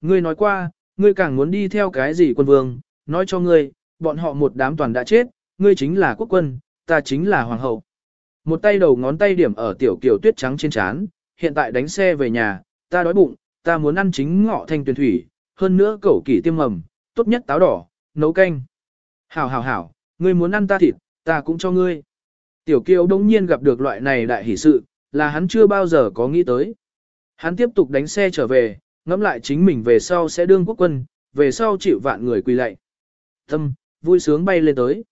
Ngươi nói qua, ngươi càng muốn đi theo cái gì quân vương, nói cho ngươi, bọn họ một đám toàn đã chết, ngươi chính là quốc quân, ta chính là hoàng hậu. Một tay đầu ngón tay điểm ở tiểu kiều tuyết trắng trên trán, hiện tại đánh xe về nhà, ta đói bụng, ta muốn ăn chính ngọ thanh tuyển thủy, hơn nữa cẩu kỷ tiêm mầm, tốt nhất táo đỏ, nấu canh. Hảo hảo hảo, ngươi muốn ăn ta thịt, ta cũng cho ngươi. Tiểu kiều đông nhiên gặp được loại này đại hỷ sự, là hắn chưa bao giờ có nghĩ tới. Hắn tiếp tục đánh xe trở về, ngẫm lại chính mình về sau sẽ đương quốc quân, về sau chịu vạn người quỳ lạy. Tâm, vui sướng bay lên tới.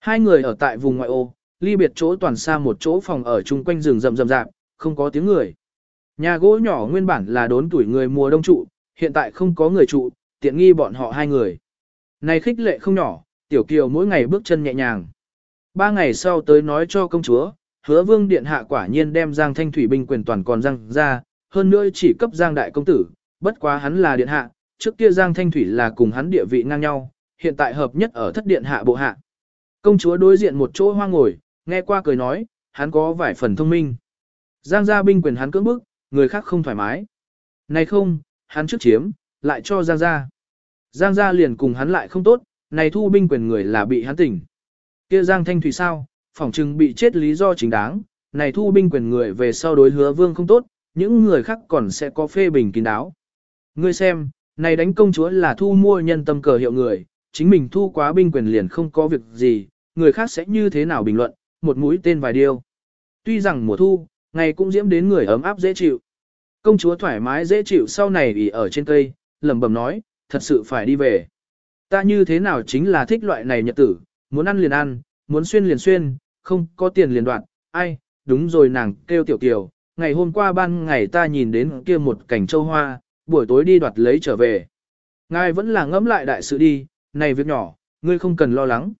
Hai người ở tại vùng ngoại ô, ly biệt chỗ toàn xa một chỗ phòng ở chung quanh rừng rậm rậm rạp, không có tiếng người. Nhà gỗ nhỏ nguyên bản là đốn tuổi người mùa đông trụ, hiện tại không có người trụ, tiện nghi bọn họ hai người. Này khích lệ không nhỏ, tiểu kiều mỗi ngày bước chân nhẹ nhàng. Ba ngày sau tới nói cho công chúa, hứa vương điện hạ quả nhiên đem Giang Thanh Thủy binh quyền toàn còn răng ra, hơn nữa chỉ cấp Giang Đại Công Tử, bất quá hắn là điện hạ, trước kia Giang Thanh Thủy là cùng hắn địa vị ngang nhau, hiện tại hợp nhất ở thất điện hạ bộ hạ. Công chúa đối diện một chỗ hoang ngồi, nghe qua cười nói, hắn có vài phần thông minh. Giang gia binh quyền hắn cưỡng bức, người khác không thoải mái. Này không, hắn trước chiếm, lại cho Giang gia. Giang gia liền cùng hắn lại không tốt, này thu binh quyền người là bị hắn tỉnh. Kia Giang Thanh Thủy sao, phỏng chừng bị chết lý do chính đáng, này thu binh quyền người về sau đối hứa vương không tốt, những người khác còn sẽ có phê bình kín đáo. Ngươi xem, này đánh công chúa là thu mua nhân tâm cờ hiệu người, chính mình thu quá binh quyền liền không có việc gì, người khác sẽ như thế nào bình luận, một mũi tên vài điều. Tuy rằng mùa thu, ngày cũng diễm đến người ấm áp dễ chịu. Công chúa thoải mái dễ chịu sau này ỉ ở trên cây, lẩm bẩm nói, thật sự phải đi về. Ta như thế nào chính là thích loại này nhật tử, muốn ăn liền ăn, muốn xuyên liền xuyên, không có tiền liền đoạn, ai, đúng rồi nàng kêu tiểu kiều, ngày hôm qua ban ngày ta nhìn đến kia một cảnh châu hoa, buổi tối đi đoạt lấy trở về. Ngài vẫn là ngẫm lại đại sự đi, này việc nhỏ, ngươi không cần lo lắng.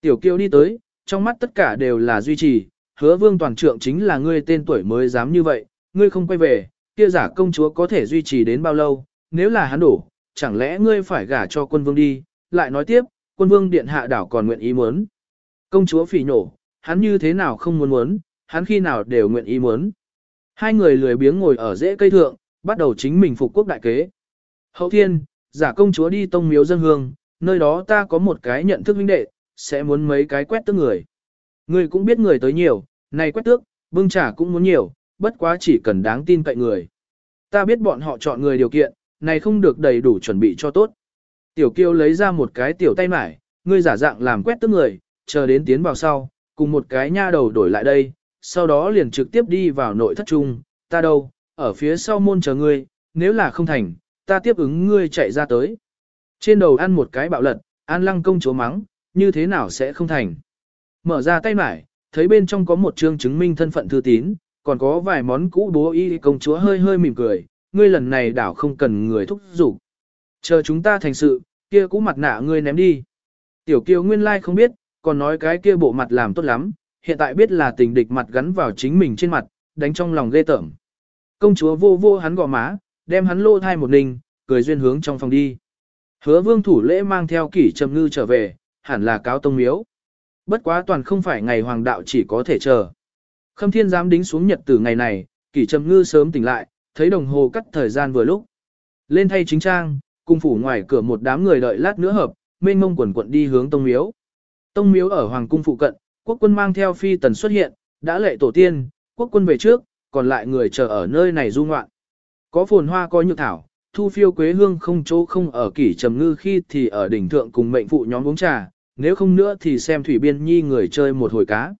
Tiểu kiều đi tới, trong mắt tất cả đều là duy trì, hứa vương toàn trượng chính là ngươi tên tuổi mới dám như vậy, ngươi không quay về, kia giả công chúa có thể duy trì đến bao lâu, nếu là hắn đổ, chẳng lẽ ngươi phải gả cho quân vương đi, lại nói tiếp, quân vương điện hạ đảo còn nguyện ý muốn. Công chúa phỉ nổ, hắn như thế nào không muốn muốn, hắn khi nào đều nguyện ý muốn. Hai người lười biếng ngồi ở rễ cây thượng, bắt đầu chính mình phục quốc đại kế. Hậu thiên, giả công chúa đi tông miếu dân hương, nơi đó ta có một cái nhận thức huynh đệ, sẽ muốn mấy cái quét tước người. Người cũng biết người tới nhiều, này quét tước, bưng trả cũng muốn nhiều, bất quá chỉ cần đáng tin cậy người. Ta biết bọn họ chọn người điều kiện, này không được đầy đủ chuẩn bị cho tốt. Tiểu kiêu lấy ra một cái tiểu tay mải, ngươi giả dạng làm quét tước người, chờ đến tiến vào sau, cùng một cái nha đầu đổi lại đây, sau đó liền trực tiếp đi vào nội thất trung, ta đâu, ở phía sau môn chờ ngươi, nếu là không thành, ta tiếp ứng ngươi chạy ra tới. Trên đầu ăn một cái bạo lật, an lăng công chúa mắng, như thế nào sẽ không thành. Mở ra tay mải, thấy bên trong có một chương chứng minh thân phận thư tín, còn có vài món cũ bố y công chúa hơi hơi mỉm cười, ngươi lần này đảo không cần người thúc giục. Chờ chúng ta thành sự, kia cũ mặt nạ ngươi ném đi. Tiểu kiều nguyên lai like không biết, còn nói cái kia bộ mặt làm tốt lắm, hiện tại biết là tình địch mặt gắn vào chính mình trên mặt, đánh trong lòng ghê tởm. Công chúa vô vô hắn gò má, đem hắn lô thai một ninh, cười duyên hướng trong phòng đi. Hứa vương thủ lễ mang theo kỷ trầm ngư trở về, hẳn là cáo tông miếu. Bất quá toàn không phải ngày hoàng đạo chỉ có thể chờ. Khâm thiên dám đính xuống nhật từ ngày này, kỷ trầm ngư sớm tỉnh lại, thấy đồng hồ cắt thời gian vừa lúc. Lên thay chính trang, cung phủ ngoài cửa một đám người đợi lát nữa hợp, mênh mông quần quận đi hướng tông miếu. Tông miếu ở hoàng cung phụ cận, quốc quân mang theo phi tần xuất hiện, đã lệ tổ tiên, quốc quân về trước, còn lại người chờ ở nơi này du ngoạn. Có phồn hoa có nhược thảo, thu phiêu quế hương không chỗ không ở kỷ trầm ngư khi thì ở đỉnh thượng cùng mệnh phụ nhóm uống trà, nếu không nữa thì xem thủy biên nhi người chơi một hồi cá.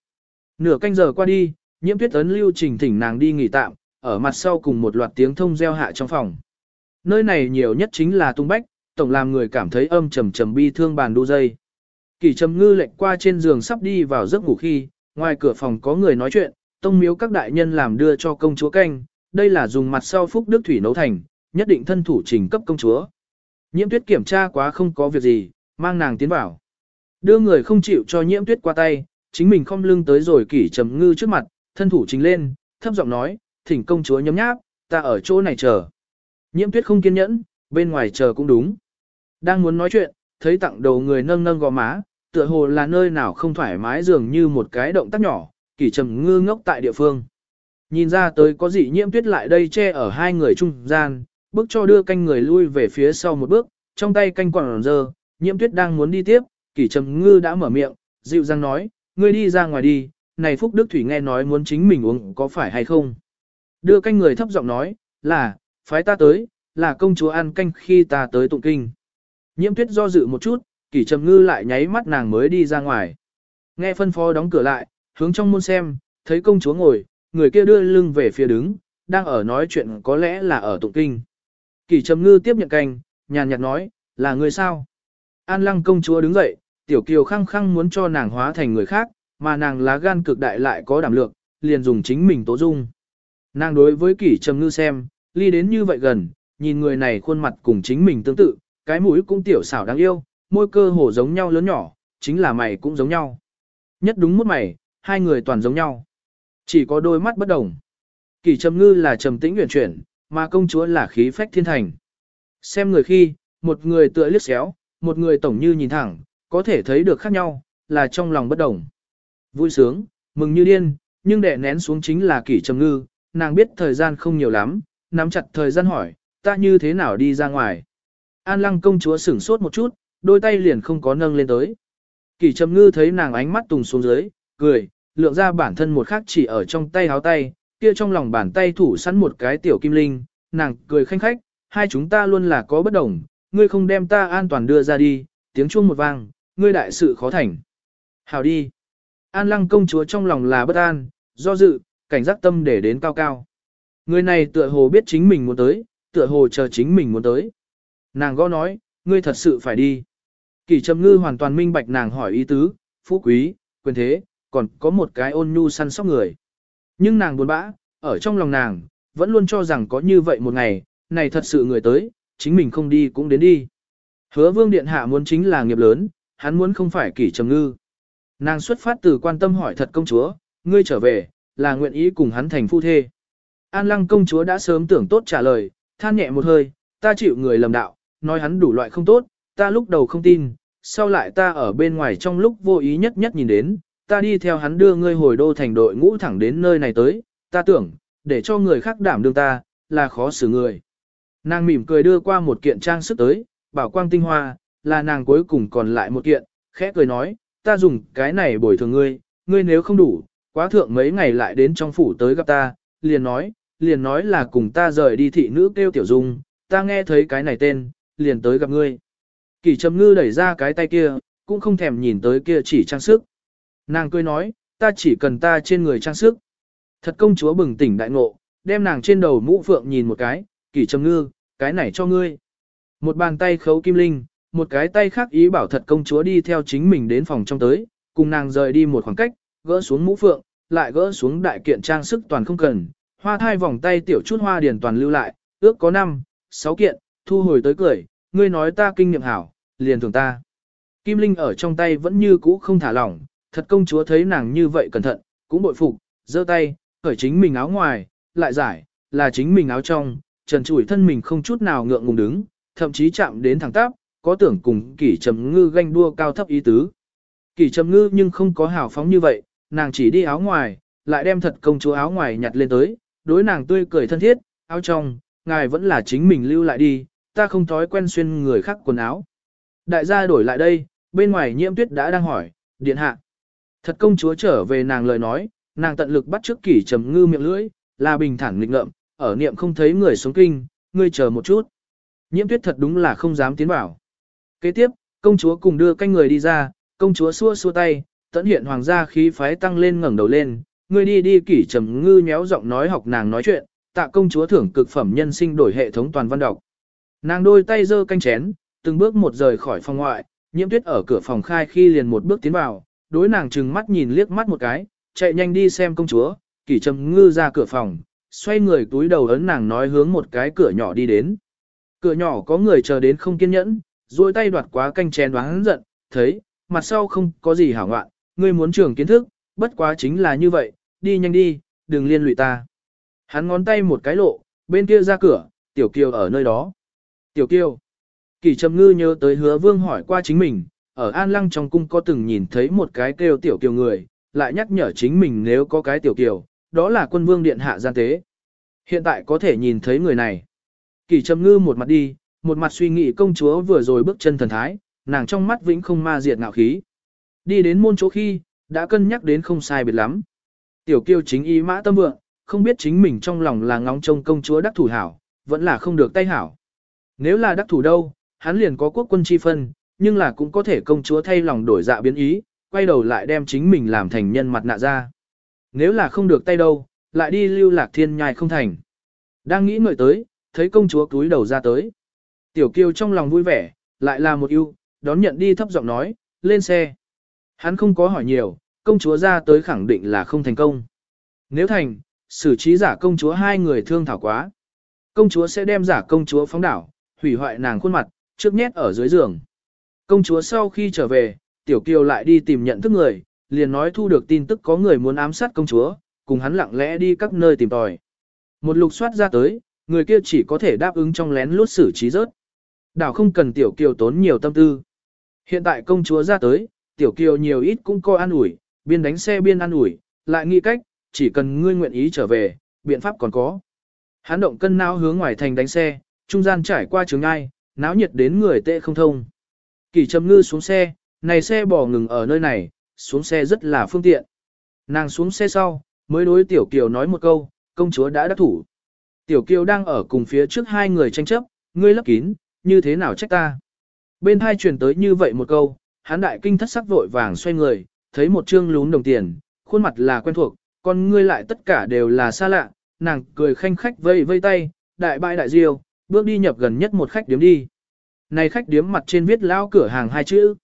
Nửa canh giờ qua đi, nhiễm tuyết ấn lưu trình thỉnh nàng đi nghỉ tạm, ở mặt sau cùng một loạt tiếng thông gieo hạ trong phòng. Nơi này nhiều nhất chính là tung bách, tổng làm người cảm thấy âm trầm trầm bi thương bàn đu dây. Kỷ trầm ngư lệnh qua trên giường sắp đi vào giấc ngủ khi, ngoài cửa phòng có người nói chuyện, tông miếu các đại nhân làm đưa cho công chúa canh, đây là dùng mặt sau phúc đức thủy nấu thành, nhất định thân thủ trình cấp công chúa. Nhiễm tuyết kiểm tra quá không có việc gì, mang nàng tiến vào. Đưa người không chịu cho nhiễm tuyết qua tay, chính mình không lưng tới rồi kỷ trầm ngư trước mặt, thân thủ trình lên, thấp giọng nói, thỉnh công chúa nhấm nháp, ta ở chỗ này chờ. Nhiễm tuyết không kiên nhẫn, bên ngoài chờ cũng đúng. Đang muốn nói chuyện, thấy tặng đầu người nâng nâng gò má, tựa hồ là nơi nào không thoải mái dường như một cái động tác nhỏ, kỷ trầm ngư ngốc tại địa phương. Nhìn ra tới có dị nhiễm tuyết lại đây che ở hai người trung gian, bước cho đưa canh người lui về phía sau một bước, trong tay canh còn giờ, nhiễm tuyết đang muốn đi tiếp, kỷ trầm ngư đã mở miệng, dịu dàng nói, ngươi đi ra ngoài đi, này Phúc Đức Thủy nghe nói muốn chính mình uống có phải hay không. Đưa canh người thấp giọng nói, là, phái ta tới, là công chúa ăn canh khi ta tới tụng kinh. Nhiễm tuyết do dự một chút, kỷ trầm ngư lại nháy mắt nàng mới đi ra ngoài. Nghe phân phó đóng cửa lại, hướng trong môn xem, thấy công chúa ngồi, người kia đưa lưng về phía đứng, đang ở nói chuyện có lẽ là ở tụng kinh. Kỷ trầm ngư tiếp nhận canh, nhàn nhạt nói, là người sao? An lăng công chúa đứng dậy, tiểu kiều khăng khăng muốn cho nàng hóa thành người khác, mà nàng lá gan cực đại lại có đảm lượng, liền dùng chính mình tố dung. Nàng đối với kỷ trầm ngư xem, ly đến như vậy gần, nhìn người này khuôn mặt cùng chính mình tương tự, cái mũi cũng tiểu xảo đáng yêu, môi cơ hồ giống nhau lớn nhỏ, chính là mày cũng giống nhau. Nhất đúng mút mày, hai người toàn giống nhau. Chỉ có đôi mắt bất đồng. Kỷ trầm ngư là trầm tĩnh nguyện chuyển, mà công chúa là khí phách thiên thành. Xem người khi, một người tựa liếc xéo, một người tổng như nhìn thẳng, có thể thấy được khác nhau, là trong lòng bất đồng. Vui sướng, mừng như điên, nhưng đè nén xuống chính là kỷ trầm ngư, nàng biết thời gian không nhiều lắm, nắm chặt thời gian hỏi, ta như thế nào đi ra ngoài. An lăng công chúa sửng sốt một chút, đôi tay liền không có nâng lên tới. Kỷ trầm ngư thấy nàng ánh mắt tùng xuống dưới, cười, lượng ra bản thân một khắc chỉ ở trong tay háo tay, kia trong lòng bàn tay thủ sẵn một cái tiểu kim linh, nàng cười khanh khách, hai chúng ta luôn là có bất đồng, ngươi không đem ta an toàn đưa ra đi, tiếng chuông một vang, ngươi đại sự khó thành. Hào đi. An lăng công chúa trong lòng là bất an, do dự, cảnh giác tâm để đến cao cao. Người này tựa hồ biết chính mình muốn tới, tựa hồ chờ chính mình muốn tới. Nàng gõ nói, ngươi thật sự phải đi. Kỳ trầm ngư hoàn toàn minh bạch nàng hỏi ý tứ, phú quý, quyền thế, còn có một cái ôn nhu săn sóc người. Nhưng nàng buồn bã, ở trong lòng nàng, vẫn luôn cho rằng có như vậy một ngày, này thật sự người tới, chính mình không đi cũng đến đi. Hứa vương điện hạ muốn chính là nghiệp lớn, hắn muốn không phải kỷ trầm ngư. Nàng xuất phát từ quan tâm hỏi thật công chúa, ngươi trở về, là nguyện ý cùng hắn thành phu thê. An lăng công chúa đã sớm tưởng tốt trả lời, than nhẹ một hơi, ta chịu người lầm đạo, nói hắn đủ loại không tốt, ta lúc đầu không tin, sau lại ta ở bên ngoài trong lúc vô ý nhất nhất nhìn đến, ta đi theo hắn đưa ngươi hồi đô thành đội ngũ thẳng đến nơi này tới, ta tưởng, để cho người khác đảm đương ta, là khó xử người. Nàng mỉm cười đưa qua một kiện trang sức tới, bảo quang tinh hoa, là nàng cuối cùng còn lại một kiện, khẽ cười nói, ta dùng cái này bồi thường ngươi, ngươi nếu không đủ, quá thượng mấy ngày lại đến trong phủ tới gặp ta, liền nói, liền nói là cùng ta rời đi thị nữ kêu tiểu dung, ta nghe thấy cái này tên, liền tới gặp ngươi. Kỳ trầm ngư đẩy ra cái tay kia, cũng không thèm nhìn tới kia chỉ trang sức. Nàng cười nói, ta chỉ cần ta trên người trang sức. Thật công chúa bừng tỉnh đại ngộ, đem nàng trên đầu mũ phượng nhìn một cái, kỳ trầm ngư, cái này cho ngươi. Một bàn tay khấu kim linh, một cái tay khác ý bảo thật công chúa đi theo chính mình đến phòng trong tới, cùng nàng rời đi một khoảng cách, gỡ xuống mũ phượng, lại gỡ xuống đại kiện trang sức toàn không cần, hoa thai vòng tay tiểu chút hoa điền toàn lưu lại, ước có 5, 6 kiện, thu hồi tới cười, ngươi nói ta kinh nghiệm hảo, liền thường ta. Kim Linh ở trong tay vẫn như cũ không thả lỏng, thật công chúa thấy nàng như vậy cẩn thận, cũng bội phục, giơ tay, khởi chính mình áo ngoài, lại giải, là chính mình áo trong, trần trụi thân mình không chút nào ngượng ngùng đứng, thậm chí chạm đến thẳng tắp, có tưởng cùng kỷ trầm ngư ganh đua cao thấp ý tứ. Kỷ trầm ngư nhưng không có hào phóng như vậy, nàng chỉ đi áo ngoài, lại đem thật công chúa áo ngoài nhặt lên tới, đối nàng tươi cười thân thiết, áo trong, ngài vẫn là chính mình lưu lại đi, ta không thói quen xuyên người khác quần áo. Đại gia đổi lại đây, bên ngoài nhiễm tuyết đã đang hỏi, điện hạ. Thật công chúa trở về nàng lời nói, nàng tận lực bắt trước kỷ trầm ngư miệng lưỡi, là bình thản nghịch ngợm, ở niệm không thấy người sống kinh, ngươi chờ một chút. Nhiễm tuyết thật đúng là không dám tiến vào. Kế tiếp, công chúa cùng đưa canh người đi ra, công chúa xua xua tay, tận hiện hoàng gia khí phái tăng lên ngẩng đầu lên, ngươi đi đi kỷ trầm ngư nhéo giọng nói học nàng nói chuyện, tạ công chúa thưởng cực phẩm nhân sinh đổi hệ thống toàn văn đọc. Nàng đôi tay giơ canh chén, từng bước một rời khỏi phòng ngoại, nhiễm tuyết ở cửa phòng khai khi liền một bước tiến vào, đối nàng trừng mắt nhìn liếc mắt một cái, chạy nhanh đi xem công chúa, kỷ trầm ngư ra cửa phòng, xoay người túi đầu ấn nàng nói hướng một cái cửa nhỏ đi đến. Cửa nhỏ có người chờ đến không kiên nhẫn, duỗi tay đoạt quá canh chén đoán giận, thấy, mặt sau không có gì hảo ngoạn, ngươi muốn trường kiến thức, bất quá chính là như vậy, đi nhanh đi, đừng liên lụy ta. Hắn ngón tay một cái lộ, bên kia ra cửa, tiểu kiều ở nơi đó. Tiểu kiều. Kỳ trầm ngư nhớ tới hứa vương hỏi qua chính mình, ở an lăng trong cung có từng nhìn thấy một cái kêu tiểu kiều người, lại nhắc nhở chính mình nếu có cái tiểu kiều, đó là quân vương điện hạ gian tế. Hiện tại có thể nhìn thấy người này. Kỳ trầm ngư một mặt đi, một mặt suy nghĩ công chúa vừa rồi bước chân thần thái, nàng trong mắt vĩnh không ma diệt ngạo khí. Đi đến môn chỗ khi, đã cân nhắc đến không sai biệt lắm. Tiểu kiêu chính ý mã tâm vượng, không biết chính mình trong lòng là ngóng trông công chúa đắc thủ hảo, vẫn là không được tay hảo. Nếu là đắc thủ đâu, hắn liền có quốc quân chi phân, nhưng là cũng có thể công chúa thay lòng đổi dạ biến ý, quay đầu lại đem chính mình làm thành nhân mặt nạ ra. Nếu là không được tay đâu, lại đi lưu lạc thiên nhai không thành. Đang nghĩ ngợi tới, thấy công chúa túi đầu ra tới. Tiểu kiêu trong lòng vui vẻ, lại là một yêu, đón nhận đi thấp giọng nói, lên xe. Hắn không có hỏi nhiều, công chúa ra tới khẳng định là không thành công. Nếu thành, xử trí giả công chúa hai người thương thảo quá. Công chúa sẽ đem giả công chúa phóng đảo, hủy hoại nàng khuôn mặt, trước nhét ở dưới giường. Công chúa sau khi trở về, tiểu kiều lại đi tìm nhận thức người, liền nói thu được tin tức có người muốn ám sát công chúa, cùng hắn lặng lẽ đi các nơi tìm tòi. Một lục soát ra tới, người kia chỉ có thể đáp ứng trong lén lút xử trí rớt. Đảo không cần tiểu kiều tốn nhiều tâm tư. Hiện tại công chúa ra tới, tiểu kiều nhiều ít cũng coi an ủi, biên đánh xe biên an ủi, lại nghĩ cách, chỉ cần ngươi nguyện ý trở về, biện pháp còn có. Hắn động cân não hướng ngoài thành đánh xe, trung gian trải qua trường ngai, náo nhiệt đến người tệ không thông. Kỳ trầm ngư xuống xe, này xe bỏ ngừng ở nơi này, xuống xe rất là phương tiện. Nàng xuống xe sau, mới đối tiểu kiều nói một câu, công chúa đã đắc thủ. Tiểu kiều đang ở cùng phía trước hai người tranh chấp, ngươi lấp kín, như thế nào trách ta. Bên hai truyền tới như vậy một câu, hán đại kinh thất sắc vội vàng xoay người, thấy một trương lún đồng tiền, khuôn mặt là quen thuộc, còn ngươi lại tất cả đều là xa lạ, nàng cười khanh khách vây vây tay, đại bại đại diêu, bước đi nhập gần nhất một khách điếm đi. Này khách điếm mặt trên viết lao cửa hàng hai chữ.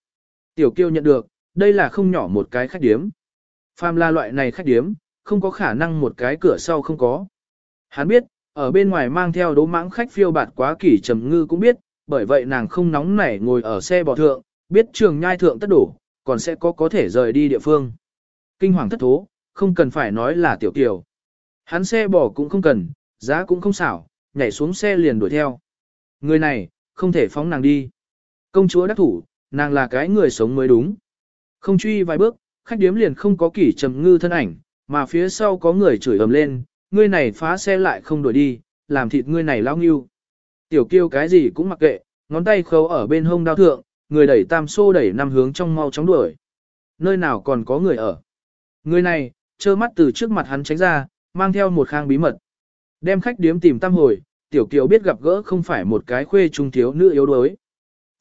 Tiểu kiêu nhận được, đây là không nhỏ một cái khách điếm. Phàm là loại này khách điếm, không có khả năng một cái cửa sau không có. Hắn biết, ở bên ngoài mang theo đố mãng khách phiêu bạt quá kỷ trầm ngư cũng biết, bởi vậy nàng không nóng nảy ngồi ở xe bò thượng, biết trường nhai thượng tất đủ còn sẽ có có thể rời đi địa phương. Kinh hoàng thất thố, không cần phải nói là tiểu kiều. Hắn xe bò cũng không cần, giá cũng không xảo, nhảy xuống xe liền đuổi theo. Người này, không thể phóng nàng đi. Công chúa đắc thủ, nàng là cái người sống mới đúng. Không truy vài bước, khách điếm liền không có kỷ trầm ngư thân ảnh, mà phía sau có người chửi ầm lên, ngươi này phá xe lại không đuổi đi, làm thịt ngươi này lao nghiêu. Tiểu kiêu cái gì cũng mặc kệ, ngón tay khâu ở bên hông đao thượng, người đẩy tam xô đẩy năm hướng trong mau chóng đuổi. Nơi nào còn có người ở. Người này, trơ mắt từ trước mặt hắn tránh ra, mang theo một khang bí mật. Đem khách điếm tìm tam hồi, tiểu kiều biết gặp gỡ không phải một cái khuê trung thiếu nữ yếu đuối.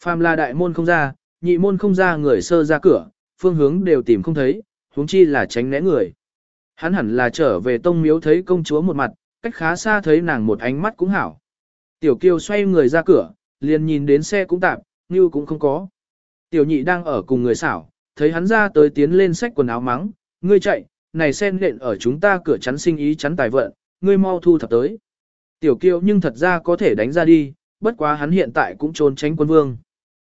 Phàm là đại môn không ra, nhị môn không ra người sơ ra cửa, phương hướng đều tìm không thấy, huống chi là tránh né người. Hắn hẳn là trở về tông miếu thấy công chúa một mặt, cách khá xa thấy nàng một ánh mắt cũng hảo. Tiểu kiều xoay người ra cửa, liền nhìn đến xe cũng tạm, như cũng không có. Tiểu nhị đang ở cùng người xảo, thấy hắn ra tới tiến lên xách quần áo mắng, ngươi chạy, này sen nện ở chúng ta cửa chắn sinh ý chắn tài vận, ngươi mau thu thập tới. Tiểu kiều nhưng thật ra có thể đánh ra đi, bất quá hắn hiện tại cũng trốn tránh quân vương.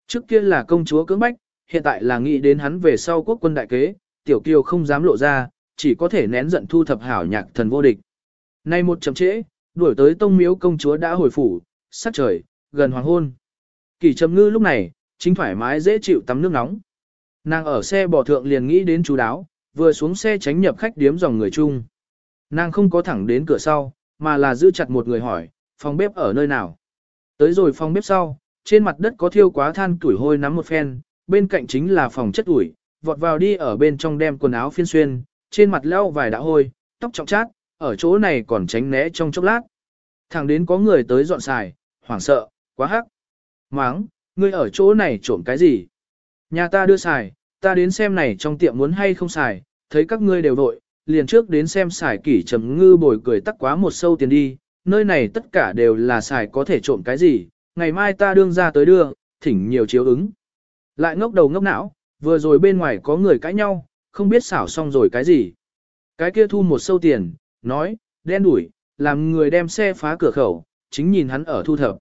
Trước kia là công chúa cưỡng bách, hiện tại là nghĩ đến hắn về sau quốc quân đại kế, tiểu kiều không dám lộ ra, chỉ có thể nén giận thu thập hảo nhạc thần vô địch. Nay một chậm trễ, đuổi tới tông miếu công chúa đã hồi phủ, sắc trời, gần hoàng hôn. Kỳ trầm ngư lúc này, chính thoải mái dễ chịu tắm nước nóng. Nàng ở xe bò thượng liền nghĩ đến chú đáo, vừa xuống xe tránh nhập khách điếm dòng người chung. Nàng không có thẳng đến cửa sau, mà là giữ chặt một người hỏi, phòng bếp ở nơi nào. Tới rồi phòng bếp sau, trên mặt đất có thiêu quá than tuổi hôi nắm một phen, bên cạnh chính là phòng chất ủi, vọt vào đi ở bên trong đem quần áo phiên xuyên, trên mặt leo vài đã hôi, tóc trọng chát, ở chỗ này còn tránh né trong chốc lát. Thẳng đến có người tới dọn xài, hoảng sợ, quá hắc. Máng, ngươi ở chỗ này trộm cái gì? Nhà ta đưa xài, ta đến xem này trong tiệm muốn hay không xài, thấy các ngươi đều vội, liền trước đến xem xài kỷ trầm ngư bồi cười tắc quá một sâu tiền đi, nơi này tất cả đều là xài có thể trộm cái gì, ngày mai ta đương ra tới đưa, thỉnh nhiều chiếu ứng. Lại ngốc đầu ngốc não, vừa rồi bên ngoài có người cãi nhau, không biết xảo xong rồi cái gì. Cái kia thu một sâu tiền, nói, đen đuổi, làm người đem xe phá cửa khẩu, chính nhìn hắn ở thu thập.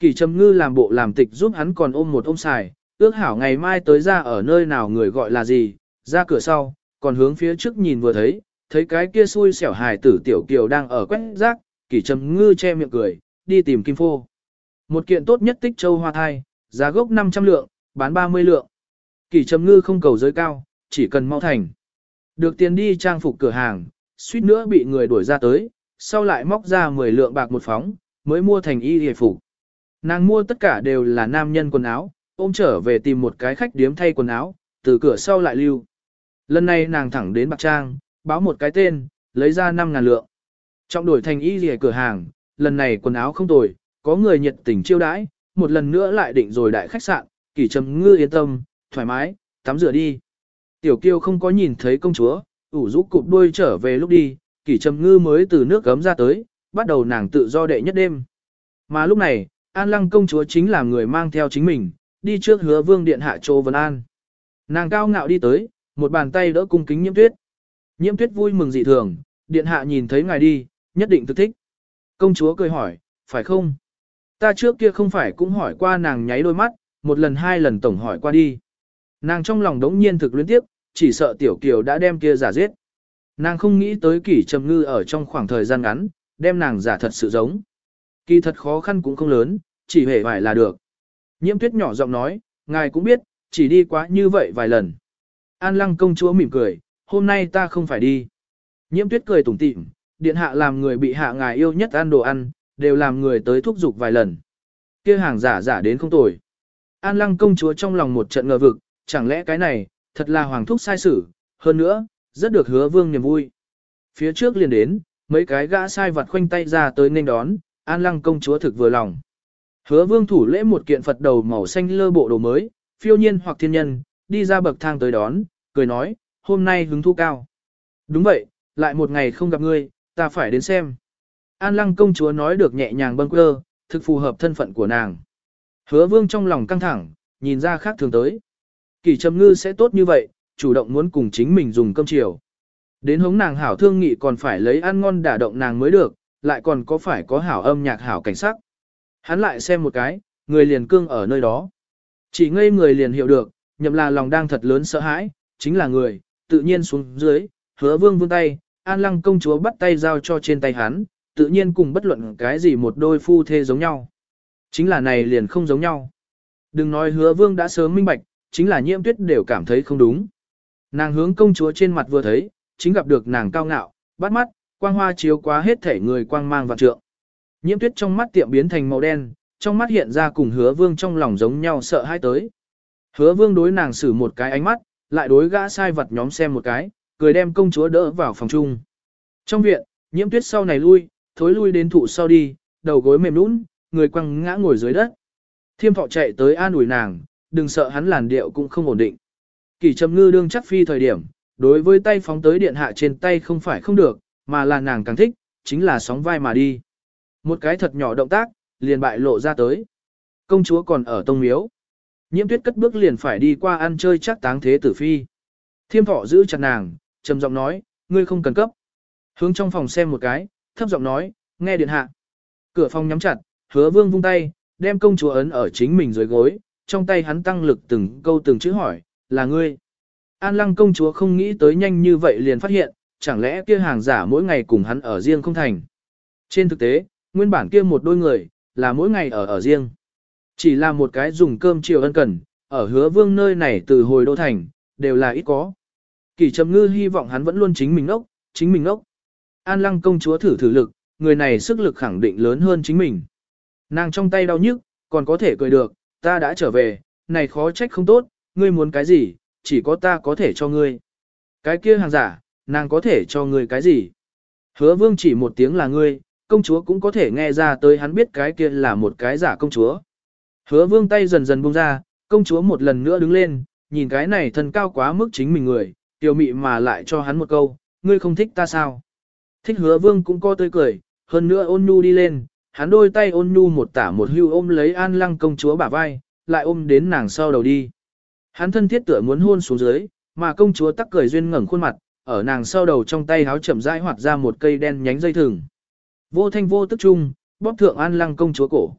Kỳ trầm ngư làm bộ làm tịch giúp hắn còn ôm một ôm xài, ước hảo ngày mai tới ra ở nơi nào người gọi là gì, ra cửa sau, còn hướng phía trước nhìn vừa thấy, thấy cái kia xui xẻo hài tử tiểu kiều đang ở quét rác, kỳ trầm ngư che miệng cười, đi tìm kim phô. Một kiện tốt nhất tích châu hoa thai, giá gốc 500 lượng, bán 30 lượng. Kỳ trầm ngư không cầu giới cao, chỉ cần mau thành. Được tiền đi trang phục cửa hàng, suýt nữa bị người đuổi ra tới, sau lại móc ra 10 lượng bạc một phóng, mới mua thành y hề phục. Nàng mua tất cả đều là nam nhân quần áo, ôm trở về tìm một cái khách điếm thay quần áo, từ cửa sau lại lưu. Lần này nàng thẳng đến Bạc Trang, báo một cái tên, lấy ra 5.000 lượng. Trọng đổi thành y gì cửa hàng, lần này quần áo không tồi, có người nhiệt tình chiêu đãi, một lần nữa lại định rồi đại khách sạn, kỷ trầm ngư yên tâm, thoải mái, tắm rửa đi. Tiểu kiêu không có nhìn thấy công chúa, ủ rũ cụp đuôi trở về lúc đi, kỷ trầm ngư mới từ nước gấm ra tới, bắt đầu nàng tự do đệ nhất đêm. Mà lúc này, An Lăng công chúa chính là người mang theo chính mình, đi trước hứa vương điện hạ Châu Vân An. Nàng cao ngạo đi tới, một bàn tay đỡ cung kính nhiễm tuyết. Nhiễm tuyết vui mừng dị thường, điện hạ nhìn thấy ngài đi, nhất định thực thích. Công chúa cười hỏi, phải không? Ta trước kia không phải cũng hỏi qua nàng nháy đôi mắt, một lần hai lần tổng hỏi qua đi. Nàng trong lòng đống nhiên thực luyến tiếp, chỉ sợ tiểu kiều đã đem kia giả giết. Nàng không nghĩ tới kỷ trầm ngư ở trong khoảng thời gian ngắn, đem nàng giả thật sự giống. Kỳ thật khó khăn cũng không lớn, chỉ hề vải là được. Nhiễm tuyết nhỏ giọng nói, ngài cũng biết, chỉ đi quá như vậy vài lần. An lăng công chúa mỉm cười, hôm nay ta không phải đi. Nhiễm tuyết cười tủm tỉm, điện hạ làm người bị hạ ngài yêu nhất ăn đồ ăn, đều làm người tới thúc giục vài lần. kia hàng giả giả đến không tồi. An lăng công chúa trong lòng một trận ngờ vực, chẳng lẽ cái này, thật là hoàng thúc sai sử, hơn nữa, rất được hứa vương niềm vui. Phía trước liền đến, mấy cái gã sai vặt khoanh tay ra tới nên đón, an lăng công chúa thực vừa lòng. Hứa vương thủ lễ một kiện Phật đầu màu xanh lơ bộ đồ mới, phiêu nhiên hoặc thiên nhân, đi ra bậc thang tới đón, cười nói, hôm nay hứng thu cao. Đúng vậy, lại một ngày không gặp ngươi, ta phải đến xem. An lăng công chúa nói được nhẹ nhàng bâng quơ, thực phù hợp thân phận của nàng. Hứa vương trong lòng căng thẳng, nhìn ra khác thường tới. Kỳ trầm ngư sẽ tốt như vậy, chủ động muốn cùng chính mình dùng cơm chiều. Đến hống nàng hảo thương nghị còn phải lấy ăn ngon đả động nàng mới được, lại còn có phải có hảo âm nhạc hảo cảnh sắc. Hắn lại xem một cái, người liền cương ở nơi đó. Chỉ ngây người liền hiểu được, nhậm là lòng đang thật lớn sợ hãi, chính là người, tự nhiên xuống dưới, hứa vương vươn tay, an lăng công chúa bắt tay giao cho trên tay hắn, tự nhiên cùng bất luận cái gì một đôi phu thê giống nhau. Chính là này liền không giống nhau. Đừng nói hứa vương đã sớm minh bạch, chính là nhiễm tuyết đều cảm thấy không đúng. Nàng hướng công chúa trên mặt vừa thấy, chính gặp được nàng cao ngạo, bắt mắt, quang hoa chiếu quá hết thể người quang mang vạn trượng. Nhiễm tuyết trong mắt tiệm biến thành màu đen, trong mắt hiện ra cùng hứa vương trong lòng giống nhau sợ hãi tới. Hứa vương đối nàng xử một cái ánh mắt, lại đối gã sai vật nhóm xem một cái, cười đem công chúa đỡ vào phòng chung. Trong viện, nhiễm tuyết sau này lui, thối lui đến thụ sau đi, đầu gối mềm nũng, người quăng ngã ngồi dưới đất. Thiêm thọ chạy tới an ủi nàng, đừng sợ hắn làn điệu cũng không ổn định. Kỳ trầm ngư đương chắc phi thời điểm, đối với tay phóng tới điện hạ trên tay không phải không được, mà là nàng càng thích, chính là sóng vai mà đi. Một cái thật nhỏ động tác, liền bại lộ ra tới. Công chúa còn ở tông miếu. Nhiễm tuyết cất bước liền phải đi qua ăn chơi chắc táng thế tử phi. Thiêm thọ giữ chặt nàng, trầm giọng nói, ngươi không cần cấp. Hướng trong phòng xem một cái, thấp giọng nói, nghe điện hạ. Cửa phòng nhắm chặt, hứa vương vung tay, đem công chúa ấn ở chính mình dưới gối, trong tay hắn tăng lực từng câu từng chữ hỏi, là ngươi. An lăng công chúa không nghĩ tới nhanh như vậy liền phát hiện, chẳng lẽ kia hàng giả mỗi ngày cùng hắn ở riêng không thành. Trên thực tế, nguyên bản kia một đôi người, là mỗi ngày ở ở riêng. Chỉ là một cái dùng cơm chiều ân cần, ở hứa vương nơi này từ hồi đô thành, đều là ít có. Kỳ trầm ngư hy vọng hắn vẫn luôn chính mình ốc, chính mình ốc. An lăng công chúa thử thử lực, người này sức lực khẳng định lớn hơn chính mình. Nàng trong tay đau nhức, còn có thể cười được, ta đã trở về, này khó trách không tốt, ngươi muốn cái gì, chỉ có ta có thể cho ngươi. Cái kia hàng giả, nàng có thể cho ngươi cái gì. Hứa vương chỉ một tiếng là ngươi, công chúa cũng có thể nghe ra tới hắn biết cái kia là một cái giả công chúa. Hứa vương tay dần dần buông ra, công chúa một lần nữa đứng lên, nhìn cái này thân cao quá mức chính mình người, tiểu mị mà lại cho hắn một câu, ngươi không thích ta sao? Thích hứa vương cũng co tươi cười, hơn nữa ôn nhu đi lên, hắn đôi tay ôn nhu một tả một hưu ôm lấy an lăng công chúa bả vai, lại ôm đến nàng sau đầu đi. Hắn thân thiết tựa muốn hôn xuống dưới, mà công chúa tắc cười duyên ngẩng khuôn mặt, ở nàng sau đầu trong tay háo chậm rãi hoạt ra một cây đen nhánh dây thừng. Vô thanh vô tức chung, bóp thượng an lăng công chúa cổ.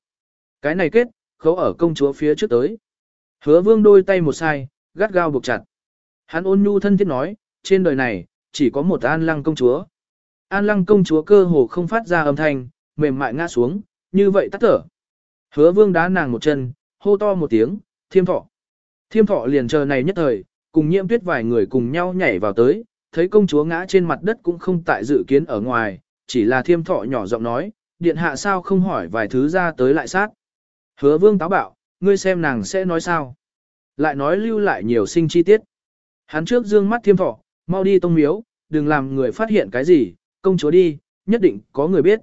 Cái này kết, khấu ở công chúa phía trước tới. Hứa vương đôi tay một sai, gắt gao buộc chặt. Hắn ôn nhu thân thiết nói, trên đời này, chỉ có một an lăng công chúa. An lăng công chúa cơ hồ không phát ra âm thanh, mềm mại ngã xuống, như vậy tắt thở. Hứa vương đá nàng một chân, hô to một tiếng, thiêm thọ. Thiêm thọ liền chờ này nhất thời, cùng nhiễm tuyết vài người cùng nhau nhảy vào tới, thấy công chúa ngã trên mặt đất cũng không tại dự kiến ở ngoài, chỉ là thiêm thọ nhỏ giọng nói, điện hạ sao không hỏi vài thứ ra tới lại sát. Hứa vương táo bạo, ngươi xem nàng sẽ nói sao. Lại nói lưu lại nhiều sinh chi tiết. Hắn trước dương mắt thiêm thọ, mau đi tông miếu, đừng làm người phát hiện cái gì, công chúa đi, nhất định có người biết.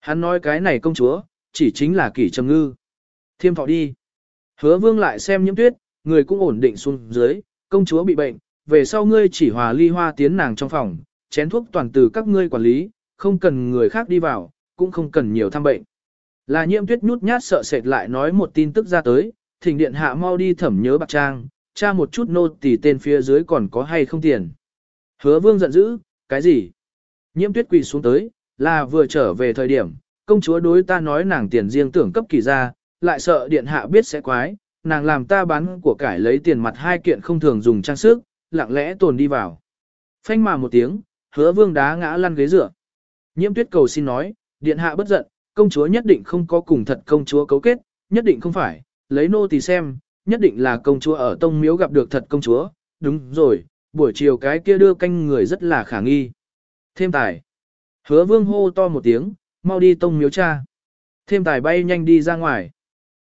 Hắn nói cái này công chúa, chỉ chính là kỷ trầm ngư. Thiêm thọ đi. Hứa vương lại xem nhiễm tuyết, người cũng ổn định xuống dưới, công chúa bị bệnh, về sau ngươi chỉ hòa ly hoa tiến nàng trong phòng, chén thuốc toàn từ các ngươi quản lý, không cần người khác đi vào, cũng không cần nhiều thăm bệnh. Là nhiễm tuyết nhút nhát sợ sệt lại nói một tin tức ra tới, thỉnh điện hạ mau đi thẩm nhớ bạc trang, tra một chút nô tỳ tên phía dưới còn có hay không tiền. Hứa vương giận dữ, cái gì? Nhiễm tuyết quỳ xuống tới, là vừa trở về thời điểm, công chúa đối ta nói nàng tiền riêng tưởng cấp kỳ ra, lại sợ điện hạ biết sẽ quái, nàng làm ta bán của cải lấy tiền mặt hai kiện không thường dùng trang sức, lặng lẽ tồn đi vào. Phanh mà một tiếng, hứa vương đá ngã lăn ghế dựa. Nhiễm tuyết cầu xin nói, điện hạ bất giận, công chúa nhất định không có cùng thật công chúa cấu kết, nhất định không phải, lấy nô tỳ xem, nhất định là công chúa ở tông miếu gặp được thật công chúa, đúng rồi, buổi chiều cái kia đưa canh người rất là khả nghi. Thêm tài. Hứa vương hô to một tiếng, mau đi tông miếu cha. Thêm tài bay nhanh đi ra ngoài.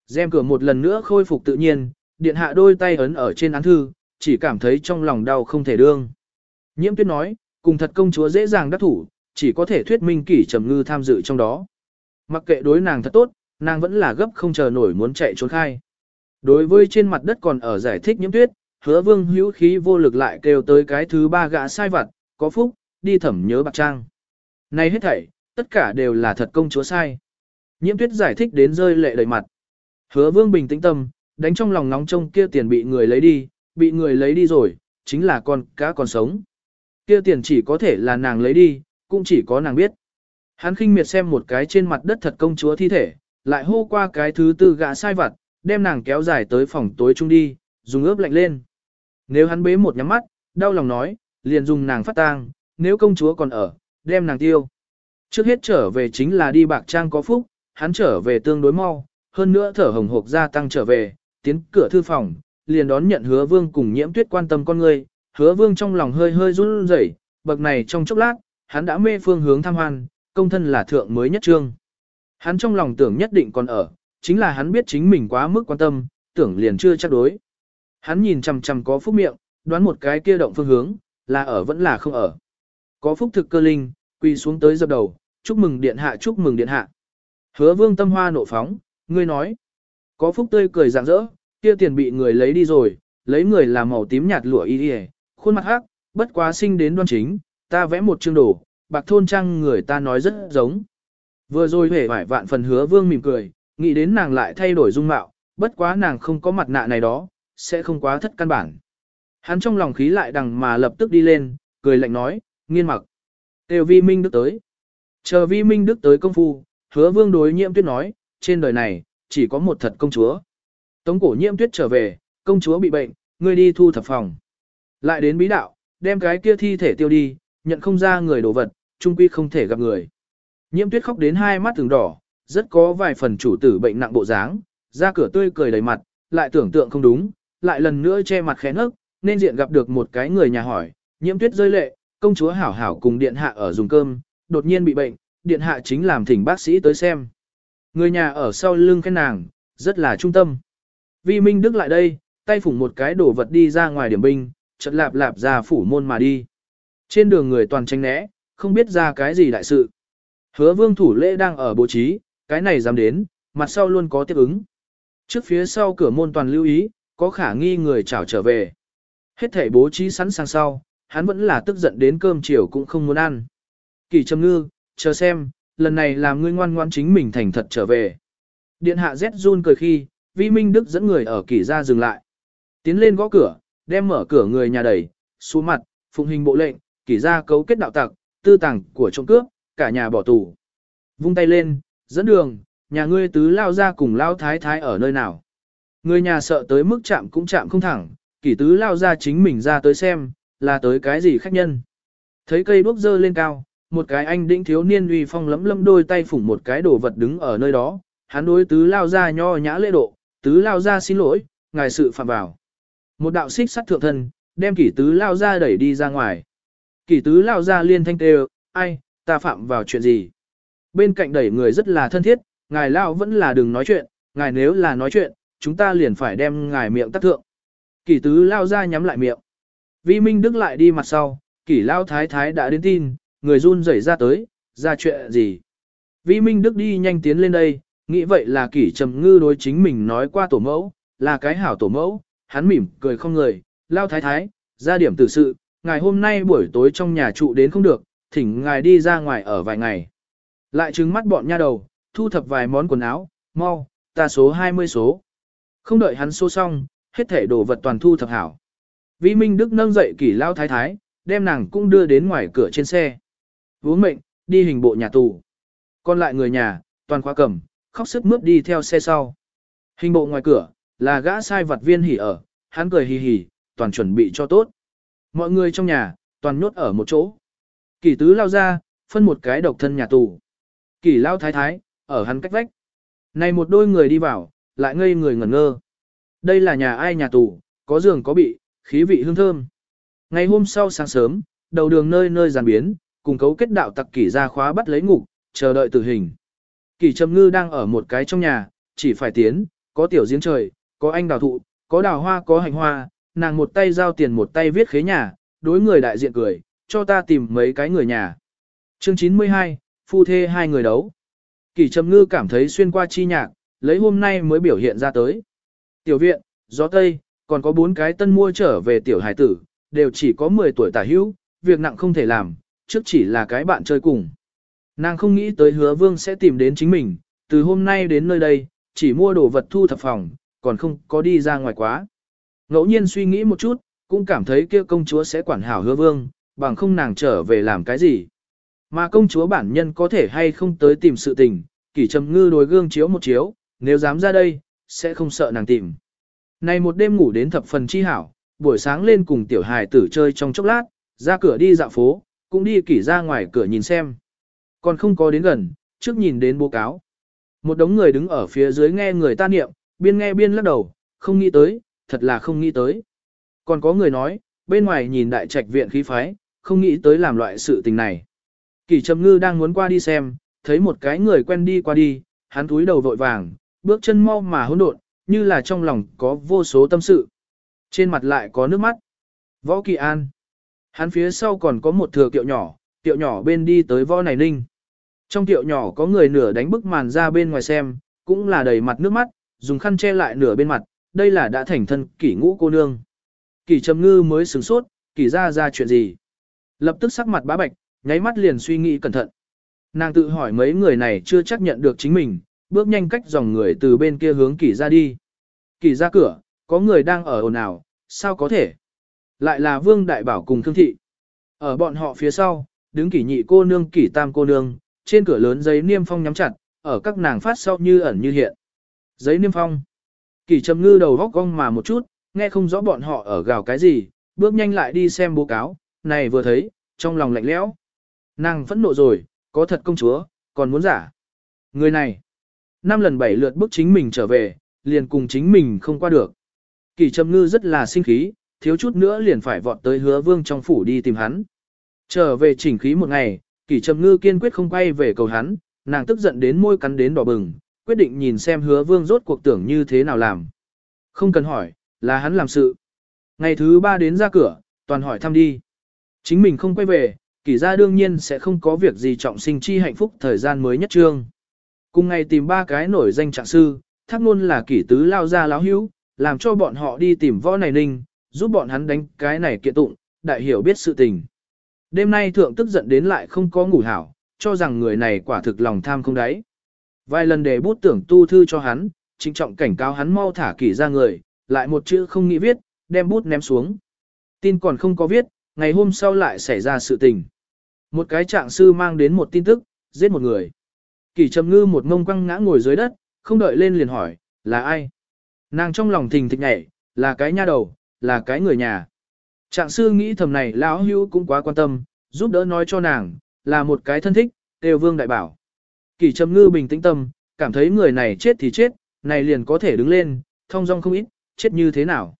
Dèm cửa một lần nữa khôi phục tự nhiên, điện hạ đôi tay ấn ở trên án thư, chỉ cảm thấy trong lòng đau không thể đương. Nhiễm tuyết nói, cùng thật công chúa dễ dàng đắc thủ, chỉ có thể thuyết minh kỷ trầm ngư tham dự trong đó. Mặc kệ đối nàng thật tốt, nàng vẫn là gấp không chờ nổi muốn chạy trốn khai. Đối với trên mặt đất còn ở giải thích nhiễm tuyết, hứa vương hữu khí vô lực lại kêu tới cái thứ ba gã sai vặt, có phúc, đi thẩm nhớ bạc trang. Này hết thảy, tất cả đều là thật công chúa sai. Nhiễm tuyết giải thích đến rơi lệ đầy mặt. Hứa vương bình tĩnh tâm, đánh trong lòng nóng trông kia tiền bị người lấy đi, bị người lấy đi rồi, chính là con cá còn sống. Kia tiền chỉ có thể là nàng lấy đi, cũng chỉ có nàng biết. Hắn khinh miệt xem một cái trên mặt đất thật công chúa thi thể, lại hô qua cái thứ tư gã sai vặt, đem nàng kéo dài tới phòng tối trung đi, dùng ướp lạnh lên. Nếu hắn bế một nhắm mắt, đau lòng nói, liền dùng nàng phát tang, nếu công chúa còn ở, đem nàng tiêu. Trước hết trở về chính là đi bạc trang có phúc, hắn trở về tương đối mau, hơn nữa thở hồng hộc gia tăng trở về, tiến cửa thư phòng, liền đón nhận hứa vương cùng nhiễm tuyết quan tâm con người, hứa vương trong lòng hơi hơi run rẩy, bậc này trong chốc lát, hắn đã mê phương hướng tham hoan, công thân là thượng mới nhất trương. Hắn trong lòng tưởng nhất định còn ở, chính là hắn biết chính mình quá mức quan tâm, tưởng liền chưa chắc đối. Hắn nhìn chằm chằm có phúc miệng, đoán một cái kia động phương hướng, là ở vẫn là không ở. Có phúc thực cơ linh, quỳ xuống tới dập đầu, chúc mừng điện hạ chúc mừng điện hạ. Hứa vương tâm hoa nộ phóng, ngươi nói. Có phúc tươi cười rạng rỡ, kia tiền bị người lấy đi rồi, lấy người làm màu tím nhạt lụa y khuôn mặt hắc, bất quá sinh đến đoan chính, ta vẽ một chương đồ, bạc thôn trang người ta nói rất giống. Vừa rồi hề vải vạn phần hứa vương mỉm cười, nghĩ đến nàng lại thay đổi dung mạo, bất quá nàng không có mặt nạ này đó, sẽ không quá thất căn bản. Hắn trong lòng khí lại đằng mà lập tức đi lên, cười lạnh nói, nghiên mặc. Đều vi minh đức tới. Chờ vi minh đức tới công phu, hứa vương đối nhiễm tuyết nói, trên đời này, chỉ có một thật công chúa. Tống cổ nhiễm tuyết trở về, công chúa bị bệnh, ngươi đi thu thập phòng. Lại đến bí đạo, đem cái kia thi thể tiêu đi, nhận không ra người đồ vật, trung quy không thể gặp người. Nhiễm tuyết khóc đến hai mắt từng đỏ, rất có vài phần chủ tử bệnh nặng bộ dáng, ra cửa tươi cười đầy mặt, lại tưởng tượng không đúng, lại lần nữa che mặt khẽ nấc, nên diện gặp được một cái người nhà hỏi, nhiễm tuyết rơi lệ, công chúa hảo hảo cùng điện hạ ở dùng cơm, đột nhiên bị bệnh, điện hạ chính làm thỉnh bác sĩ tới xem. Người nhà ở sau lưng khen nàng, rất là trung tâm. Vi Minh Đức lại đây, tay phủng một cái đổ vật đi ra ngoài điểm binh, chợt lạp lạp ra phủ môn mà đi. Trên đường người toàn tranh né, không biết ra cái gì đại sự. Hứa vương thủ lễ đang ở bố trí, cái này dám đến, mặt sau luôn có tiếp ứng. Trước phía sau cửa môn toàn lưu ý, có khả nghi người chảo trở về. Hết thể bố trí sẵn sàng sau, hắn vẫn là tức giận đến cơm chiều cũng không muốn ăn. Kỳ trầm ngư, chờ xem, lần này làm ngươi ngoan ngoan chính mình thành thật trở về. Điện hạ Z run cười khi, Vi Minh Đức dẫn người ở kỳ ra dừng lại. Tiến lên gõ cửa, đem mở cửa người nhà đẩy, xuống mặt, phụng hình bộ lệnh, kỳ ra cấu kết đạo tặc, tư tàng của trộm cướp, cả nhà bỏ tù. Vung tay lên, dẫn đường, nhà ngươi tứ lao ra cùng lao thái thái ở nơi nào. Người nhà sợ tới mức chạm cũng chạm không thẳng, kỷ tứ lao ra chính mình ra tới xem, là tới cái gì khách nhân. Thấy cây đuốc dơ lên cao, một cái anh đĩnh thiếu niên uy phong lấm lấm đôi tay phủng một cái đồ vật đứng ở nơi đó, hắn đối tứ lao ra nho nhã lễ độ, tứ lao ra xin lỗi, ngài sự phạm vào. Một đạo xích sắt thượng thân, đem kỷ tứ lao ra đẩy đi ra ngoài. Kỷ tứ lao ra liên thanh kêu, ai, ta phạm vào chuyện gì? bên cạnh đẩy người rất là thân thiết, ngài lao vẫn là đừng nói chuyện, ngài nếu là nói chuyện, chúng ta liền phải đem ngài miệng tắt thượng. Kỷ tứ lao ra nhắm lại miệng. Vi Minh Đức lại đi mặt sau, kỷ lao thái thái đã đến tin, người run rẩy ra tới, ra chuyện gì. Vi Minh Đức đi nhanh tiến lên đây, nghĩ vậy là kỷ trầm ngư đối chính mình nói qua tổ mẫu, là cái hảo tổ mẫu, hắn mỉm cười không người, lao thái thái, ra điểm tử sự, ngài hôm nay buổi tối trong nhà trụ đến không được, thỉnh ngài đi ra ngoài ở vài ngày. Lại trứng mắt bọn nha đầu, thu thập vài món quần áo, mau, ta số 20 số. Không đợi hắn số xong, hết thể đồ vật toàn thu thập hảo. Vĩ Minh Đức nâng dậy kỷ lao thái thái, đem nàng cũng đưa đến ngoài cửa trên xe. Vốn mệnh, đi hình bộ nhà tù. Còn lại người nhà, toàn khóa cầm, khóc sức mướt đi theo xe sau. Hình bộ ngoài cửa, là gã sai vật viên hỉ ở, hắn cười hì hì, toàn chuẩn bị cho tốt. Mọi người trong nhà, toàn nhốt ở một chỗ. Kỷ tứ lao ra, phân một cái độc thân nhà tù. Kỷ lao thái thái, ở hắn cách vách. Này một đôi người đi vào, lại ngây người ngẩn ngơ. Đây là nhà ai nhà tù, có giường có bị, khí vị hương thơm. Ngày hôm sau sáng sớm, đầu đường nơi nơi giàn biến, cùng cấu kết đạo tặc kỷ ra khóa bắt lấy ngục, chờ đợi tử hình. Kỷ trầm ngư đang ở một cái trong nhà, chỉ phải tiến, có tiểu giếng trời, có anh đào thụ, có đào hoa có hành hoa, nàng một tay giao tiền một tay viết khế nhà, đối người đại diện cười, cho ta tìm mấy cái người nhà. Chương 92, phu thê hai người đấu. Kỷ trầm ngư cảm thấy xuyên qua chi nhạc, lấy hôm nay mới biểu hiện ra tới. Tiểu viện, gió tây, còn có bốn cái tân mua trở về tiểu hải tử, đều chỉ có 10 tuổi tả hữu, việc nặng không thể làm, trước chỉ là cái bạn chơi cùng. Nàng không nghĩ tới hứa vương sẽ tìm đến chính mình, từ hôm nay đến nơi đây, chỉ mua đồ vật thu thập phòng, còn không có đi ra ngoài quá. Ngẫu nhiên suy nghĩ một chút, cũng cảm thấy kia công chúa sẽ quản hảo hứa vương, bằng không nàng trở về làm cái gì. Mà công chúa bản nhân có thể hay không tới tìm sự tình, kỷ trầm ngư đối gương chiếu một chiếu, nếu dám ra đây, sẽ không sợ nàng tìm. Này một đêm ngủ đến thập phần chi hảo, buổi sáng lên cùng tiểu hài tử chơi trong chốc lát, ra cửa đi dạo phố, cũng đi kỷ ra ngoài cửa nhìn xem. Còn không có đến gần, trước nhìn đến bố cáo. Một đống người đứng ở phía dưới nghe người ta niệm, biên nghe biên lắc đầu, không nghĩ tới, thật là không nghĩ tới. Còn có người nói, bên ngoài nhìn đại trạch viện khí phái, không nghĩ tới làm loại sự tình này. Kỳ Trầm Ngư đang muốn qua đi xem, thấy một cái người quen đi qua đi, hắn túi đầu vội vàng, bước chân mau mà hỗn độn, như là trong lòng có vô số tâm sự. Trên mặt lại có nước mắt. Võ Kỳ An. Hắn phía sau còn có một thừa kiệu nhỏ, kiệu nhỏ bên đi tới võ này ninh. Trong kiệu nhỏ có người nửa đánh bức màn ra bên ngoài xem, cũng là đầy mặt nước mắt, dùng khăn che lại nửa bên mặt, đây là đã thành thân kỷ ngũ cô nương. Kỷ trầm ngư mới sửng sốt, kỷ ra ra chuyện gì. Lập tức sắc mặt bá bạch, nháy mắt liền suy nghĩ cẩn thận. Nàng tự hỏi mấy người này chưa chắc nhận được chính mình, bước nhanh cách dòng người từ bên kia hướng kỷ ra đi. Kỷ ra cửa, có người đang ở ồn ào, sao có thể? Lại là Vương Đại Bảo cùng Thương Thị. Ở bọn họ phía sau, đứng kỷ nhị cô nương kỷ tam cô nương, trên cửa lớn giấy niêm phong nhắm chặt, ở các nàng phát sau như ẩn như hiện. Giấy niêm phong. Kỳ trầm ngư đầu góc cong mà một chút, nghe không rõ bọn họ ở gào cái gì, bước nhanh lại đi xem bố cáo, này vừa thấy, trong lòng lạnh lẽo. Nàng phẫn nộ rồi, có thật công chúa, còn muốn giả. Người này, năm lần bảy lượt bước chính mình trở về, liền cùng chính mình không qua được. Kỳ trầm ngư rất là sinh khí, thiếu chút nữa liền phải vọt tới hứa vương trong phủ đi tìm hắn. Trở về chỉnh khí một ngày, kỳ trầm ngư kiên quyết không quay về cầu hắn, nàng tức giận đến môi cắn đến đỏ bừng, quyết định nhìn xem hứa vương rốt cuộc tưởng như thế nào làm. Không cần hỏi, là hắn làm sự. Ngày thứ ba đến ra cửa, toàn hỏi thăm đi. Chính mình không quay về, kỷ gia đương nhiên sẽ không có việc gì trọng sinh chi hạnh phúc thời gian mới nhất trương. Cùng ngày tìm ba cái nổi danh trạng sư, thác luôn là kỷ tứ lao ra láo hữu, làm cho bọn họ đi tìm võ này ninh, giúp bọn hắn đánh cái này kiện tụng, đại hiểu biết sự tình. Đêm nay thượng tức giận đến lại không có ngủ hảo, cho rằng người này quả thực lòng tham không đáy. Vài lần để bút tưởng tu thư cho hắn, trinh trọng cảnh cáo hắn mau thả kỷ ra người, lại một chữ không nghĩ viết, đem bút ném xuống. Tin còn không có viết, ngày hôm sau lại xảy ra sự tình. Một cái trạng sư mang đến một tin tức, giết một người. Kỷ trầm ngư một ngông quăng ngã ngồi dưới đất, không đợi lên liền hỏi, là ai? Nàng trong lòng thình thịch nhảy, là cái nha đầu, là cái người nhà. Trạng sư nghĩ thầm này lão hưu cũng quá quan tâm, giúp đỡ nói cho nàng, là một cái thân thích, đều vương đại bảo kỳ trầm ngư bình tĩnh tâm, cảm thấy người này chết thì chết, này liền có thể đứng lên, thông dong không ít, chết như thế nào.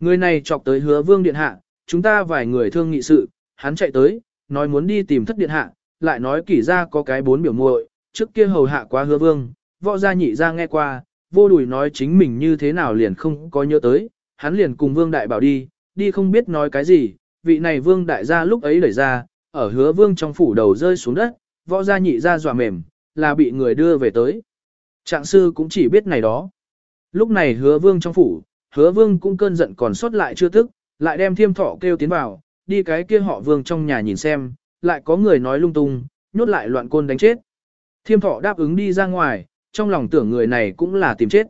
Người này chọc tới hứa vương điện hạ, chúng ta vài người thương nghị sự, hắn chạy tới, nói muốn đi tìm thất điện hạ, lại nói kỷ ra có cái bốn biểu muội, trước kia hầu hạ quá hứa vương, võ gia nhị ra nghe qua, vô đùi nói chính mình như thế nào liền không có nhớ tới, hắn liền cùng vương đại bảo đi, đi không biết nói cái gì, vị này vương đại gia lúc ấy đẩy ra, ở hứa vương trong phủ đầu rơi xuống đất, võ gia nhị ra dọa mềm, là bị người đưa về tới. Trạng sư cũng chỉ biết này đó. Lúc này hứa vương trong phủ, hứa vương cũng cơn giận còn sót lại chưa tức, lại đem thiêm thọ kêu tiến vào, đi cái kia họ vương trong nhà nhìn xem, lại có người nói lung tung, nhốt lại loạn côn đánh chết. Thiêm thọ đáp ứng đi ra ngoài, trong lòng tưởng người này cũng là tìm chết.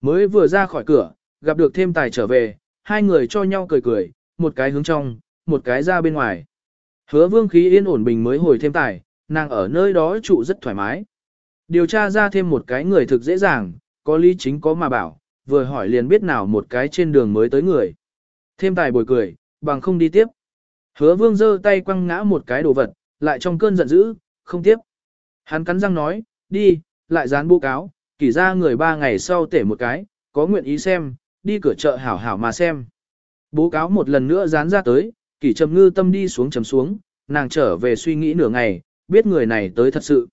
Mới vừa ra khỏi cửa, gặp được thêm tài trở về, hai người cho nhau cười cười, một cái hướng trong, một cái ra bên ngoài. Hứa vương khí yên ổn bình mới hồi thêm tài, nàng ở nơi đó trụ rất thoải mái. Điều tra ra thêm một cái người thực dễ dàng, có lý chính có mà bảo, vừa hỏi liền biết nào một cái trên đường mới tới người. Thêm tài bồi cười, bằng không đi tiếp. Hứa vương giơ tay quăng ngã một cái đồ vật, lại trong cơn giận dữ, không tiếp. Hắn cắn răng nói, đi, lại dán bố cáo, kỳ ra người ba ngày sau tể một cái, có nguyện ý xem, đi cửa chợ hảo hảo mà xem. Bố cáo một lần nữa dán ra tới, kỳ trầm ngư tâm đi xuống trầm xuống, nàng trở về suy nghĩ nửa ngày, biết người này tới thật sự.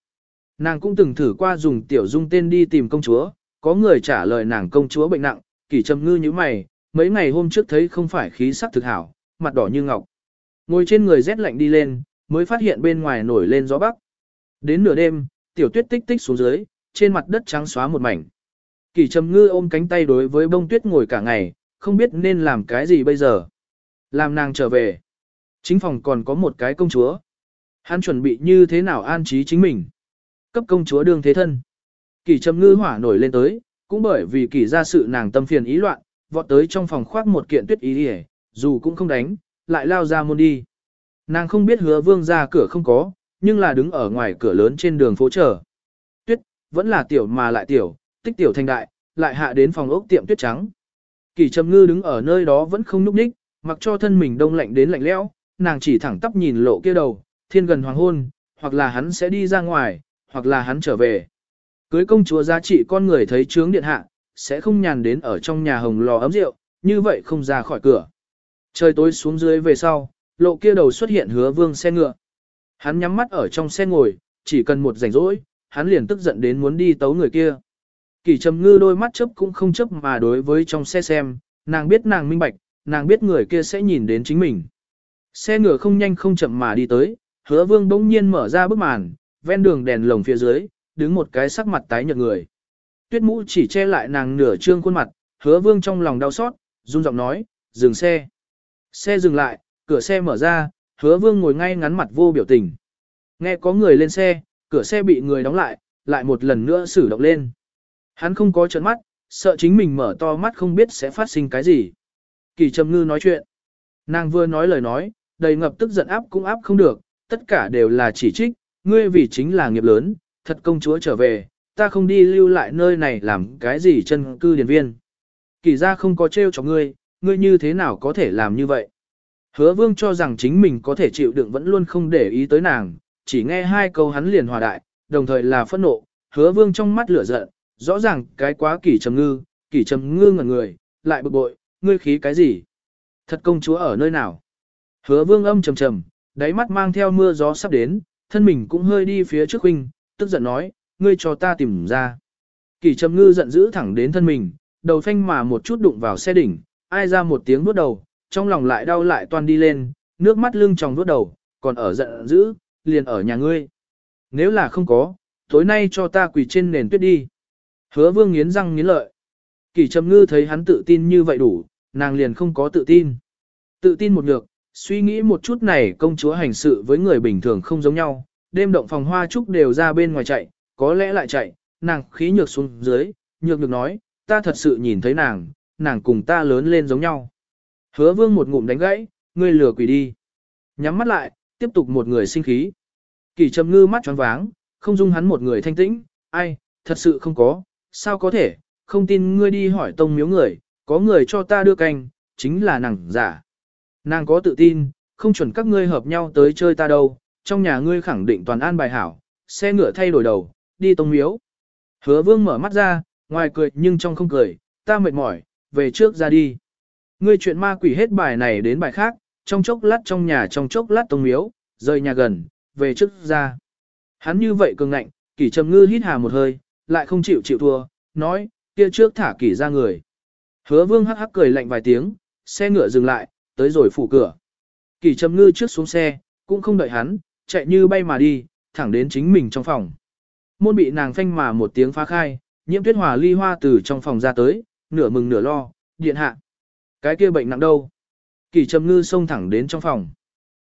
Nàng cũng từng thử qua dùng tiểu dung tên đi tìm công chúa, có người trả lời nàng công chúa bệnh nặng, kỳ trầm ngư như mày, mấy ngày hôm trước thấy không phải khí sắc thực hảo, mặt đỏ như ngọc. Ngồi trên người rét lạnh đi lên, mới phát hiện bên ngoài nổi lên gió bắc. Đến nửa đêm, tiểu tuyết tích tích xuống dưới, trên mặt đất trắng xóa một mảnh. Kỳ trầm ngư ôm cánh tay đối với bông tuyết ngồi cả ngày, không biết nên làm cái gì bây giờ. Làm nàng trở về. Chính phòng còn có một cái công chúa. Hắn chuẩn bị như thế nào an trí chính mình. Cấp công chúa đương thế thân. Kỳ trầm ngư hỏa nổi lên tới, cũng bởi vì kỳ ra sự nàng tâm phiền ý loạn, vọt tới trong phòng khoác một kiện tuyết ý đi dù cũng không đánh, lại lao ra môn đi. Nàng không biết hứa vương ra cửa không có, nhưng là đứng ở ngoài cửa lớn trên đường phố chờ. Tuyết, vẫn là tiểu mà lại tiểu, tích tiểu thành đại, lại hạ đến phòng ốc tiệm tuyết trắng. Kỳ trầm ngư đứng ở nơi đó vẫn không núp ních, mặc cho thân mình đông lạnh đến lạnh lẽo, nàng chỉ thẳng tắp nhìn lộ kia đầu, thiên gần hoàng hôn, hoặc là hắn sẽ đi ra ngoài, hoặc là hắn trở về. Cưới công chúa giá trị con người thấy trướng điện hạ, sẽ không nhàn đến ở trong nhà hồng lò ấm rượu, như vậy không ra khỏi cửa. Trời tối xuống dưới về sau, lộ kia đầu xuất hiện hứa vương xe ngựa. Hắn nhắm mắt ở trong xe ngồi, chỉ cần một rảnh rỗi, hắn liền tức giận đến muốn đi tấu người kia. Kỳ trầm ngư đôi mắt chớp cũng không chớp mà đối với trong xe xem, nàng biết nàng minh bạch, nàng biết người kia sẽ nhìn đến chính mình. Xe ngựa không nhanh không chậm mà đi tới, hứa vương bỗng nhiên mở ra bức màn, ven đường đèn lồng phía dưới, đứng một cái sắc mặt tái nhợt người. Tuyết mũ chỉ che lại nàng nửa trương khuôn mặt, hứa vương trong lòng đau xót, run giọng nói, dừng xe. Xe dừng lại, cửa xe mở ra, hứa vương ngồi ngay ngắn mặt vô biểu tình. Nghe có người lên xe, cửa xe bị người đóng lại, lại một lần nữa sử động lên. Hắn không có trợn mắt, sợ chính mình mở to mắt không biết sẽ phát sinh cái gì. Kỳ trầm ngư nói chuyện. Nàng vừa nói lời nói, đầy ngập tức giận áp cũng áp không được, tất cả đều là chỉ trích, ngươi vì chính là nghiệp lớn, thật công chúa trở về, ta không đi lưu lại nơi này làm cái gì chân cư điển viên. Kỳ ra không có trêu cho ngươi, ngươi như thế nào có thể làm như vậy? Hứa vương cho rằng chính mình có thể chịu đựng vẫn luôn không để ý tới nàng, chỉ nghe hai câu hắn liền hòa đại, đồng thời là phẫn nộ, hứa vương trong mắt lửa giận, rõ ràng cái quá kỳ trầm ngư, kỳ trầm ngư ngẩn người, lại bực bội, ngươi khí cái gì? Thật công chúa ở nơi nào? Hứa vương âm trầm trầm, đáy mắt mang theo mưa gió sắp đến, thân mình cũng hơi đi phía trước huynh, tức giận nói, ngươi cho ta tìm ra. Kỳ trầm ngư giận dữ thẳng đến thân mình, đầu phanh mà một chút đụng vào xe đỉnh, ai ra một tiếng nuốt đầu, trong lòng lại đau lại toan đi lên, nước mắt lưng tròng nuốt đầu, còn ở giận dữ, liền ở nhà ngươi. Nếu là không có, tối nay cho ta quỳ trên nền tuyết đi. Hứa vương nghiến răng nghiến lợi. Kỳ trầm ngư thấy hắn tự tin như vậy đủ, nàng liền không có tự tin. Tự tin một nhược, suy nghĩ một chút này công chúa hành sự với người bình thường không giống nhau, đêm động phòng hoa trúc đều ra bên ngoài chạy, có lẽ lại chạy, nàng khí nhược xuống dưới, nhược được nói, ta thật sự nhìn thấy nàng, nàng cùng ta lớn lên giống nhau. Hứa vương một ngụm đánh gãy, ngươi lừa quỷ đi. Nhắm mắt lại, tiếp tục một người sinh khí. Kỳ trầm ngư mắt tròn váng, không dung hắn một người thanh tĩnh, ai, thật sự không có, sao có thể, không tin ngươi đi hỏi tông miếu người, có người cho ta đưa canh, chính là nàng giả. Nàng có tự tin, không chuẩn các ngươi hợp nhau tới chơi ta đâu, trong nhà ngươi khẳng định toàn an bài hảo, xe ngựa thay đổi đầu, đi tông miếu. Hứa vương mở mắt ra, ngoài cười nhưng trong không cười, ta mệt mỏi, về trước ra đi. Ngươi chuyện ma quỷ hết bài này đến bài khác, trong chốc lát trong nhà trong chốc lát tông miếu, rời nhà gần, về trước ra. Hắn như vậy cường ngạnh, Kỷ trầm ngư hít hà một hơi, lại không chịu chịu thua, nói, kia trước thả kỷ ra người. Hứa vương hắc hắc cười lạnh vài tiếng, xe ngựa dừng lại, tới rồi phủ cửa. kỳ trầm ngư trước xuống xe, cũng không đợi hắn, chạy như bay mà đi, thẳng đến chính mình trong phòng. Môn bị nàng phanh mà một tiếng phá khai, nhiễm tuyết hòa ly hoa từ trong phòng ra tới, nửa mừng nửa lo, điện hạ. Cái kia bệnh nặng đâu? kỳ trầm ngư xông thẳng đến trong phòng.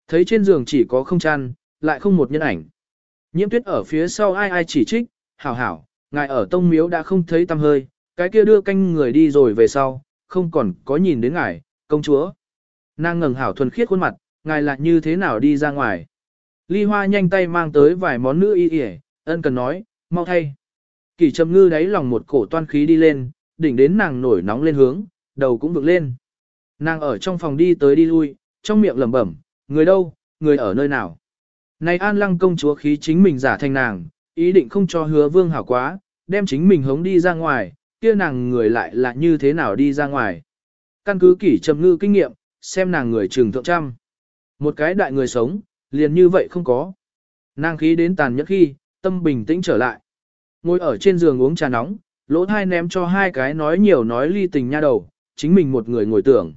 Thấy trên giường chỉ có không chăn, lại không một nhân ảnh. Nhiễm tuyết ở phía sau ai ai chỉ trích, hảo hảo, ngài ở tông miếu đã không thấy tâm hơi, cái kia đưa canh người đi rồi về sau, không còn có nhìn đến ngài, công chúa. Nàng ngẩng hảo thuần khiết khuôn mặt, ngài lại như thế nào đi ra ngoài. Ly Hoa nhanh tay mang tới vài món nữ y y, ân cần nói, mau thay. Kỳ trầm ngư đáy lòng một cổ toan khí đi lên, đỉnh đến nàng nổi nóng lên hướng, đầu cũng vực lên. Nàng ở trong phòng đi tới đi lui, trong miệng lẩm bẩm, người đâu, người ở nơi nào. Này an lăng công chúa khí chính mình giả thành nàng, ý định không cho hứa vương hảo quá, đem chính mình hống đi ra ngoài, kia nàng người lại là như thế nào đi ra ngoài. Căn cứ kỷ trầm ngư kinh nghiệm, xem nàng người trường thượng trăm. Một cái đại người sống, liền như vậy không có. Nàng khí đến tàn nhẫn khi, tâm bình tĩnh trở lại. Ngồi ở trên giường uống trà nóng, lỗ thai ném cho hai cái nói nhiều nói ly tình nha đầu, chính mình một người ngồi tưởng.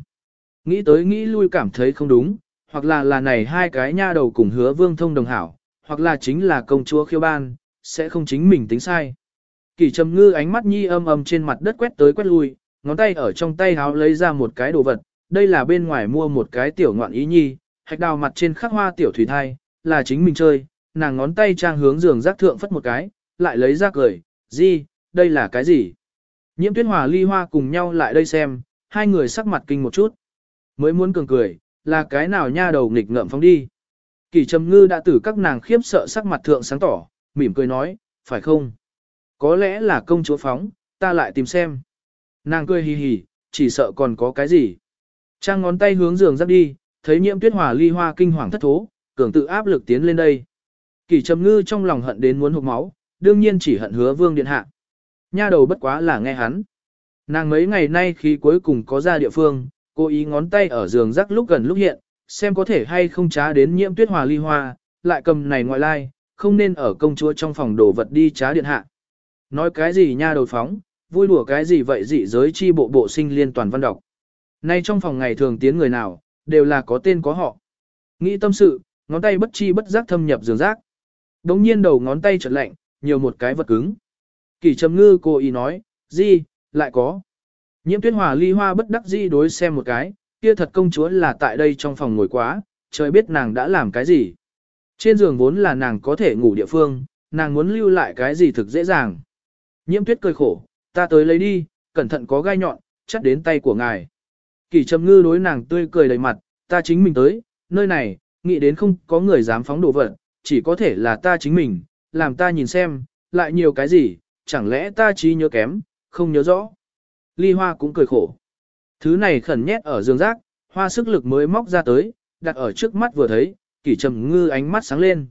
Nghĩ tới nghĩ lui cảm thấy không đúng, hoặc là là này hai cái nha đầu cùng hứa vương thông đồng hảo, hoặc là chính là công chúa khiêu ban, sẽ không chính mình tính sai. Kỳ trầm ngư ánh mắt nhi âm âm trên mặt đất quét tới quét lui, ngón tay ở trong tay háo lấy ra một cái đồ vật, đây là bên ngoài mua một cái tiểu ngoạn ý nhi, hạch đào mặt trên khắc hoa tiểu thủy thai, là chính mình chơi, nàng ngón tay trang hướng giường rác thượng phất một cái, lại lấy ra cười, gì, đây là cái gì? Nhiễm tuyết hòa ly hoa cùng nhau lại đây xem, hai người sắc mặt kinh một chút. Mới muốn cường cười, là cái nào nha đầu nghịch ngợm phóng đi. Kỳ trầm ngư đã tử các nàng khiếp sợ sắc mặt thượng sáng tỏ, mỉm cười nói, phải không? Có lẽ là công chúa phóng, ta lại tìm xem. Nàng cười hì hì, chỉ sợ còn có cái gì. Trang ngón tay hướng giường dắt đi, thấy nhiễm tuyết hòa ly hoa kinh hoàng thất thố, cường tự áp lực tiến lên đây. Kỷ trầm ngư trong lòng hận đến muốn hụt máu, đương nhiên chỉ hận hứa vương điện hạ. Nha đầu bất quá là nghe hắn. Nàng mấy ngày nay khi cuối cùng có ra địa phương, cố ý ngón tay ở giường rắc lúc gần lúc hiện, xem có thể hay không trá đến nhiễm tuyết hòa ly hoa, lại cầm này ngoại lai, không nên ở công chúa trong phòng đổ vật đi trá điện hạ. Nói cái gì nha đầu phóng, vui đùa cái gì vậy dị giới chi bộ bộ sinh liên toàn văn đọc. Nay trong phòng ngày thường tiến người nào, đều là có tên có họ. Nghĩ tâm sự, ngón tay bất chi bất giác thâm nhập giường rác. Đống nhiên đầu ngón tay chợt lạnh, nhiều một cái vật cứng. Kỳ trầm ngư cô ý nói, gì, lại có. Nhiễm tuyết hòa ly hoa bất đắc dĩ đối xem một cái, kia thật công chúa là tại đây trong phòng ngồi quá, trời biết nàng đã làm cái gì. Trên giường vốn là nàng có thể ngủ địa phương, nàng muốn lưu lại cái gì thực dễ dàng. Nhiễm tuyết cười khổ, ta tới lấy đi, cẩn thận có gai nhọn, chắc đến tay của ngài. Kỳ trầm ngư đối nàng tươi cười đầy mặt, ta chính mình tới, nơi này, nghĩ đến không có người dám phóng đồ vật, chỉ có thể là ta chính mình, làm ta nhìn xem, lại nhiều cái gì, chẳng lẽ ta trí nhớ kém, không nhớ rõ. Ly Hoa cũng cười khổ. Thứ này khẩn nhét ở giường rác, hoa sức lực mới móc ra tới, đặt ở trước mắt vừa thấy, kỷ trầm ngư ánh mắt sáng lên.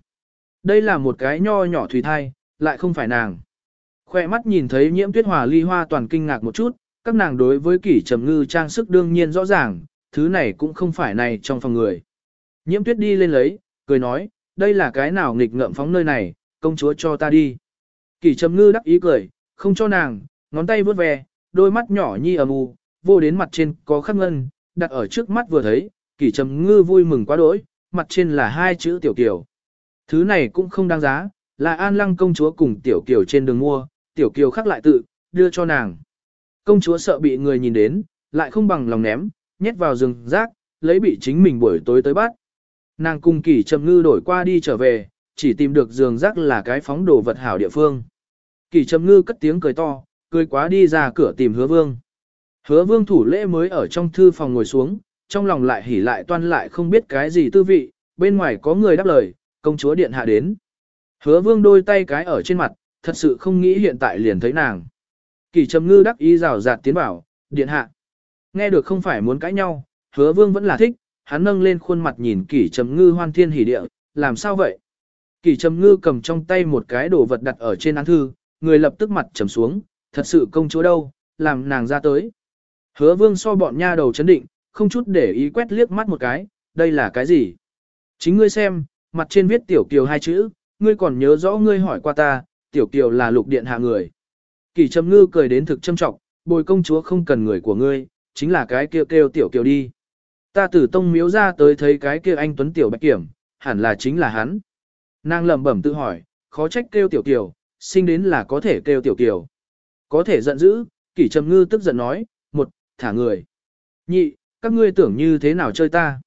Đây là một cái nho nhỏ thủy thai, lại không phải nàng. Khoe mắt nhìn thấy nhiễm tuyết hòa ly hoa toàn kinh ngạc một chút, các nàng đối với kỷ trầm ngư trang sức đương nhiên rõ ràng, thứ này cũng không phải này trong phòng người. Nhiễm tuyết đi lên lấy, cười nói, đây là cái nào nghịch ngợm phóng nơi này, công chúa cho ta đi. Kỷ trầm ngư đắc ý cười, không cho nàng, ngón tay vướt ve, đôi mắt nhỏ nhi ầm u, vô đến mặt trên có khắc ngân, đặt ở trước mắt vừa thấy, kỷ trầm ngư vui mừng quá đỗi, mặt trên là hai chữ tiểu kiều. Thứ này cũng không đáng giá, là an lăng công chúa cùng tiểu kiều trên đường mua, tiểu kiều khắc lại tự, đưa cho nàng. Công chúa sợ bị người nhìn đến, lại không bằng lòng ném, nhét vào rừng rác, lấy bị chính mình buổi tối tới bắt. Nàng cùng kỷ trầm ngư đổi qua đi trở về, chỉ tìm được giường rác là cái phóng đồ vật hảo địa phương. Kỷ trầm ngư cất tiếng cười to, cười quá đi ra cửa tìm hứa vương. Hứa vương thủ lễ mới ở trong thư phòng ngồi xuống, trong lòng lại hỉ lại toan lại không biết cái gì tư vị, bên ngoài có người đáp lời, công chúa điện hạ đến. Hứa vương đôi tay cái ở trên mặt, thật sự không nghĩ hiện tại liền thấy nàng. Kỳ trầm ngư đắc ý rào rạt tiến bảo, điện hạ. Nghe được không phải muốn cãi nhau, hứa vương vẫn là thích, hắn nâng lên khuôn mặt nhìn Kỳ trầm ngư hoan thiên hỉ địa, làm sao vậy? Kỳ trầm ngư cầm trong tay một cái đồ vật đặt ở trên án thư, người lập tức mặt trầm xuống, thật sự công chúa đâu, làm nàng ra tới. Hứa vương so bọn nha đầu chấn định, không chút để ý quét liếc mắt một cái, đây là cái gì? Chính ngươi xem, mặt trên viết tiểu kiều hai chữ, ngươi còn nhớ rõ ngươi hỏi qua ta, tiểu kiều là lục điện hạ người. Kỳ trầm ngư cười đến thực châm trọng, bồi công chúa không cần người của ngươi, chính là cái kêu kêu tiểu kiều đi. Ta từ tông miếu ra tới thấy cái kia anh tuấn tiểu bạch kiểm, hẳn là chính là hắn. Nàng lẩm bẩm tự hỏi, khó trách kêu tiểu kiều, sinh đến là có thể kêu tiểu kiều. Có thể giận dữ, kỷ trầm ngư tức giận nói, một, thả người. Nhị, các ngươi tưởng như thế nào chơi ta.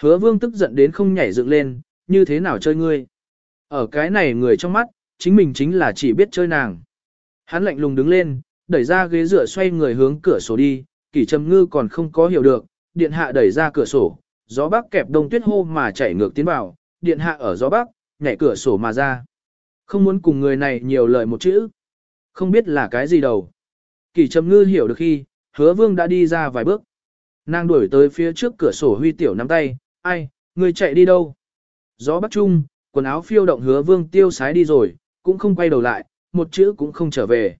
Hứa vương tức giận đến không nhảy dựng lên, như thế nào chơi ngươi. Ở cái này người trong mắt, chính mình chính là chỉ biết chơi nàng. Hắn lạnh lùng đứng lên, đẩy ra ghế dựa xoay người hướng cửa sổ đi, kỷ trầm ngư còn không có hiểu được, điện hạ đẩy ra cửa sổ, gió bắc kẹp đông tuyết hô mà chảy ngược tiến vào, điện hạ ở gió bắc, nhảy cửa sổ mà ra. Không muốn cùng người này nhiều lời một chữ. Không biết là cái gì đâu. Kỷ trầm ngư hiểu được khi, hứa vương đã đi ra vài bước. Nàng đuổi tới phía trước cửa sổ huy tiểu nắm tay, ai, người chạy đi đâu? Gió bắc trung, quần áo phiêu động hứa vương tiêu sái đi rồi, cũng không quay đầu lại, một chữ cũng không trở về.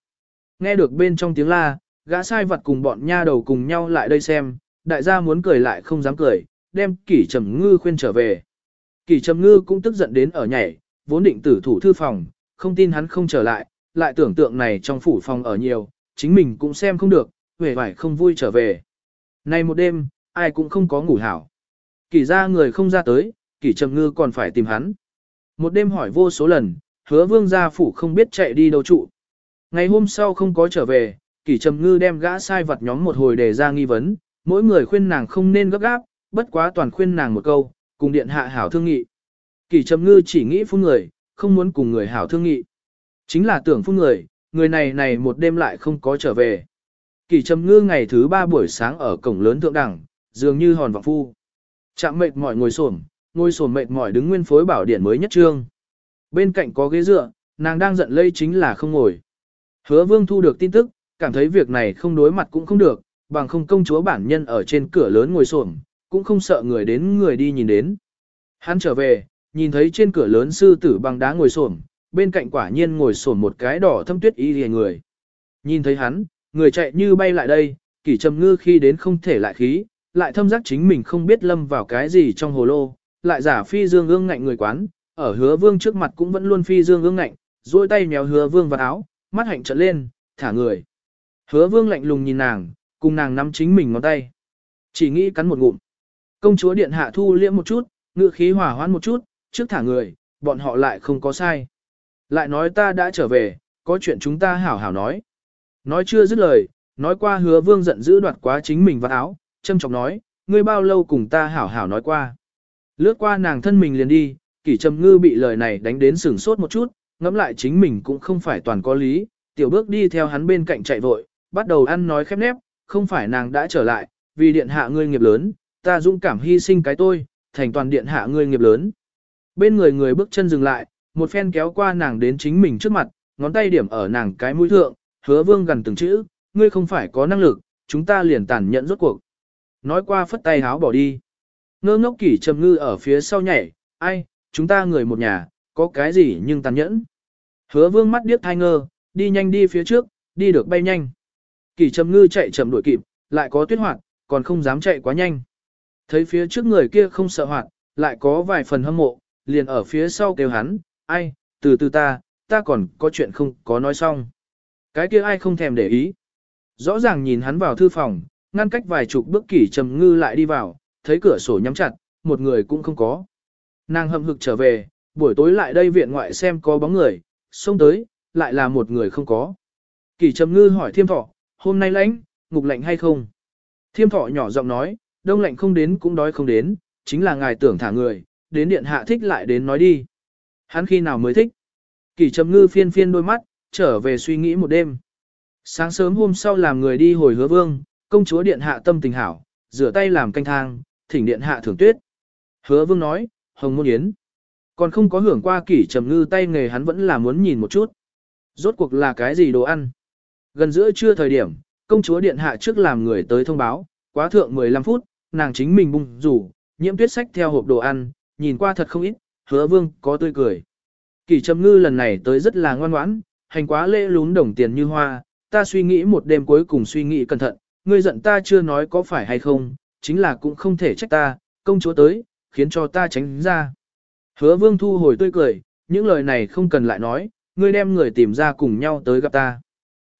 Nghe được bên trong tiếng la, gã sai vật cùng bọn nha đầu cùng nhau lại đây xem, đại gia muốn cười lại không dám cười, đem kỷ trầm ngư khuyên trở về. Kỷ trầm ngư cũng tức giận đến ở nhảy, vốn định tử thủ thư phòng, không tin hắn không trở lại, lại tưởng tượng này trong phủ phòng ở nhiều, chính mình cũng xem không được, về vải không vui trở về. Này một đêm, ai cũng không có ngủ hảo. Kỷ ra người không ra tới, kỷ trầm ngư còn phải tìm hắn. Một đêm hỏi vô số lần, hứa vương gia phủ không biết chạy đi đâu trụ. Ngày hôm sau không có trở về, kỷ trầm ngư đem gã sai vật nhóm một hồi đề ra nghi vấn, mỗi người khuyên nàng không nên gấp gáp, bất quá toàn khuyên nàng một câu, cùng điện hạ hảo thương nghị. Kỷ trầm ngư chỉ nghĩ phun người, không muốn cùng người hảo thương nghị. Chính là tưởng phun người, người này này một đêm lại không có trở về. Kỷ trầm ngư ngày thứ ba buổi sáng ở cổng lớn thượng đẳng, dường như hòn vọng phu. Chạm mệt mỏi ngồi xổm, ngồi xổm mệt mỏi đứng nguyên phối bảo điển mới nhất trương. Bên cạnh có ghế dựa, nàng đang giận lây chính là không ngồi. Hứa vương thu được tin tức, cảm thấy việc này không đối mặt cũng không được, bằng không công chúa bản nhân ở trên cửa lớn ngồi xổm, cũng không sợ người đến người đi nhìn đến. Hắn trở về, nhìn thấy trên cửa lớn sư tử bằng đá ngồi xổm, bên cạnh quả nhiên ngồi xổm một cái đỏ thâm tuyết y hề người. Nhìn thấy hắn, người chạy như bay lại đây, kỷ trầm ngư khi đến không thể lại khí, lại thâm giác chính mình không biết lâm vào cái gì trong hồ lô, lại giả phi dương ương ngạnh người quán, ở hứa vương trước mặt cũng vẫn luôn phi dương ương ngạnh, duỗi tay nhéo hứa vương vào áo, mắt hạnh trợn lên, thả người. Hứa vương lạnh lùng nhìn nàng, cùng nàng nắm chính mình ngón tay. Chỉ nghĩ cắn một ngụm. Công chúa điện hạ thu liễm một chút, ngựa khí hỏa hoãn một chút, trước thả người, bọn họ lại không có sai. Lại nói ta đã trở về, có chuyện chúng ta hảo hảo nói. Nói chưa dứt lời, nói qua hứa vương giận dữ đoạt quá chính mình vào áo, châm chọc nói, ngươi bao lâu cùng ta hảo hảo nói qua. Lướt qua nàng thân mình liền đi, kỷ trầm ngư bị lời này đánh đến sửng sốt một chút, ngẫm lại chính mình cũng không phải toàn có lý, tiểu bước đi theo hắn bên cạnh chạy vội, bắt đầu ăn nói khép nép, không phải nàng đã trở lại, vì điện hạ ngươi nghiệp lớn, ta dũng cảm hy sinh cái tôi, thành toàn điện hạ ngươi nghiệp lớn. Bên người người bước chân dừng lại, một phen kéo qua nàng đến chính mình trước mặt, ngón tay điểm ở nàng cái mũi thượng, hứa vương gần từng chữ, ngươi không phải có năng lực, chúng ta liền tàn nhẫn rốt cuộc. Nói qua phất tay háo bỏ đi. Ngơ ngốc kỷ trầm ngư ở phía sau nhảy, ai, chúng ta người một nhà, có cái gì nhưng tàn nhẫn. Hứa vương mắt điếc thai ngơ, đi nhanh đi phía trước, đi được bay nhanh. Kỷ trầm ngư chạy chậm đuổi kịp, lại có tuyết hoạt, còn không dám chạy quá nhanh. Thấy phía trước người kia không sợ hoạt, lại có vài phần hâm mộ, liền ở phía sau kêu hắn, ai, từ từ ta, ta còn có chuyện không có nói xong. Cái kia ai không thèm để ý. Rõ ràng nhìn hắn vào thư phòng, ngăn cách vài chục bước kỷ trầm ngư lại đi vào, thấy cửa sổ nhắm chặt, một người cũng không có. Nàng hậm hực trở về, buổi tối lại đây viện ngoại xem có bóng người, xông tới, lại là một người không có. Kỷ trầm ngư hỏi thiêm thọ, hôm nay lạnh, ngục lạnh hay không? Thiêm thọ nhỏ giọng nói, đông lạnh không đến cũng đói không đến, chính là ngài tưởng thả người, đến điện hạ thích lại đến nói đi. Hắn khi nào mới thích? Kỷ trầm ngư phiên phiên đôi mắt, trở về suy nghĩ một đêm. Sáng sớm hôm sau làm người đi hồi hứa vương, công chúa điện hạ tâm tình hảo, rửa tay làm canh thang, thỉnh điện hạ thưởng tuyết. Hứa vương nói, hồng môn yến. Còn không có hưởng qua kỷ trầm ngư tay nghề hắn vẫn là muốn nhìn một chút. Rốt cuộc là cái gì đồ ăn? Gần giữa trưa thời điểm, công chúa điện hạ trước làm người tới thông báo, quá thượng 15 phút, nàng chính mình bung rủ, nhiễm tuyết sách theo hộp đồ ăn, nhìn qua thật không ít, hứa vương có tươi cười. Kỷ trầm ngư lần này tới rất là ngoan ngoãn, hành quá lễ lún đồng tiền như hoa, ta suy nghĩ một đêm cuối cùng suy nghĩ cẩn thận, ngươi giận ta chưa nói có phải hay không, chính là cũng không thể trách ta, công chúa tới, khiến cho ta tránh ra. Hứa vương thu hồi tươi cười, những lời này không cần lại nói, ngươi đem người tìm ra cùng nhau tới gặp ta.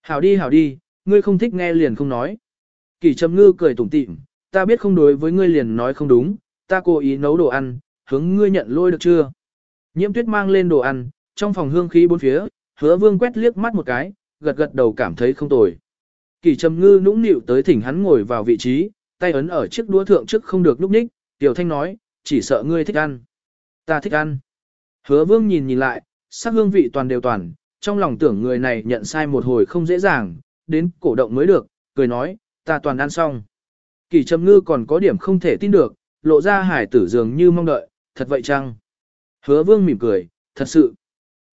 Hảo đi hảo đi, ngươi không thích nghe liền không nói. Kỳ trầm ngư cười tủm tỉm, ta biết không đối với ngươi liền nói không đúng, ta cố ý nấu đồ ăn, hướng ngươi nhận lôi được chưa? Nhiễm tuyết mang lên đồ ăn, trong phòng hương khí bốn phía, hứa vương quét liếc mắt một cái, gật gật đầu cảm thấy không tồi. Kỳ trầm ngư nũng nịu tới thỉnh hắn ngồi vào vị trí, tay ấn ở chiếc đũa thượng trước không được núp ních, tiểu thanh nói, chỉ sợ ngươi thích ăn. Ta thích ăn. Hứa vương nhìn nhìn lại, sắc hương vị toàn đều toàn, trong lòng tưởng người này nhận sai một hồi không dễ dàng, đến cổ động mới được, cười nói, ta toàn ăn xong. Kỳ trầm ngư còn có điểm không thể tin được, lộ ra hải tử dường như mong đợi, thật vậy chăng? Hứa vương mỉm cười, thật sự.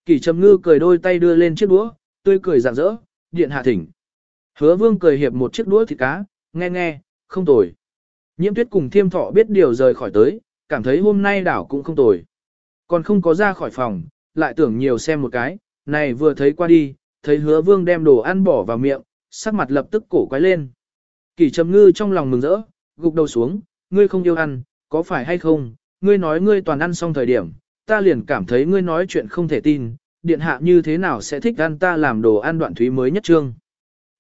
Kỳ trầm ngư cười đôi tay đưa lên chiếc đũa, tươi cười rạng rỡ, điện hạ thỉnh. Hứa vương cười hiệp một chiếc đũa thịt cá, nghe nghe, không tồi. Nhiễm tuyết cùng thiêm thọ biết điều rời khỏi tới, cảm thấy hôm nay đảo cũng không tồi. Còn không có ra khỏi phòng, lại tưởng nhiều xem một cái, này vừa thấy qua đi, thấy hứa vương đem đồ ăn bỏ vào miệng, sắc mặt lập tức cổ quái lên. Kỳ trầm ngư trong lòng mừng rỡ, gục đầu xuống, ngươi không yêu ăn, có phải hay không, ngươi nói ngươi toàn ăn xong thời điểm, ta liền cảm thấy ngươi nói chuyện không thể tin, điện hạ như thế nào sẽ thích ăn ta làm đồ ăn đoạn thúy mới nhất trương.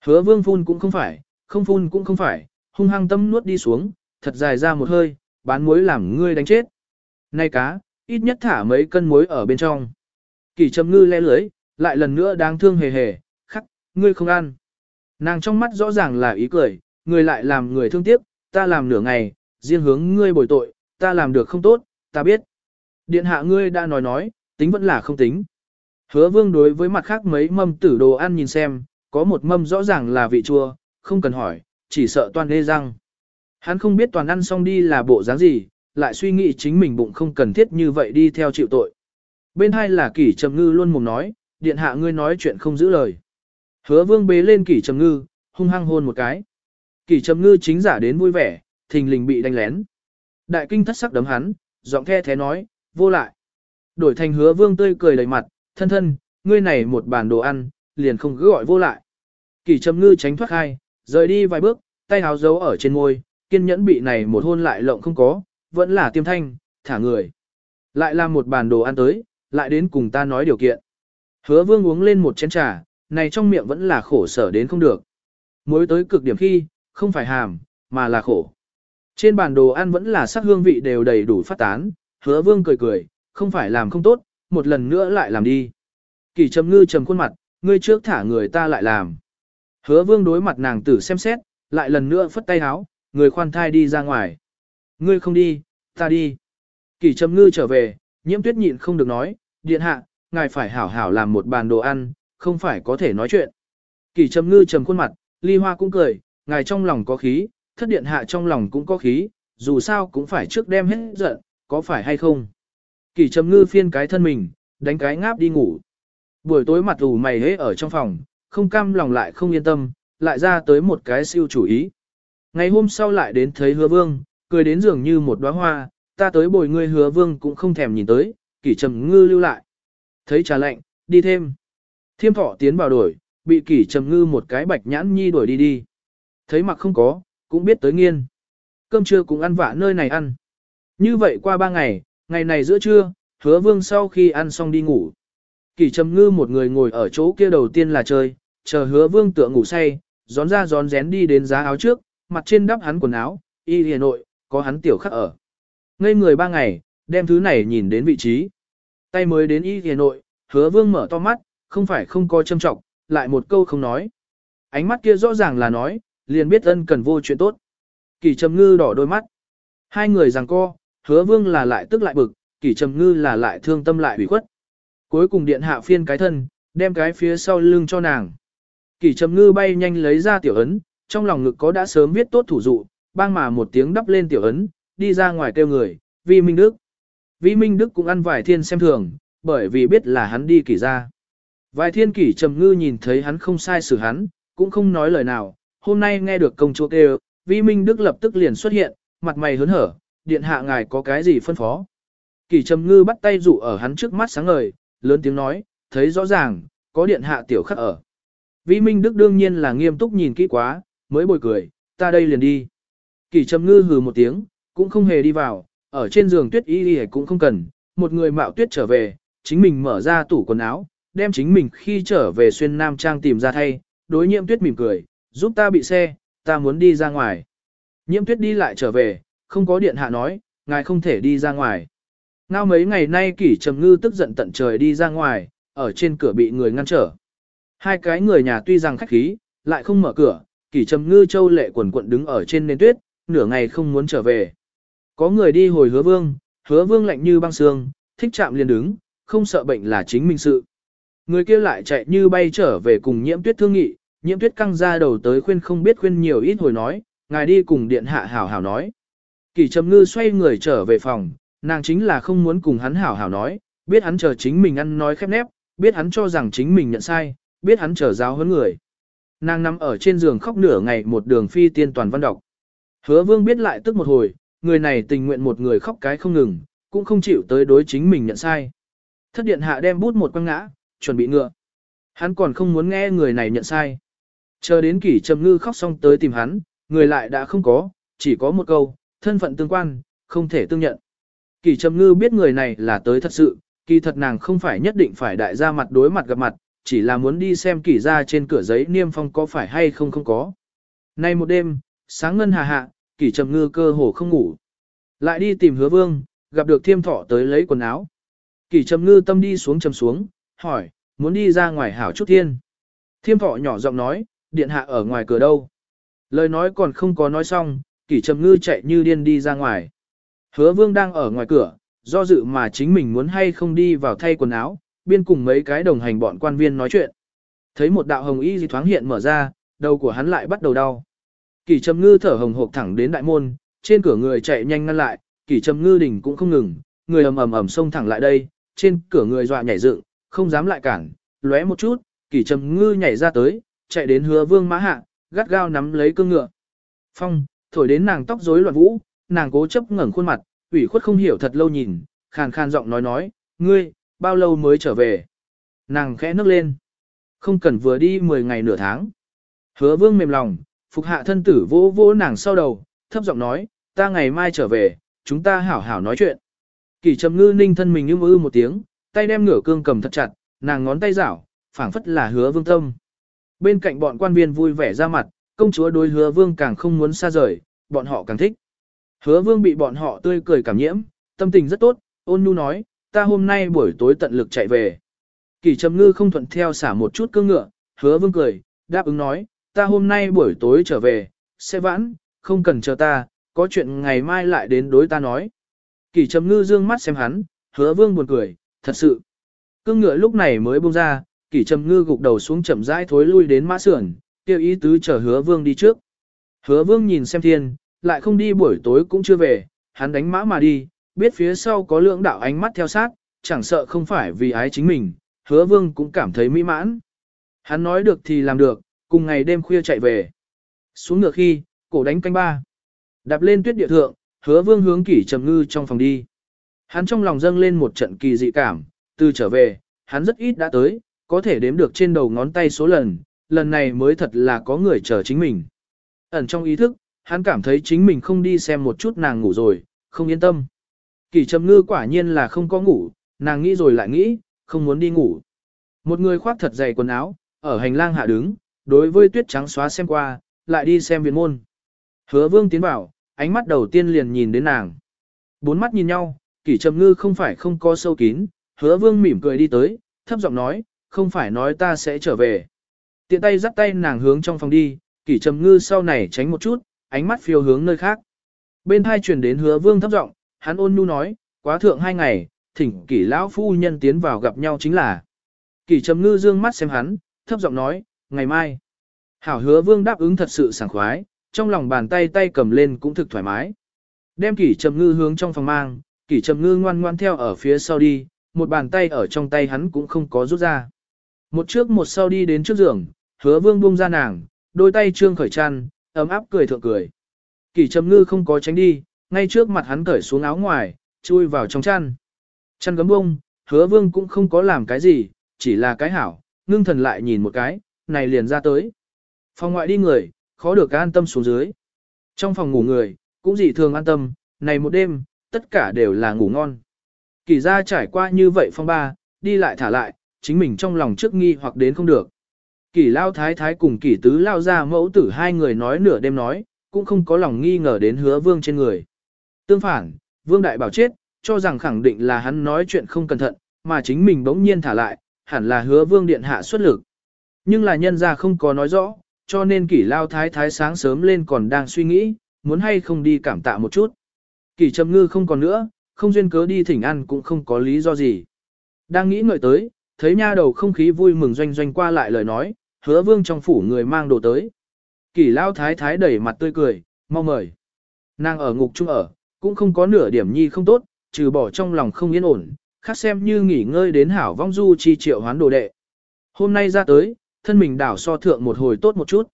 Hứa vương phun cũng không phải, không phun cũng không phải, hung hăng tâm nuốt đi xuống, thật dài ra một hơi, bán muối làm ngươi đánh chết. Nay cá, ít nhất thả mấy cân muối ở bên trong. Kỳ trầm ngư le lưới, lại lần nữa đáng thương hề hề, khắc, ngươi không ăn. Nàng trong mắt rõ ràng là ý cười, người lại làm người thương tiếc, ta làm nửa ngày, riêng hướng ngươi bồi tội, ta làm được không tốt, ta biết. Điện hạ ngươi đã nói nói, tính vẫn là không tính. Hứa vương đối với mặt khác mấy mâm tử đồ ăn nhìn xem, có một mâm rõ ràng là vị chua, không cần hỏi, chỉ sợ toàn đê răng. Hắn không biết toàn ăn xong đi là bộ dáng gì, lại suy nghĩ chính mình bụng không cần thiết như vậy đi theo chịu tội. Bên hai là kỷ trầm ngư luôn mồm nói, điện hạ ngươi nói chuyện không giữ lời. Hứa vương bế lên kỷ trầm ngư, hung hăng hôn một cái. Kỷ trầm ngư chính giả đến vui vẻ, thình lình bị đánh lén. Đại kinh thất sắc đấm hắn, giọng the thế nói, vô lại. Đổi thành hứa vương tươi cười đầy mặt, thân thân, ngươi này một bàn đồ ăn, liền không cứ gọi vô lại. Kỷ trầm ngư tránh thoát hai, rời đi vài bước, tay háo giấu ở trên môi, kiên nhẫn bị này một hôn lại lộng không có, vẫn là tiêm thanh, thả người. Lại làm một bàn đồ ăn tới, lại đến cùng ta nói điều kiện. Hứa vương uống lên một chén trà, này trong miệng vẫn là khổ sở đến không được. Mối tới cực điểm khi, không phải hàm, mà là khổ. Trên bàn đồ ăn vẫn là sắc hương vị đều đầy đủ phát tán, hứa vương cười cười, không phải làm không tốt, một lần nữa lại làm đi. Kỳ trầm ngư trầm khuôn mặt, ngươi trước thả người ta lại làm. Hứa vương đối mặt nàng tử xem xét, lại lần nữa phất tay háo, người khoan thai đi ra ngoài. Ngươi không đi, ta đi. Kỳ trầm ngư trở về, nhiễm tuyết nhịn không được nói, điện hạ, ngài phải hảo hảo làm một bàn đồ ăn, không phải có thể nói chuyện. Kỳ trầm ngư trầm khuôn mặt, ly hoa cũng cười, ngài trong lòng có khí, thất điện hạ trong lòng cũng có khí, dù sao cũng phải trước đem hết giận, có phải hay không. Kỳ trầm ngư phiên cái thân mình, đánh cái ngáp đi ngủ. Buổi tối mặt ủ mày hế ở trong phòng, không cam lòng lại không yên tâm, lại ra tới một cái siêu chủ ý. Ngày hôm sau lại đến thấy hứa vương, cười đến dường như một đóa hoa, ta tới bồi ngươi hứa vương cũng không thèm nhìn tới, kỷ trầm ngư lưu lại. Thấy trà lạnh, đi thêm. Thiêm thọ tiến vào đổi, bị kỷ trầm ngư một cái bạch nhãn nhi đuổi đi đi. Thấy mặc không có, cũng biết tới nghiên. Cơm trưa cũng ăn vạ nơi này ăn. Như vậy qua ba ngày, ngày này giữa trưa, hứa vương sau khi ăn xong đi ngủ. Kỷ trầm ngư một người ngồi ở chỗ kia đầu tiên là chơi, chờ hứa vương tựa ngủ say, gión ra gión rén đi đến giá áo trước, mặt trên đắp hắn quần áo, y hề nội, có hắn tiểu khắc ở. Ngây người ba ngày, đem thứ này nhìn đến vị trí. Tay mới đến y hề nội, hứa vương mở to mắt, không phải không có châm trọng, lại một câu không nói. Ánh mắt kia rõ ràng là nói, liền biết ân cần vô chuyện tốt. Kỳ trầm ngư đỏ đôi mắt. Hai người giằng co, hứa vương là lại tức lại bực, kỳ trầm ngư là lại thương tâm lại bị khuất. Cuối cùng điện hạ phiên cái thân, đem cái phía sau lưng cho nàng. Kỳ trầm ngư bay nhanh lấy ra tiểu ấn, trong lòng ngực có đã sớm viết tốt thủ dụ, bang mà một tiếng đắp lên tiểu ấn, đi ra ngoài kêu người, Vi Minh Đức. Vi Minh Đức cũng ăn vài thiên xem thường, bởi vì biết là hắn đi kỳ ra. Vài thiên kỷ trầm ngư nhìn thấy hắn không sai xử hắn, cũng không nói lời nào, hôm nay nghe được công chúa kêu, Vi Minh Đức lập tức liền xuất hiện, mặt mày hớn hở, điện hạ ngài có cái gì phân phó. Kỷ trầm ngư bắt tay dụ ở hắn trước mắt sáng ngời, lớn tiếng nói, thấy rõ ràng, có điện hạ tiểu khắc ở. Vi Minh Đức đương nhiên là nghiêm túc nhìn kỹ quá, mới bồi cười, ta đây liền đi. Kỷ trầm ngư hừ một tiếng, cũng không hề đi vào, ở trên giường tuyết y y cũng không cần, một người mạo tuyết trở về, chính mình mở ra tủ quần áo, đem chính mình khi trở về xuyên nam trang tìm ra thay, đối nhiễm tuyết mỉm cười, giúp ta bị xe, ta muốn đi ra ngoài. Nhiễm tuyết đi lại trở về, không có điện hạ nói, ngài không thể đi ra ngoài. Ngao mấy ngày nay kỷ trầm ngư tức giận tận trời đi ra ngoài, ở trên cửa bị người ngăn trở. Hai cái người nhà tuy rằng khách khí, lại không mở cửa, kỷ trầm ngư châu lệ quần quận đứng ở trên nền tuyết, nửa ngày không muốn trở về. Có người đi hồi hứa vương, hứa vương lạnh như băng sương, thích chạm liền đứng, không sợ bệnh là chính mình sự. Người kia lại chạy như bay trở về cùng nhiễm tuyết thương nghị, nhiễm tuyết căng ra đầu tới khuyên không biết khuyên nhiều ít hồi nói, ngài đi cùng điện hạ hảo hảo nói. Kỷ trầm ngư xoay người trở về phòng, nàng chính là không muốn cùng hắn hảo hảo nói, biết hắn chờ chính mình ăn nói khép nép, biết hắn cho rằng chính mình nhận sai, biết hắn chờ giáo hơn người. Nàng nằm ở trên giường khóc nửa ngày một đường phi tiên toàn văn đọc. Hứa vương biết lại tức một hồi, người này tình nguyện một người khóc cái không ngừng, cũng không chịu tới đối chính mình nhận sai. Thất điện hạ đem bút một quăng ngã, chuẩn bị ngựa. Hắn còn không muốn nghe người này nhận sai. Chờ đến kỷ trầm ngư khóc xong tới tìm hắn, người lại đã không có, chỉ có một câu, thân phận tương quan, không thể tương nhận. Kỷ trầm ngư biết người này là tới thật sự, kỳ thật nàng không phải nhất định phải đại gia mặt đối mặt gặp mặt, chỉ là muốn đi xem kỷ ra trên cửa giấy niêm phong có phải hay không không có. Nay một đêm, sáng ngân hà hạ, kỷ trầm ngư cơ hồ không ngủ. Lại đi tìm hứa vương, gặp được thiêm thọ tới lấy quần áo. Kỷ trầm ngư tâm đi xuống trầm xuống, hỏi, muốn đi ra ngoài hảo chút thiên. Thiêm thọ nhỏ giọng nói, điện hạ ở ngoài cửa đâu. Lời nói còn không có nói xong, kỷ trầm ngư chạy như điên đi ra ngoài. Hứa vương đang ở ngoài cửa, do dự mà chính mình muốn hay không đi vào thay quần áo, biên cùng mấy cái đồng hành bọn quan viên nói chuyện. Thấy một đạo hồng y gì thoáng hiện mở ra, đầu của hắn lại bắt đầu đau. Kỷ trầm ngư thở hồng hộc thẳng đến đại môn, trên cửa người chạy nhanh ngăn lại, kỷ trầm ngư đỉnh cũng không ngừng, người ầm ầm ầm xông thẳng lại đây, trên cửa người dọa nhảy dựng, không dám lại cản, lóe một chút, kỷ trầm ngư nhảy ra tới, chạy đến hứa vương mã hạ, gắt gao nắm lấy cương ngựa. Phong, thổi đến nàng tóc rối loạn vũ, nàng cố chấp ngẩng khuôn mặt, ủy khuất không hiểu thật lâu nhìn, khàn khàn giọng nói nói, ngươi, bao lâu mới trở về? Nàng khẽ nức lên. Không cần vừa đi 10 ngày nửa tháng. Hứa vương mềm lòng, phục hạ thân tử vỗ vỗ nàng sau đầu, thấp giọng nói, ta ngày mai trở về, chúng ta hảo hảo nói chuyện. Kỳ trầm ngư ninh thân mình ưm ư một tiếng, tay đem ngửa cương cầm thật chặt, nàng ngón tay rảo, phảng phất là hứa vương tâm. Bên cạnh bọn quan viên vui vẻ ra mặt, công chúa đối hứa vương càng không muốn xa rời, bọn họ càng thích. Hứa vương bị bọn họ tươi cười cảm nhiễm, tâm tình rất tốt, ôn nhu nói, ta hôm nay buổi tối tận lực chạy về. Kỳ trầm ngư không thuận theo xả một chút cương ngựa, hứa vương cười, đáp ứng nói, ta hôm nay buổi tối trở về, sẽ vãn, không cần chờ ta, có chuyện ngày mai lại đến đối ta nói. Kỳ trầm ngư dương mắt xem hắn, hứa vương buồn cười, thật sự. Cương ngựa lúc này mới buông ra, kỳ trầm ngư gục đầu xuống chậm rãi thối lui đến mã sườn, kêu ý tứ chờ hứa vương đi trước. Hứa vương nhìn xem thiên, lại không đi buổi tối cũng chưa về, hắn đánh mã mà đi, biết phía sau có lượng đạo ánh mắt theo sát, chẳng sợ không phải vì ái chính mình, hứa vương cũng cảm thấy mỹ mãn. Hắn nói được thì làm được, cùng ngày đêm khuya chạy về. Xuống ngược khi, cổ đánh canh ba. Đạp lên tuyết địa thượng, hứa vương hướng kỷ trầm ngư trong phòng đi. Hắn trong lòng dâng lên một trận kỳ dị cảm, từ trở về, hắn rất ít đã tới, có thể đếm được trên đầu ngón tay số lần, lần này mới thật là có người chờ chính mình. Ẩn trong ý thức, hắn cảm thấy chính mình không đi xem một chút nàng ngủ rồi, không yên tâm. Kỳ trầm ngư quả nhiên là không có ngủ, nàng nghĩ rồi lại nghĩ, không muốn đi ngủ. Một người khoác thật dày quần áo, ở hành lang hạ đứng, đối với tuyết trắng xóa xem qua, lại đi xem viện môn. Hứa vương tiến vào, ánh mắt đầu tiên liền nhìn đến nàng. Bốn mắt nhìn nhau, kỷ trầm ngư không phải không có sâu kín, hứa vương mỉm cười đi tới, thấp giọng nói, không phải nói ta sẽ trở về. Tiện tay dắt tay nàng hướng trong phòng đi, kỷ trầm ngư sau này tránh một chút, ánh mắt phiêu hướng nơi khác. Bên hai truyền đến hứa vương thấp giọng, hắn ôn nhu nói, quá thượng hai ngày, thỉnh kỷ lão phu nhân tiến vào gặp nhau chính là. Kỷ trầm ngư dương mắt xem hắn, thấp giọng nói, ngày mai. Hảo hứa vương đáp ứng thật sự sảng khoái, trong lòng bàn tay tay cầm lên cũng thực thoải mái. Đem kỷ trầm ngư hướng trong phòng mang, kỷ trầm ngư ngoan ngoan theo ở phía sau đi, một bàn tay ở trong tay hắn cũng không có rút ra. Một trước một sau đi đến trước giường, hứa vương buông ra nàng, đôi tay trương khởi chăn, ấm áp cười thượng cười. Kỷ trầm ngư không có tránh đi, ngay trước mặt hắn cởi xuống áo ngoài, chui vào trong chăn. Chăn gấm bông, hứa vương cũng không có làm cái gì, chỉ là cái hảo, ngưng thần lại nhìn một cái, này liền ra tới. Phòng ngoại đi người, khó được an tâm xuống dưới. Trong phòng ngủ người, cũng dị thường an tâm, này một đêm, tất cả đều là ngủ ngon. Kỳ ra trải qua như vậy phong ba, đi lại thả lại, chính mình trong lòng trước nghi hoặc đến không được. kỳ lao thái thái cùng kỳ tứ lao ra mẫu tử hai người nói nửa đêm nói, cũng không có lòng nghi ngờ đến hứa vương trên người. Tương phản, vương đại bảo chết, cho rằng khẳng định là hắn nói chuyện không cẩn thận, mà chính mình bỗng nhiên thả lại, hẳn là hứa vương điện hạ xuất lực. Nhưng là nhân ra không có nói rõ, cho nên kỷ lao thái thái sáng sớm lên còn đang suy nghĩ, muốn hay không đi cảm tạ một chút. Kỷ trầm ngư không còn nữa, không duyên cớ đi thỉnh ăn cũng không có lý do gì. Đang nghĩ ngợi tới, thấy nha đầu không khí vui mừng doanh doanh qua lại lời nói, hứa vương trong phủ người mang đồ tới. Kỷ lao thái thái đẩy mặt tươi cười, mau mời. Nàng ở ngục chung ở, cũng không có nửa điểm nhi không tốt, trừ bỏ trong lòng không yên ổn, khác xem như nghỉ ngơi đến hảo vong du chi triệu hoán đồ đệ. Hôm nay ra tới, thân mình đảo so thượng một hồi tốt một chút.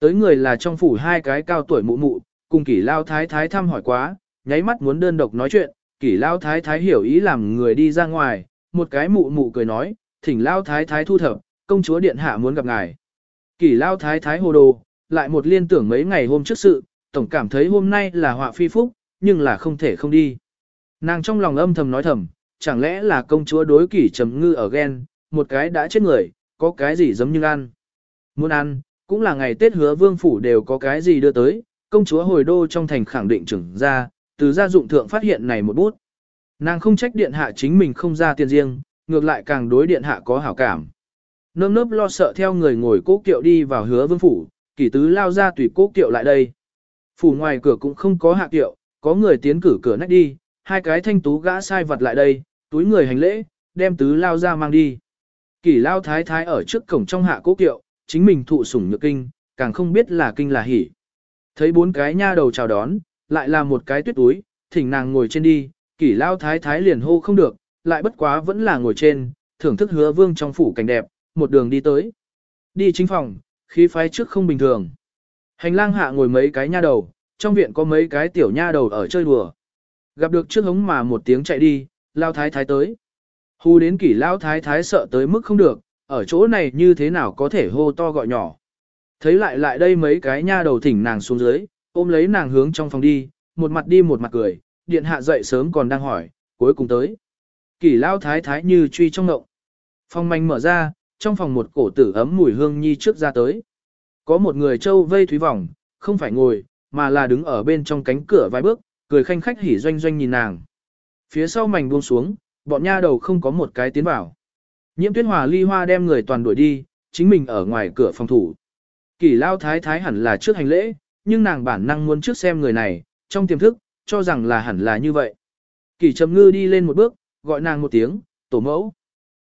Tới người là trong phủ hai cái cao tuổi mụ mụ, cùng kỷ lao thái thái thăm hỏi quá, nháy mắt muốn đơn độc nói chuyện, kỷ lao thái thái hiểu ý làm người đi ra ngoài, một cái mụ mụ cười nói, thỉnh lao thái thái thu thập, công chúa điện hạ muốn gặp ngài. Kỷ lao thái thái hồ đồ, lại một liên tưởng mấy ngày hôm trước sự, tổng cảm thấy hôm nay là họa phi phúc, nhưng là không thể không đi. Nàng trong lòng âm thầm nói thầm, chẳng lẽ là công chúa đối kỷ trầm ngư ở ghen, một cái đã chết người, có cái gì giống như ăn. Muốn ăn, cũng là ngày Tết hứa vương phủ đều có cái gì đưa tới, công chúa hồi đô trong thành khẳng định trưởng ra, từ gia dụng thượng phát hiện này một bút. Nàng không trách điện hạ chính mình không ra tiền riêng, ngược lại càng đối điện hạ có hảo cảm. Nơm nớp lo sợ theo người ngồi cố kiệu đi vào hứa vương phủ, kỷ tứ lao ra tùy cố kiệu lại đây. Phủ ngoài cửa cũng không có hạ kiệu, có người tiến cử cửa nách đi, hai cái thanh tú gã sai vật lại đây, túi người hành lễ, đem tứ lao ra mang đi. Kỷ lao thái thái ở trước cổng trong hạ cố kiệu, chính mình thụ sủng nhược kinh, càng không biết là kinh là hỉ. Thấy bốn cái nha đầu chào đón, lại là một cái tuyết túi, thỉnh nàng ngồi trên đi, kỷ lao thái thái liền hô không được, lại bất quá vẫn là ngồi trên, thưởng thức hứa vương trong phủ cảnh đẹp, một đường đi tới. Đi chính phòng, khí phái trước không bình thường. Hành lang hạ ngồi mấy cái nha đầu, trong viện có mấy cái tiểu nha đầu ở chơi đùa. Gặp được trước hống mà một tiếng chạy đi, lao thái thái tới. Hù đến kỷ lao thái thái sợ tới mức không được, ở chỗ này như thế nào có thể hô to gọi nhỏ. Thấy lại lại đây mấy cái nha đầu thỉnh nàng xuống dưới, ôm lấy nàng hướng trong phòng đi, một mặt đi một mặt cười, điện hạ dậy sớm còn đang hỏi, cuối cùng tới. Kỷ lao thái thái như truy trong ngộng. Phòng manh mở ra, trong phòng một cổ tử ấm mùi hương nhi trước ra tới. Có một người trâu vây thúy vòng, không phải ngồi, mà là đứng ở bên trong cánh cửa vài bước, cười khanh khách hỉ doanh doanh nhìn nàng. Phía sau mảnh buông xuống, bọn nha đầu không có một cái tiến vào. Nhiễm tuyết hòa ly hoa đem người toàn đuổi đi, chính mình ở ngoài cửa phòng thủ. Kỳ lao thái thái hẳn là trước hành lễ, nhưng nàng bản năng muốn trước xem người này, trong tiềm thức, cho rằng là hẳn là như vậy. Kỳ trầm ngư đi lên một bước, gọi nàng một tiếng, tổ mẫu.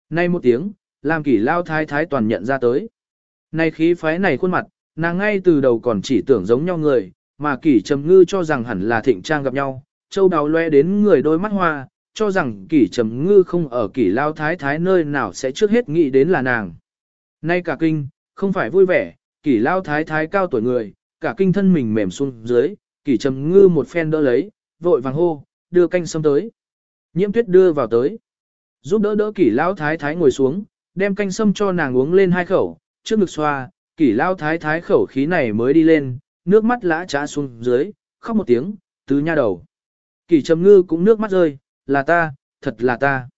Nay một tiếng, làm kỳ lao thái thái toàn nhận ra tới. Nay khí phái này khuôn mặt, nàng ngay từ đầu còn chỉ tưởng giống nhau người, mà kỷ trầm ngư cho rằng hẳn là thịnh trang gặp nhau, châu đào loe đến người đôi mắt hoa, cho rằng kỷ trầm ngư không ở kỷ lao thái thái nơi nào sẽ trước hết nghĩ đến là nàng. Nay cả kinh, không phải vui vẻ, kỷ lao thái thái cao tuổi người, cả kinh thân mình mềm xuống dưới, kỷ trầm ngư một phen đỡ lấy, vội vàng hô, đưa canh sâm tới. Nhiễm tuyết đưa vào tới. Giúp đỡ đỡ kỷ lao thái thái ngồi xuống, đem canh sâm cho nàng uống lên hai khẩu, trước ngực xoa, kỷ lao thái thái khẩu khí này mới đi lên, nước mắt lã trá xuống dưới, khóc một tiếng, tứ nha đầu. Kỷ trầm ngư cũng nước mắt rơi, là ta, thật là ta.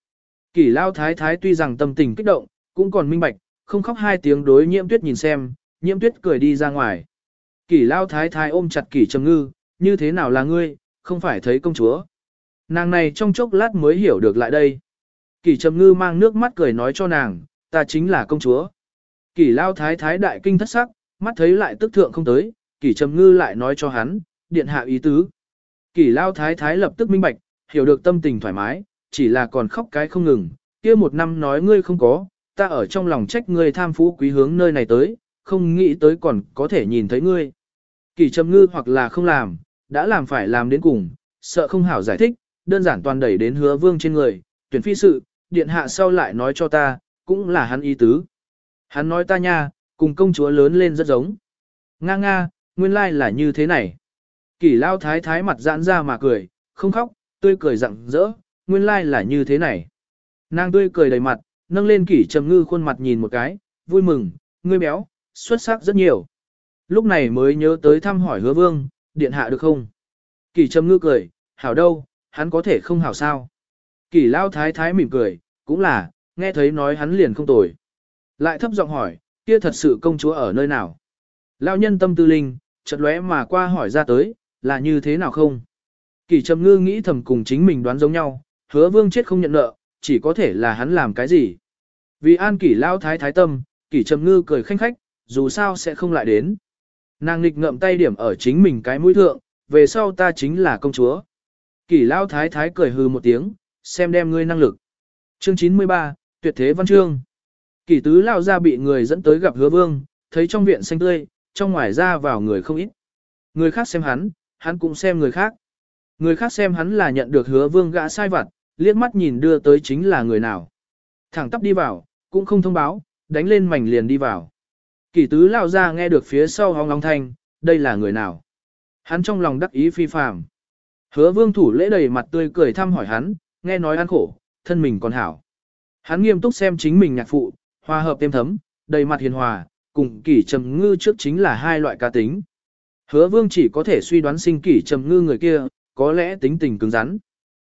Kỷ lao thái thái tuy rằng tâm tình kích động, cũng còn minh bạch, không khóc hai tiếng đối nhiễm tuyết nhìn xem, nhiễm tuyết cười đi ra ngoài. Kỷ lao thái thái ôm chặt kỷ trầm ngư, như thế nào là ngươi, không phải thấy công chúa. Nàng này trong chốc lát mới hiểu được lại đây. Kỷ trầm ngư mang nước mắt cười nói cho nàng, ta chính là công chúa. Kỷ lao thái thái đại kinh thất sắc, mắt thấy lại tức thượng không tới, kỷ trầm ngư lại nói cho hắn, điện hạ ý tứ. Kỷ lao thái thái lập tức minh bạch, hiểu được tâm tình thoải mái, chỉ là còn khóc cái không ngừng, kia một năm nói ngươi không có, ta ở trong lòng trách ngươi tham phú quý hướng nơi này tới, không nghĩ tới còn có thể nhìn thấy ngươi. Kỷ trầm ngư hoặc là không làm, đã làm phải làm đến cùng, sợ không hảo giải thích, đơn giản toàn đẩy đến hứa vương trên người, tuyển phi sự, điện hạ sau lại nói cho ta, cũng là hắn ý tứ. Hắn nói ta nha, cùng công chúa lớn lên rất giống. Nga nga, nguyên lai là như thế này. Kỷ lao thái thái mặt giãn ra mà cười, không khóc, tươi cười rặng rỡ, nguyên lai là như thế này. Nàng tươi cười đầy mặt, nâng lên kỷ trầm ngư khuôn mặt nhìn một cái, vui mừng, ngươi béo, xuất sắc rất nhiều. Lúc này mới nhớ tới thăm hỏi hứa vương, điện hạ được không? Kỷ trầm ngư cười, hảo đâu, hắn có thể không hảo sao. Kỷ lao thái thái mỉm cười, cũng là, nghe thấy nói hắn liền không tồi. Lại thấp giọng hỏi, kia thật sự công chúa ở nơi nào? Lão nhân tâm tư linh, chợt lóe mà qua hỏi ra tới, là như thế nào không? Kỳ trầm ngư nghĩ thầm cùng chính mình đoán giống nhau, hứa vương chết không nhận nợ, chỉ có thể là hắn làm cái gì. Vì an kỷ lao thái thái tâm, kỷ trầm ngư cười khanh khách, dù sao sẽ không lại đến. Nàng nghịch ngậm tay điểm ở chính mình cái mũi thượng, về sau ta chính là công chúa. Kỷ lao thái thái cười hừ một tiếng, xem đem ngươi năng lực. Chương 93, tuyệt thế văn chương. Kỷ tứ lao ra bị người dẫn tới gặp hứa vương, thấy trong viện xanh tươi, trong ngoài ra vào người không ít. Người khác xem hắn, hắn cũng xem người khác. Người khác xem hắn là nhận được hứa vương gã sai vặt, liếc mắt nhìn đưa tới chính là người nào. Thẳng tắp đi vào, cũng không thông báo, đánh lên mảnh liền đi vào. Kỷ tứ lao ra nghe được phía sau hong long thanh, đây là người nào. Hắn trong lòng đắc ý phi phàm. Hứa vương thủ lễ đầy mặt tươi cười thăm hỏi hắn, nghe nói ăn khổ, thân mình còn hảo. Hắn nghiêm túc xem chính mình nhạc phụ, hòa hợp thêm thấm, đầy mặt hiền hòa, cùng kỷ trầm ngư trước chính là hai loại cá tính. Hứa vương chỉ có thể suy đoán sinh kỷ trầm ngư người kia, có lẽ tính tình cứng rắn.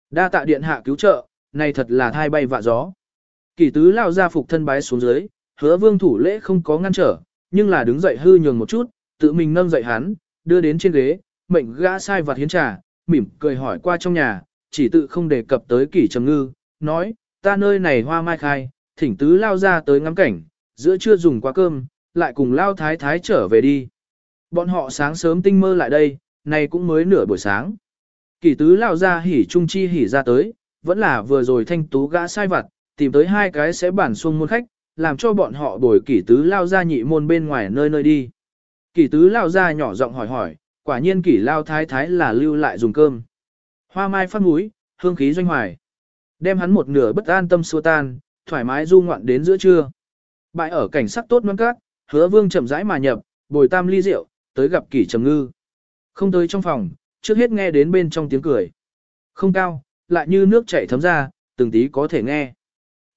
Đa tạ điện hạ cứu trợ, này thật là thai bay vạ gió. Kỷ tứ lao ra phục thân bái xuống dưới, hứa vương thủ lễ không có ngăn trở, nhưng là đứng dậy hư nhường một chút, tự mình nâng dậy hắn, đưa đến trên ghế, mệnh gã sai vặt hiến trà, mỉm cười hỏi qua trong nhà, chỉ tự không đề cập tới kỷ trầm ngư, nói, ta nơi này hoa mai khai, thỉnh tứ lao ra tới ngắm cảnh, giữa trưa dùng quá cơm, lại cùng lao thái thái trở về đi. Bọn họ sáng sớm tinh mơ lại đây, này cũng mới nửa buổi sáng. Kỷ tứ lao ra hỉ trung chi hỉ ra tới, vẫn là vừa rồi thanh tú gã sai vặt, tìm tới hai cái sẽ bản xuông môn khách, làm cho bọn họ đổi kỷ tứ lao ra nhị môn bên ngoài nơi nơi đi. Kỷ tứ lao ra nhỏ giọng hỏi hỏi, quả nhiên kỷ lao thái thái là lưu lại dùng cơm. Hoa mai phát múi, hương khí doanh hoài. Đem hắn một nửa bất an tâm xua tan, thoải mái du ngoạn đến giữa trưa. Bại ở cảnh sắc tốt non cát, hứa vương chậm rãi mà nhập, bồi tam ly rượu, tới gặp kỷ trầm ngư. Không tới trong phòng, trước hết nghe đến bên trong tiếng cười. Không cao, lại như nước chảy thấm ra, từng tí có thể nghe.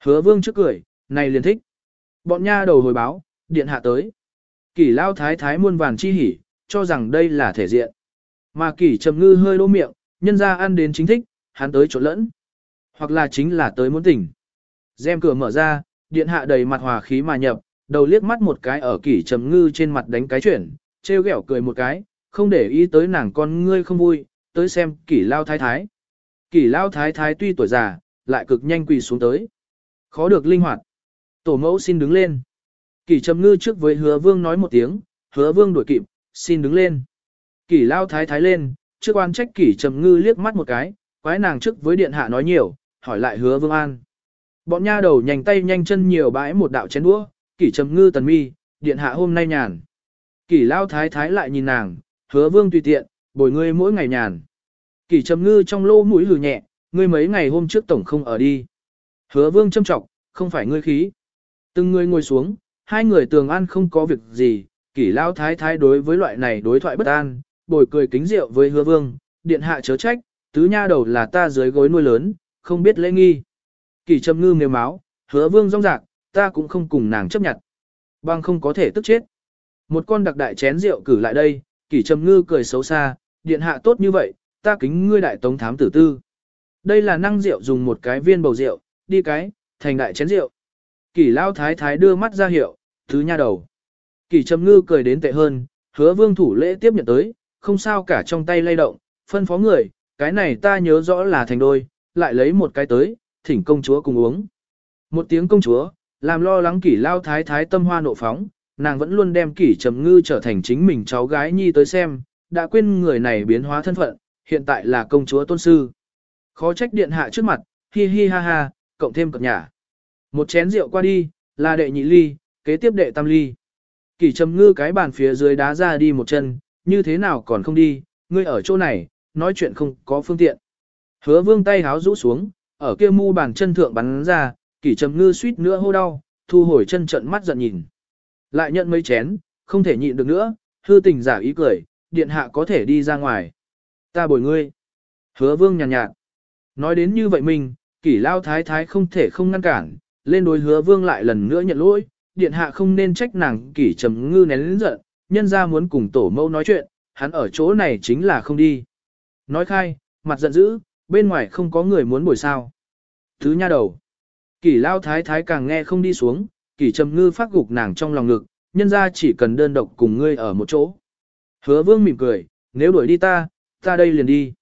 Hứa vương trước cười, này liền thích. Bọn nha đầu hồi báo, điện hạ tới. Kỷ lao thái thái muôn vàn chi hỉ, cho rằng đây là thể diện. Mà kỷ trầm ngư hơi đô miệng, nhân ra ăn đến chính thích, hắn tới chỗ lẫn. Hoặc là chính là tới muốn tỉnh. Dèm cửa mở ra, điện hạ đầy mặt hòa khí mà nhập, đầu liếc mắt một cái ở kỷ trầm ngư trên mặt đánh cái chuyển, trêu ghẹo cười một cái, không để ý tới nàng con ngươi không vui, tới xem kỷ lao thái thái. Kỷ lao thái thái tuy tuổi già, lại cực nhanh quỳ xuống tới. Khó được linh hoạt. Tổ mẫu xin đứng lên. Kỷ trầm ngư trước với hứa vương nói một tiếng, hứa vương đuổi kịp, xin đứng lên. Kỷ lao thái thái lên, trước quan trách kỷ trầm ngư liếc mắt một cái, quái nàng trước với điện hạ nói nhiều, hỏi lại hứa vương an. Bọn nha đầu nhanh tay nhanh chân nhiều bãi một đạo chén đũa, kỷ trầm ngư tần mi, điện hạ hôm nay nhàn. Kỷ lao thái thái lại nhìn nàng, hứa vương tùy tiện, bồi ngươi mỗi ngày nhàn. Kỷ trầm ngư trong lô mũi lừ nhẹ, ngươi mấy ngày hôm trước tổng không ở đi. Hứa vương châm trọng, không phải ngươi khí. Từng người ngồi xuống, hai người tường an không có việc gì, kỷ lao thái thái đối với loại này đối thoại bất an, bồi cười kính rượu với hứa vương, điện hạ chớ trách, tứ nha đầu là ta dưới gối nuôi lớn, không biết lễ nghi. Kỷ trầm ngư nếu máu, hứa vương rong rạc, ta cũng không cùng nàng chấp nhận. Bằng không có thể tức chết. Một con đặc đại chén rượu cử lại đây, kỷ trầm ngư cười xấu xa, điện hạ tốt như vậy, ta kính ngươi đại tống thám tử tư. Đây là năng rượu dùng một cái viên bầu rượu, đi cái, thành đại chén rượu. Kỷ lao thái thái đưa mắt ra hiệu, thứ nha đầu. Kỷ trầm ngư cười đến tệ hơn, hứa vương thủ lễ tiếp nhận tới, không sao cả trong tay lay động, phân phó người, cái này ta nhớ rõ là thành đôi, lại lấy một cái tới, thỉnh công chúa cùng uống. Một tiếng công chúa, làm lo lắng kỷ lao thái thái tâm hoa nộ phóng, nàng vẫn luôn đem kỷ trầm ngư trở thành chính mình cháu gái nhi tới xem, đã quên người này biến hóa thân phận, hiện tại là công chúa tôn sư. Khó trách điện hạ trước mặt, hi hi ha ha, cộng thêm cập nhà. Một chén rượu qua đi, là đệ nhị ly, kế tiếp đệ tam ly. Kỷ trầm ngư cái bàn phía dưới đá ra đi một chân, như thế nào còn không đi, ngươi ở chỗ này, nói chuyện không có phương tiện. Hứa vương tay háo rũ xuống, ở kia mu bàn chân thượng bắn ra, kỷ trầm ngư suýt nữa hô đau, thu hồi chân trận mắt giận nhìn. Lại nhận mấy chén, không thể nhịn được nữa, hư tình giả ý cười, điện hạ có thể đi ra ngoài. Ta bồi ngươi. Hứa vương nhàn nhạt, nhạt. Nói đến như vậy mình, kỷ lao thái thái không thể không ngăn cản, lên đối hứa vương lại lần nữa nhận lỗi, điện hạ không nên trách nàng kỷ trầm ngư nén lĩnh giận, nhân ra muốn cùng tổ mẫu nói chuyện, hắn ở chỗ này chính là không đi. Nói khai, mặt giận dữ, bên ngoài không có người muốn bồi sao. Thứ nha đầu. Kỷ lao thái thái càng nghe không đi xuống, kỷ trầm ngư phát gục nàng trong lòng ngực, nhân ra chỉ cần đơn độc cùng ngươi ở một chỗ. Hứa vương mỉm cười, nếu đuổi đi ta, ta đây liền đi.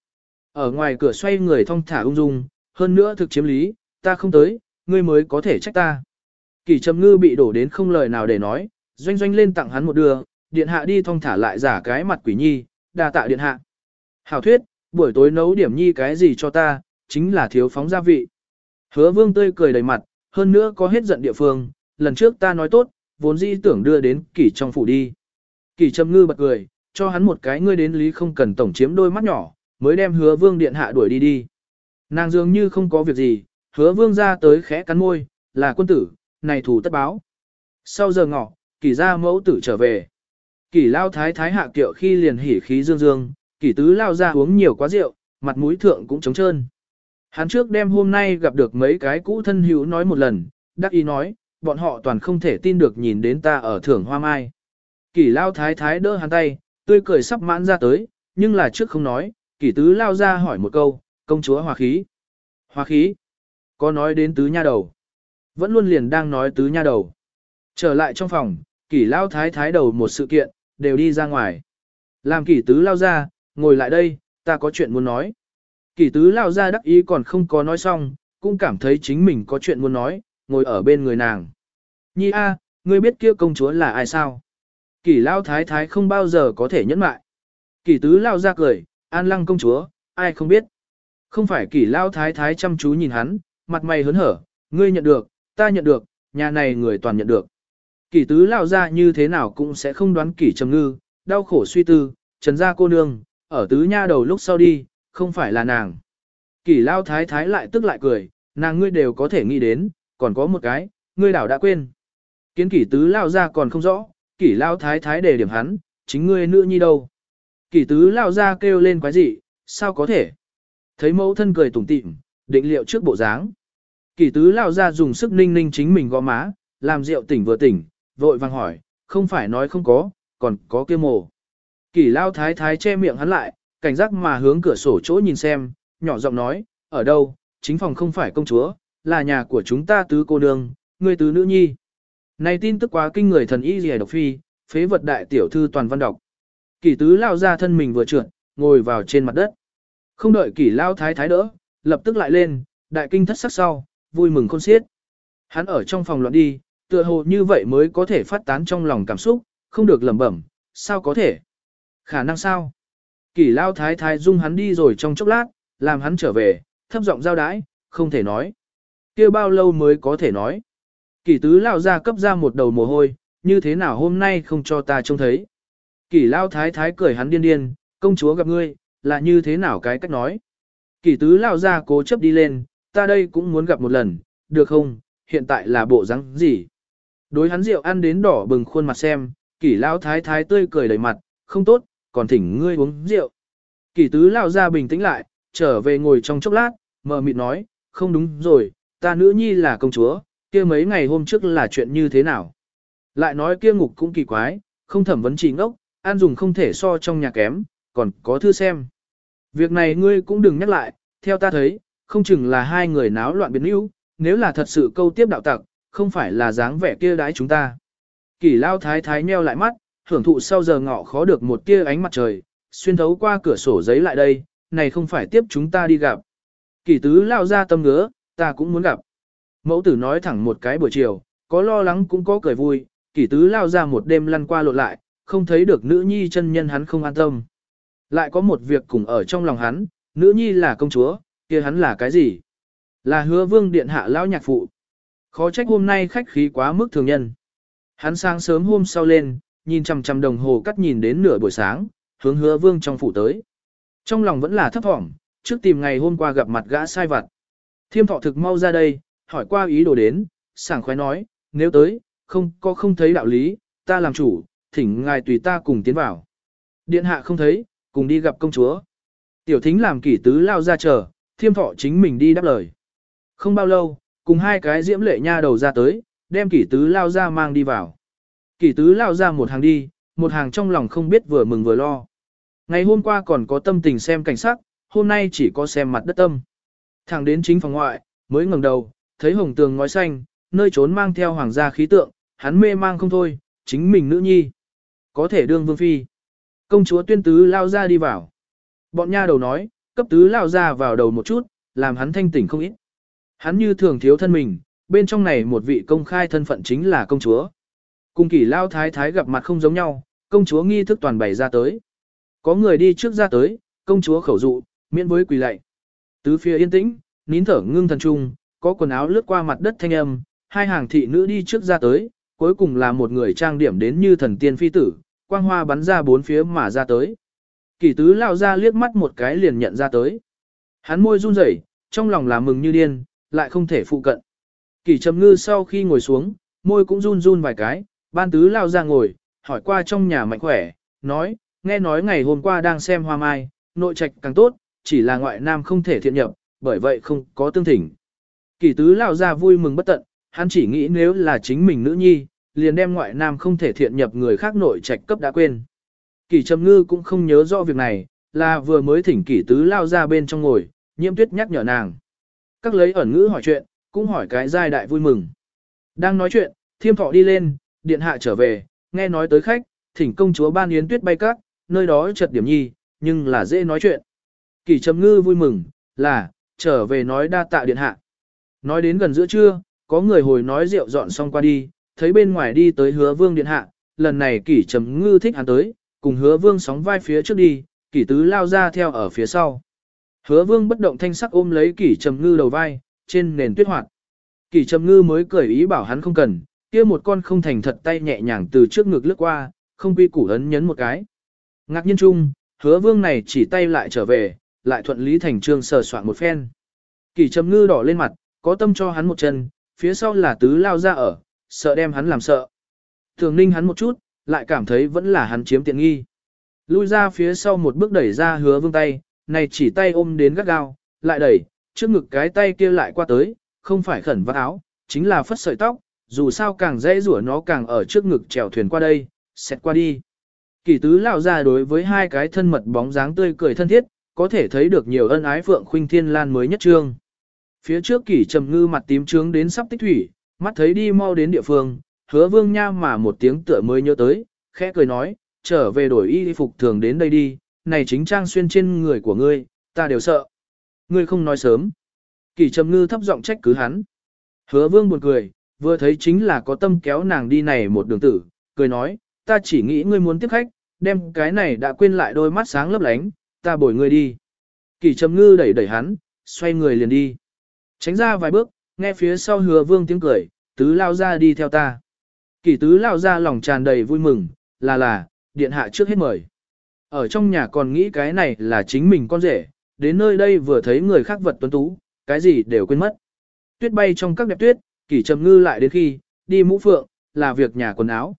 Ở ngoài cửa xoay người thong thả ung dung, hơn nữa thực chiếm lý, ta không tới, ngươi mới có thể trách ta. Kỷ trầm ngư bị đổ đến không lời nào để nói, doanh doanh lên tặng hắn một đưa, điện hạ đi thong thả lại giả cái mặt quỷ nhi, đa tạ điện hạ. Hảo thuyết, buổi tối nấu điểm nhi cái gì cho ta, chính là thiếu phóng gia vị. Hứa vương tươi cười đầy mặt, hơn nữa có hết giận địa phương, lần trước ta nói tốt, vốn dĩ tưởng đưa đến kỷ trong phủ đi. Kỷ trầm ngư bật cười, cho hắn một cái ngươi đến lý không cần tổng chiếm đôi mắt nhỏ, mới đem hứa vương điện hạ đuổi đi đi. Nàng dường như không có việc gì, hứa vương ra tới khẽ cắn môi, là quân tử, này thủ tất báo. Sau giờ ngọ, kỷ ra mẫu tử trở về. Kỷ lao thái thái hạ kiệu khi liền hỉ khí dương dương, kỷ tứ lao ra uống nhiều quá rượu, mặt mũi thượng cũng trống trơn. Hắn trước đêm hôm nay gặp được mấy cái cũ thân hữu nói một lần, đắc ý nói, bọn họ toàn không thể tin được nhìn đến ta ở thưởng hoa mai. Kỷ lao thái thái đỡ hắn tay, tươi cười sắp mãn ra tới, nhưng là trước không nói, kỷ tứ lao ra hỏi một câu, công chúa hòa khí. Hòa khí? Có nói đến tứ nha đầu. Vẫn luôn liền đang nói tứ nha đầu. Trở lại trong phòng, kỷ lao thái thái đầu một sự kiện, đều đi ra ngoài. Làm kỷ tứ lao ra, ngồi lại đây, ta có chuyện muốn nói. Kỷ tứ lao ra đắc ý còn không có nói xong, cũng cảm thấy chính mình có chuyện muốn nói, ngồi ở bên người nàng. Nhi a, ngươi biết kia công chúa là ai sao? Kỷ lao thái thái không bao giờ có thể nhẫn mại. Kỷ tứ lao ra cười, an lăng công chúa, ai không biết. Không phải kỷ lao thái thái chăm chú nhìn hắn, mặt mày hớn hở, ngươi nhận được, ta nhận được, nhà này người toàn nhận được. Kỷ tứ lao ra như thế nào cũng sẽ không đoán kỷ trầm ngư, đau khổ suy tư, trần gia cô nương, ở tứ nha đầu lúc sau đi, không phải là nàng. Kỷ lao thái thái lại tức lại cười, nàng ngươi đều có thể nghĩ đến, còn có một cái, ngươi đảo đã quên. Kiến kỷ tứ lao ra còn không rõ, kỷ lao thái thái đề điểm hắn, chính ngươi nữ nhi đâu. Kỷ tứ lao ra kêu lên quái gì, sao có thể. Thấy mẫu thân cười tủm tỉm, định liệu trước bộ dáng. Kỷ tứ lao ra dùng sức ninh ninh chính mình gõ má, làm rượu tỉnh vừa tỉnh, vội vàng hỏi, không phải nói không có, còn có kia mồ. Kỷ lao thái thái che miệng hắn lại, cảnh giác mà hướng cửa sổ chỗ nhìn xem, nhỏ giọng nói, ở đâu, chính phòng không phải công chúa, là nhà của chúng ta tứ cô nương, người tứ nữ nhi. Này tin tức quá kinh người thần y rìa độc phi, phế vật đại tiểu thư toàn văn đọc. Kỷ tứ lao ra thân mình vừa trượt, ngồi vào trên mặt đất. Không đợi kỷ lao thái thái đỡ, lập tức lại lên, đại kinh thất sắc sau, vui mừng khôn xiết. Hắn ở trong phòng loạn đi, tựa hồ như vậy mới có thể phát tán trong lòng cảm xúc, không được lẩm bẩm, sao có thể? Khả năng sao? Kỷ lao thái thái dung hắn đi rồi trong chốc lát, làm hắn trở về, thấp giọng giao đái, không thể nói. kia bao lâu mới có thể nói? Kỷ tứ lao ra cấp ra một đầu mồ hôi, như thế nào hôm nay không cho ta trông thấy? Kỷ lao thái thái cười hắn điên điên, công chúa gặp ngươi, là như thế nào cái cách nói? Kỷ tứ lao ra cố chấp đi lên, ta đây cũng muốn gặp một lần, được không? Hiện tại là bộ rắn gì? Đối hắn rượu ăn đến đỏ bừng khuôn mặt xem, kỷ lao thái thái tươi cười đầy mặt, không tốt, còn thỉnh ngươi uống rượu. Kỷ tứ lao ra bình tĩnh lại, trở về ngồi trong chốc lát, mờ mịt nói, không đúng rồi, ta nữ nhi là công chúa, kia mấy ngày hôm trước là chuyện như thế nào. Lại nói kia ngục cũng kỳ quái, không thẩm vấn chỉ ngốc, an dùng không thể so trong nhà kém, còn có thư xem. Việc này ngươi cũng đừng nhắc lại, theo ta thấy, không chừng là hai người náo loạn biến yếu, nếu là thật sự câu tiếp đạo tặc, không phải là dáng vẻ kia đái chúng ta. Kỷ lao thái thái nheo lại mắt, hưởng thụ sau giờ ngọ khó được một tia ánh mặt trời, xuyên thấu qua cửa sổ giấy lại đây, này không phải tiếp chúng ta đi gặp. Kỷ tứ lao ra tâm ngứa, ta cũng muốn gặp. Mẫu tử nói thẳng một cái buổi chiều, có lo lắng cũng có cười vui, kỷ tứ lao ra một đêm lăn qua lộn lại, không thấy được nữ nhi chân nhân hắn không an tâm. Lại có một việc cùng ở trong lòng hắn, nữ nhi là công chúa, kia hắn là cái gì? Là hứa vương điện hạ lão nhạc phụ. Khó trách hôm nay khách khí quá mức thường nhân. Hắn sáng sớm hôm sau lên, nhìn chằm chằm đồng hồ cắt nhìn đến nửa buổi sáng, hướng hứa vương trong phủ tới. Trong lòng vẫn là thấp thỏm, trước tìm ngày hôm qua gặp mặt gã sai vặt. Thiêm thọ thực mau ra đây, hỏi qua ý đồ đến, sảng khoái nói, nếu tới, không có không thấy đạo lý, ta làm chủ, thỉnh ngài tùy ta cùng tiến vào. Điện hạ không thấy, cùng đi gặp công chúa. Tiểu thính làm kỷ tứ lao ra chờ, thiêm thọ chính mình đi đáp lời. Không bao lâu, cùng hai cái diễm lệ nha đầu ra tới, đem kỷ tứ lao ra mang đi vào. Kỷ tứ lao ra một hàng đi, một hàng trong lòng không biết vừa mừng vừa lo. Ngày hôm qua còn có tâm tình xem cảnh sắc, hôm nay chỉ có xem mặt đất tâm. Thẳng đến chính phòng ngoại, mới ngẩng đầu, thấy hồng tường ngói xanh, nơi trốn mang theo hoàng gia khí tượng, hắn mê mang không thôi, chính mình nữ nhi. Có thể đương vương phi. Công chúa tuyên tứ lao ra đi vào. Bọn nha đầu nói, cấp tứ lao ra vào đầu một chút, làm hắn thanh tỉnh không ít. Hắn như thường thiếu thân mình, bên trong này một vị công khai thân phận chính là công chúa. Cùng kỷ lao thái thái gặp mặt không giống nhau, công chúa nghi thức toàn bày ra tới. Có người đi trước ra tới, công chúa khẩu dụ, miễn với quỳ lạy. Tứ phía yên tĩnh, nín thở ngưng thần trung, có quần áo lướt qua mặt đất thanh âm, hai hàng thị nữ đi trước ra tới, cuối cùng là một người trang điểm đến như thần tiên phi tử, quang hoa bắn ra bốn phía mà ra tới. Kỷ tứ lao ra liếc mắt một cái liền nhận ra tới. Hắn môi run rẩy, trong lòng là mừng như điên, lại không thể phụ cận. Kỷ trầm ngư sau khi ngồi xuống, môi cũng run run vài cái, ban tứ lao ra ngồi, hỏi qua trong nhà mạnh khỏe, nói, nghe nói ngày hôm qua đang xem hoa mai, nội trạch càng tốt, chỉ là ngoại nam không thể thiện nhập, bởi vậy không có tương thỉnh. Kỷ tứ lao ra vui mừng bất tận, hắn chỉ nghĩ nếu là chính mình nữ nhi, liền đem ngoại nam không thể thiện nhập người khác nội trạch cấp đã quên. Kỷ trầm ngư cũng không nhớ rõ việc này, là vừa mới thỉnh kỷ tứ lao ra bên trong ngồi, nhiễm tuyết nhắc nhở nàng. Các lấy ẩn ngữ hỏi chuyện, cũng hỏi cái giai đại vui mừng. Đang nói chuyện, thiêm thọ đi lên, điện hạ trở về, nghe nói tới khách, thỉnh công chúa ban yến tuyết bay các, nơi đó chật điểm nhi, nhưng là dễ nói chuyện. Kỷ trầm ngư vui mừng, là, trở về nói đa tạ điện hạ. Nói đến gần giữa trưa, có người hồi nói rượu dọn xong qua đi, thấy bên ngoài đi tới hứa vương điện hạ, lần này kỷ trầm ngư thích hắn tới, cùng hứa vương sóng vai phía trước đi, kỷ tứ lao ra theo ở phía sau. Hứa vương bất động thanh sắc ôm lấy kỷ trầm ngư đầu vai, trên nền tuyết hoạt. Kỷ trầm ngư mới cười ý bảo hắn không cần, kia một con không thành thật tay nhẹ nhàng từ trước ngực lướt qua, không quy củ ấn nhấn một cái. Ngạc nhiên chung, hứa vương này chỉ tay lại trở về, lại thuận lý thành trương sờ soạn một phen. Kỷ trầm ngư đỏ lên mặt, có tâm cho hắn một chân, phía sau là tứ lao ra ở, sợ đem hắn làm sợ. Thường ninh hắn một chút, lại cảm thấy vẫn là hắn chiếm tiện nghi. Lui ra phía sau một bước đẩy ra hứa vương tay, này chỉ tay ôm đến gắt gao, lại đẩy, trước ngực cái tay kia lại qua tới, không phải khẩn vắt áo, chính là phất sợi tóc, dù sao càng dễ rủa nó càng ở trước ngực trèo thuyền qua đây, xét qua đi. Kỳ tứ lão ra đối với hai cái thân mật bóng dáng tươi cười thân thiết, có thể thấy được nhiều ân ái phượng khuynh thiên lan mới nhất trương. Phía trước kỷ trầm ngư mặt tím trướng đến sắp tích thủy, mắt thấy đi mau đến địa phương, hứa vương nha mà một tiếng tựa mới nhớ tới, khẽ cười nói, trở về đổi y phục thường đến đây đi, này chính trang xuyên trên người của ngươi, ta đều sợ. Ngươi không nói sớm. Kỷ trầm ngư thấp giọng trách cứ hắn. Hứa vương buồn cười, vừa thấy chính là có tâm kéo nàng đi này một đường tử, cười nói, ta chỉ nghĩ ngươi muốn tiếp khách, đem cái này đã quên lại đôi mắt sáng lấp lánh, ta bồi ngươi đi. kỳ trầm ngư đẩy đẩy hắn, xoay người liền đi. Tránh ra vài bước, nghe phía sau hứa vương tiếng cười, tứ lao ra đi theo ta. kỳ tứ lao ra lòng tràn đầy vui mừng, là là, điện hạ trước hết mời. Ở trong nhà còn nghĩ cái này là chính mình con rể, đến nơi đây vừa thấy người khác vật tuấn tú, cái gì đều quên mất. Tuyết bay trong các đẹp tuyết, kỷ trầm ngư lại đến khi, đi mũ phượng, là việc nhà quần áo.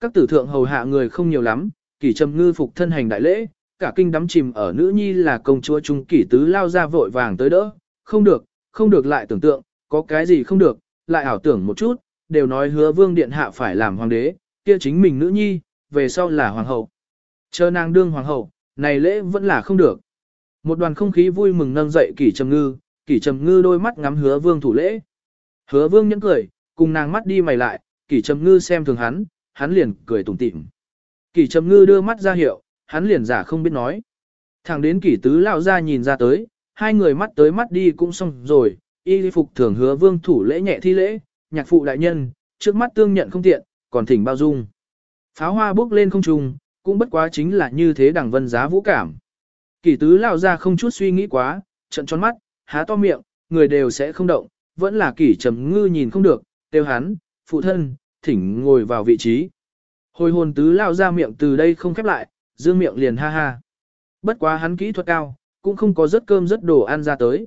Các tử thượng hầu hạ người không nhiều lắm, kỷ trầm ngư phục thân hành đại lễ, cả kinh đắm chìm ở nữ nhi là công chúa trung kỷ tứ lao ra vội vàng tới đỡ, không được, không được lại tưởng tượng, có cái gì không được, lại ảo tưởng một chút, đều nói hứa vương điện hạ phải làm hoàng đế, kia chính mình nữ nhi, về sau là hoàng hậu. Chờ nàng đương hoàng hậu, này lễ vẫn là không được. Một đoàn không khí vui mừng nâng dậy kỷ trầm ngư, kỷ trầm ngư đôi mắt ngắm hứa vương thủ lễ. Hứa vương nhẫn cười, cùng nàng mắt đi mày lại, kỷ trầm ngư xem thường hắn, hắn liền cười tủm tỉm. Kỷ trầm ngư đưa mắt ra hiệu, hắn liền giả không biết nói. Thẳng đến kỷ tứ lão ra nhìn ra tới, hai người mắt tới mắt đi cũng xong rồi, y phục thường hứa vương thủ lễ nhẹ thi lễ, nhạc phụ đại nhân, trước mắt tương nhận không tiện, còn thỉnh bao dung. Pháo hoa bước lên không trung, cũng bất quá chính là như thế đẳng vân giá vũ cảm. Kỷ tứ lao ra không chút suy nghĩ quá, trận tròn mắt, há to miệng, người đều sẽ không động, vẫn là kỷ trầm ngư nhìn không được, tiêu hắn, phụ thân, thỉnh ngồi vào vị trí. Hồi hồn tứ lao ra miệng từ đây không khép lại, dương miệng liền ha ha. Bất quá hắn kỹ thuật cao, cũng không có rất cơm rất đồ ăn ra tới.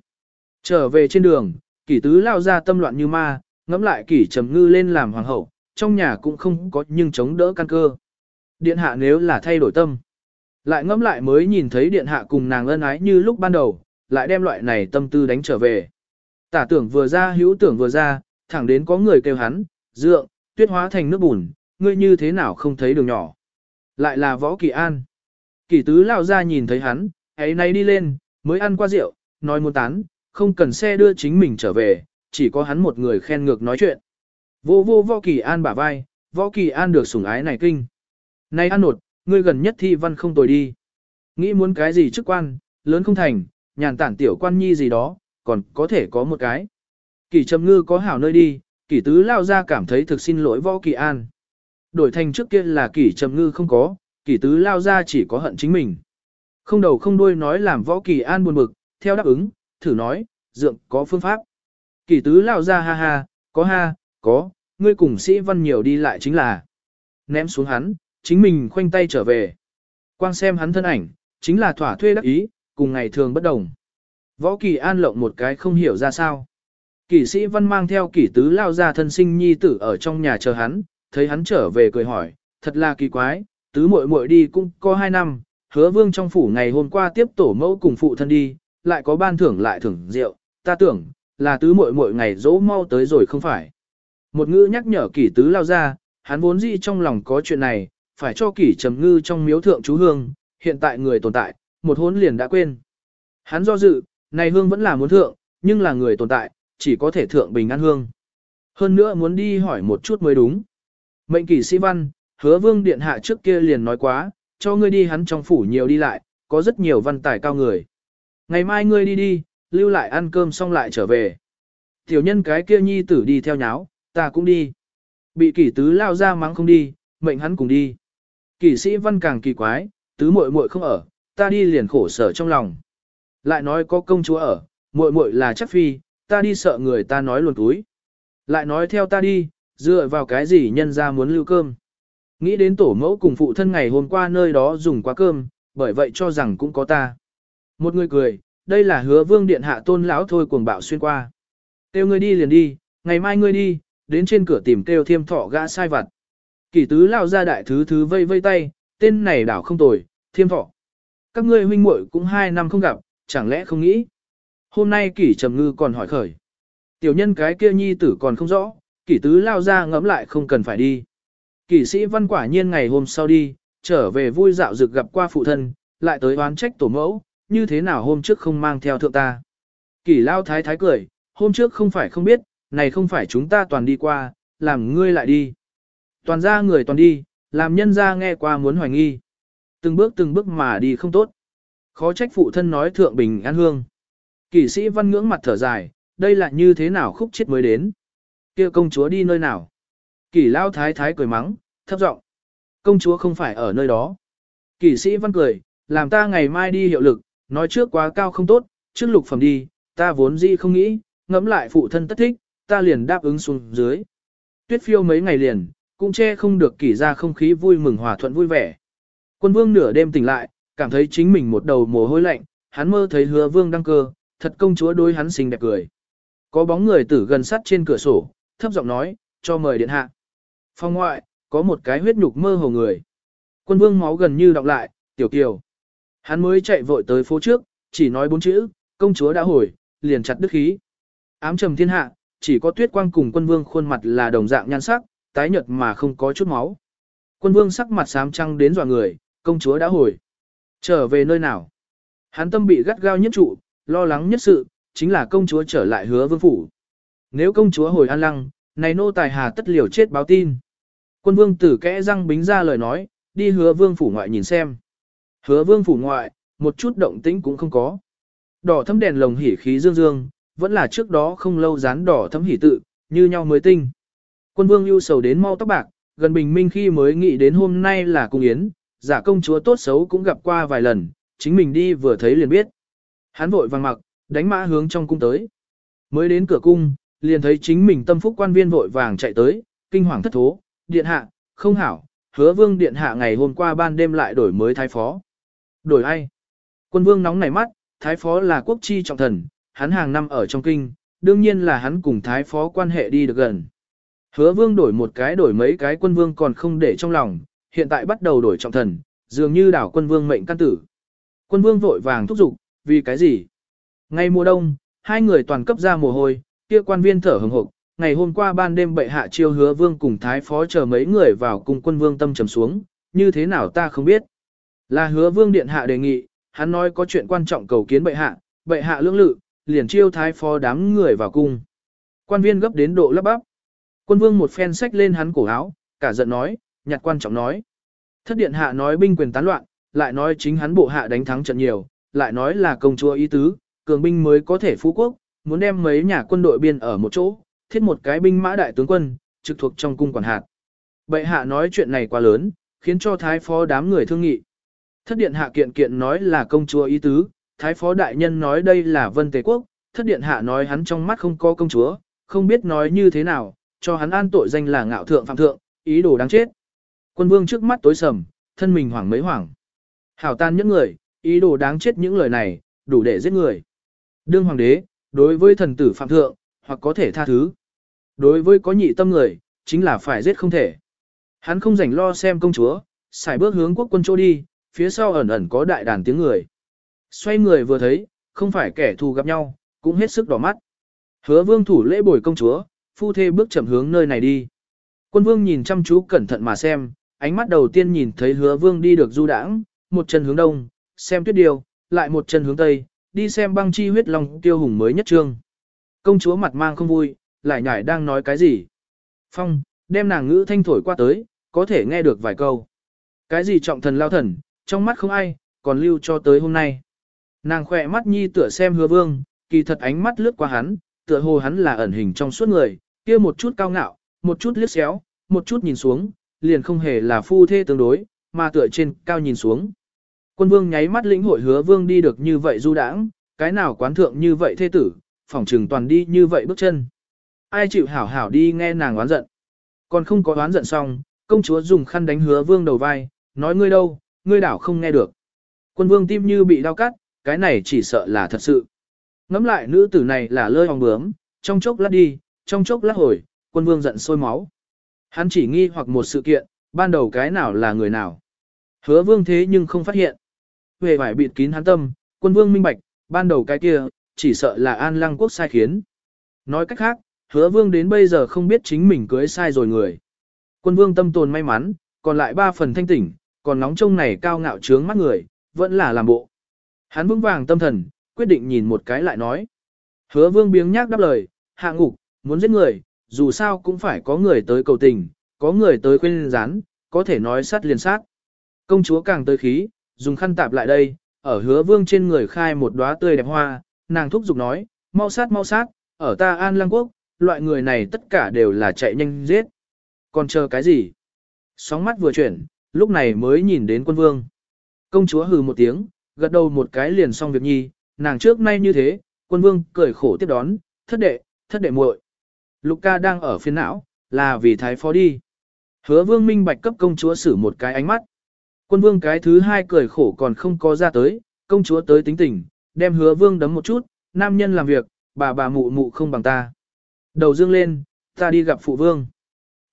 Trở về trên đường, kỷ tứ lao ra tâm loạn như ma, ngẫm lại kỷ trầm ngư lên làm hoàng hậu, trong nhà cũng không có nhưng chống đỡ căn cơ. Điện hạ nếu là thay đổi tâm. Lại ngẫm lại mới nhìn thấy điện hạ cùng nàng ân ái như lúc ban đầu, lại đem loại này tâm tư đánh trở về. Tả tưởng vừa ra hữu tưởng vừa ra, thẳng đến có người kêu hắn, dượng, tuyết hóa thành nước bùn, ngươi như thế nào không thấy đường nhỏ. Lại là võ kỳ an. Kỳ tứ lao ra nhìn thấy hắn, ấy nay đi lên, mới ăn qua rượu, nói muốn tán, không cần xe đưa chính mình trở về, chỉ có hắn một người khen ngược nói chuyện. Vô vô võ kỳ an bả vai, võ kỳ an được sủng ái này kinh. Này an nột, ngươi gần nhất thi văn không tồi đi. Nghĩ muốn cái gì chức quan, lớn không thành, nhàn tản tiểu quan nhi gì đó, còn có thể có một cái. Kỳ trầm ngư có hảo nơi đi, kỳ tứ lao ra cảm thấy thực xin lỗi võ kỳ an. Đổi thành trước kia là kỳ trầm ngư không có, kỳ tứ lao ra chỉ có hận chính mình. Không đầu không đuôi nói làm võ kỳ an buồn bực, theo đáp ứng, thử nói, dượng có phương pháp. Kỳ tứ lao ra ha ha, có ha, có, ngươi cùng sĩ văn nhiều đi lại chính là. Ném xuống hắn, chính mình khoanh tay trở về. Quang xem hắn thân ảnh, chính là thỏa thuê đắc ý, cùng ngày thường bất đồng. Võ kỳ an lộng một cái không hiểu ra sao. Kỷ sĩ văn mang theo kỷ tứ lao ra thân sinh nhi tử ở trong nhà chờ hắn, thấy hắn trở về cười hỏi, thật là kỳ quái, tứ muội muội đi cũng có hai năm, hứa vương trong phủ ngày hôm qua tiếp tổ mẫu cùng phụ thân đi, lại có ban thưởng lại thưởng rượu, ta tưởng, là tứ muội muội ngày dỗ mau tới rồi không phải. Một ngữ nhắc nhở kỷ tứ lao ra, hắn vốn dĩ trong lòng có chuyện này, phải cho kỷ trầm ngư trong miếu thượng chú hương, hiện tại người tồn tại, một hốn liền đã quên. Hắn do dự, này hương vẫn là muốn thượng, nhưng là người tồn tại, chỉ có thể thượng bình an hương. Hơn nữa muốn đi hỏi một chút mới đúng. Mệnh kỷ sĩ văn, hứa vương điện hạ trước kia liền nói quá, cho ngươi đi hắn trong phủ nhiều đi lại, có rất nhiều văn tài cao người. Ngày mai ngươi đi đi, lưu lại ăn cơm xong lại trở về. Tiểu nhân cái kia nhi tử đi theo nháo, ta cũng đi. Bị kỷ tứ lao ra mắng không đi, mệnh hắn cùng đi. Kỷ sĩ văn càng kỳ quái, tứ muội muội không ở, ta đi liền khổ sở trong lòng. Lại nói có công chúa ở, muội muội là chắc phi, ta đi sợ người ta nói luồn túi. Lại nói theo ta đi, dựa vào cái gì nhân ra muốn lưu cơm. Nghĩ đến tổ mẫu cùng phụ thân ngày hôm qua nơi đó dùng quá cơm, bởi vậy cho rằng cũng có ta. Một người cười, đây là hứa vương điện hạ tôn lão thôi cuồng bạo xuyên qua. Kêu ngươi đi liền đi, ngày mai ngươi đi, đến trên cửa tìm kêu thiêm thọ gã sai vặt. Kỷ tứ lao ra đại thứ thứ vây vây tay, tên này đảo không tồi, thiêm thọ. Các ngươi huynh muội cũng hai năm không gặp, chẳng lẽ không nghĩ. Hôm nay kỷ trầm ngư còn hỏi khởi. Tiểu nhân cái kia nhi tử còn không rõ, kỷ tứ lao ra ngẫm lại không cần phải đi. Kỷ sĩ văn quả nhiên ngày hôm sau đi, trở về vui dạo rực gặp qua phụ thân, lại tới oán trách tổ mẫu, như thế nào hôm trước không mang theo thượng ta. Kỷ lao thái thái cười, hôm trước không phải không biết, này không phải chúng ta toàn đi qua, làm ngươi lại đi. Toàn ra người toàn đi, làm nhân ra nghe qua muốn hoài nghi. Từng bước từng bước mà đi không tốt. Khó trách phụ thân nói thượng bình an hương. Kỷ sĩ văn ngưỡng mặt thở dài, đây là như thế nào khúc chết mới đến. kia công chúa đi nơi nào? Kỷ lao thái thái cười mắng, thấp giọng Công chúa không phải ở nơi đó. Kỷ sĩ văn cười, làm ta ngày mai đi hiệu lực, nói trước quá cao không tốt, trước lục phẩm đi, ta vốn gì không nghĩ, ngẫm lại phụ thân tất thích, ta liền đáp ứng xuống dưới. Tuyết phiêu mấy ngày liền, cũng che không được kỷ ra không khí vui mừng hòa thuận vui vẻ. Quân vương nửa đêm tỉnh lại, cảm thấy chính mình một đầu mồ hôi lạnh, hắn mơ thấy hứa vương đăng cơ, thật công chúa đối hắn xinh đẹp cười. Có bóng người tử gần sát trên cửa sổ, thấp giọng nói, cho mời điện hạ. Phòng ngoại, có một cái huyết nhục mơ hồ người. Quân vương máu gần như đọc lại, tiểu kiều. Hắn mới chạy vội tới phố trước, chỉ nói bốn chữ, công chúa đã hồi, liền chặt đức khí. Ám trầm thiên hạ, chỉ có tuyết quang cùng quân vương khuôn mặt là đồng dạng nhan sắc, tái nhợt mà không có chút máu. Quân vương sắc mặt xám trăng đến dọa người, công chúa đã hồi. Trở về nơi nào? Hắn tâm bị gắt gao nhất trụ, lo lắng nhất sự, chính là công chúa trở lại hứa vương phủ. Nếu công chúa hồi an lăng, này nô tài hà tất liều chết báo tin. Quân vương tử kẽ răng bính ra lời nói, đi hứa vương phủ ngoại nhìn xem. Hứa vương phủ ngoại, một chút động tĩnh cũng không có. Đỏ thấm đèn lồng hỉ khí dương dương, vẫn là trước đó không lâu dán đỏ thấm hỉ tự, như nhau mới tinh. Quân vương ưu sầu đến mau tóc bạc, gần bình minh khi mới nghĩ đến hôm nay là cung yến, giả công chúa tốt xấu cũng gặp qua vài lần, chính mình đi vừa thấy liền biết. Hắn vội vàng mặc, đánh mã hướng trong cung tới. Mới đến cửa cung, liền thấy chính mình tâm phúc quan viên vội vàng chạy tới, kinh hoàng thất thố, điện hạ, không hảo, hứa vương điện hạ ngày hôm qua ban đêm lại đổi mới thái phó. Đổi ai? Quân vương nóng nảy mắt, thái phó là quốc chi trọng thần, hắn hàng năm ở trong kinh, đương nhiên là hắn cùng thái phó quan hệ đi được gần. Hứa vương đổi một cái đổi mấy cái quân vương còn không để trong lòng, hiện tại bắt đầu đổi trọng thần, dường như đảo quân vương mệnh căn tử. Quân vương vội vàng thúc giục, vì cái gì? Ngay mùa đông, hai người toàn cấp ra mồ hôi, kia quan viên thở hừng hực. Ngày hôm qua ban đêm bệ hạ chiêu hứa vương cùng thái phó chờ mấy người vào cùng quân vương tâm trầm xuống, như thế nào ta không biết. Là hứa vương điện hạ đề nghị, hắn nói có chuyện quan trọng cầu kiến bệ hạ, bệ hạ lưỡng lự, liền chiêu thái phó đám người vào cung. Quan viên gấp đến độ lắp bắp. Quân vương một phen sách lên hắn cổ áo, cả giận nói, nhặt quan trọng nói. Thất điện hạ nói binh quyền tán loạn, lại nói chính hắn bộ hạ đánh thắng trận nhiều, lại nói là công chúa ý tứ, cường binh mới có thể phú quốc, muốn đem mấy nhà quân đội biên ở một chỗ, thiết một cái binh mã đại tướng quân, trực thuộc trong cung quản hạt. Bệ hạ nói chuyện này quá lớn, khiến cho thái phó đám người thương nghị. Thất điện hạ kiện kiện nói là công chúa ý tứ, thái phó đại nhân nói đây là vân tế quốc, thất điện hạ nói hắn trong mắt không có công chúa, không biết nói như thế nào, cho hắn an tội danh là ngạo thượng phạm thượng, ý đồ đáng chết. Quân vương trước mắt tối sầm, thân mình hoảng mấy hoảng. Hảo tan những người, ý đồ đáng chết những lời này, đủ để giết người. Đương hoàng đế, đối với thần tử phạm thượng, hoặc có thể tha thứ. Đối với có nhị tâm người, chính là phải giết không thể. Hắn không rảnh lo xem công chúa, xài bước hướng quốc quân chỗ đi, phía sau ẩn ẩn có đại đàn tiếng người. Xoay người vừa thấy, không phải kẻ thù gặp nhau, cũng hết sức đỏ mắt. Hứa vương thủ lễ bồi công chúa, phu thê bước chậm hướng nơi này đi. Quân vương nhìn chăm chú cẩn thận mà xem, ánh mắt đầu tiên nhìn thấy hứa vương đi được du đãng, một chân hướng đông, xem tuyết điều, lại một chân hướng tây, đi xem băng chi huyết long tiêu hùng mới nhất trương. Công chúa mặt mang không vui, lại nhảy đang nói cái gì. Phong, đem nàng ngữ thanh thổi qua tới, có thể nghe được vài câu. Cái gì trọng thần lao thần, trong mắt không ai, còn lưu cho tới hôm nay. Nàng khỏe mắt nhi tựa xem hứa vương, kỳ thật ánh mắt lướt qua hắn, tựa hồ hắn là ẩn hình trong suốt người, kia một chút cao ngạo, một chút liếc xéo, một chút nhìn xuống, liền không hề là phu thê tương đối, mà tựa trên cao nhìn xuống. Quân vương nháy mắt lĩnh hội hứa vương đi được như vậy du đãng, cái nào quán thượng như vậy thê tử, phỏng trừng toàn đi như vậy bước chân. Ai chịu hảo hảo đi nghe nàng oán giận. Còn không có oán giận xong, công chúa dùng khăn đánh hứa vương đầu vai, nói ngươi đâu, ngươi đảo không nghe được. Quân vương tim như bị đau cắt, cái này chỉ sợ là thật sự. Ngắm lại nữ tử này là lơi hòng bướm, trong chốc lát đi, trong chốc lát hồi, quân vương giận sôi máu. Hắn chỉ nghi hoặc một sự kiện, ban đầu cái nào là người nào. Hứa vương thế nhưng không phát hiện. Về phải bịt kín hắn tâm, quân vương minh bạch, ban đầu cái kia, chỉ sợ là an lăng quốc sai khiến. Nói cách khác, hứa vương đến bây giờ không biết chính mình cưới sai rồi người. Quân vương tâm tồn may mắn, còn lại ba phần thanh tỉnh, còn nóng trông này cao ngạo trướng mắt người, vẫn là làm bộ. Hắn vững vàng tâm thần, quyết định nhìn một cái lại nói. Hứa vương biếng nhác đáp lời, hạ ngục, muốn giết người, dù sao cũng phải có người tới cầu tình, có người tới khuyên rán, có thể nói sát liền sát. Công chúa càng tới khí, dùng khăn tạp lại đây, ở hứa vương trên người khai một đóa tươi đẹp hoa, nàng thúc giục nói, mau sát mau sát, ở ta an lăng quốc, loại người này tất cả đều là chạy nhanh giết. Còn chờ cái gì? Sóng mắt vừa chuyển, lúc này mới nhìn đến quân vương. Công chúa hừ một tiếng, gật đầu một cái liền xong việc nhi, nàng trước nay như thế, quân vương cười khổ tiếp đón, thất đệ, thất đệ muội. Lục ca đang ở phiên não, là vì thái phó đi. Hứa vương minh bạch cấp công chúa xử một cái ánh mắt. Quân vương cái thứ hai cười khổ còn không có ra tới, công chúa tới tính tình, đem hứa vương đấm một chút, nam nhân làm việc, bà bà mụ mụ không bằng ta. Đầu dương lên, ta đi gặp phụ vương.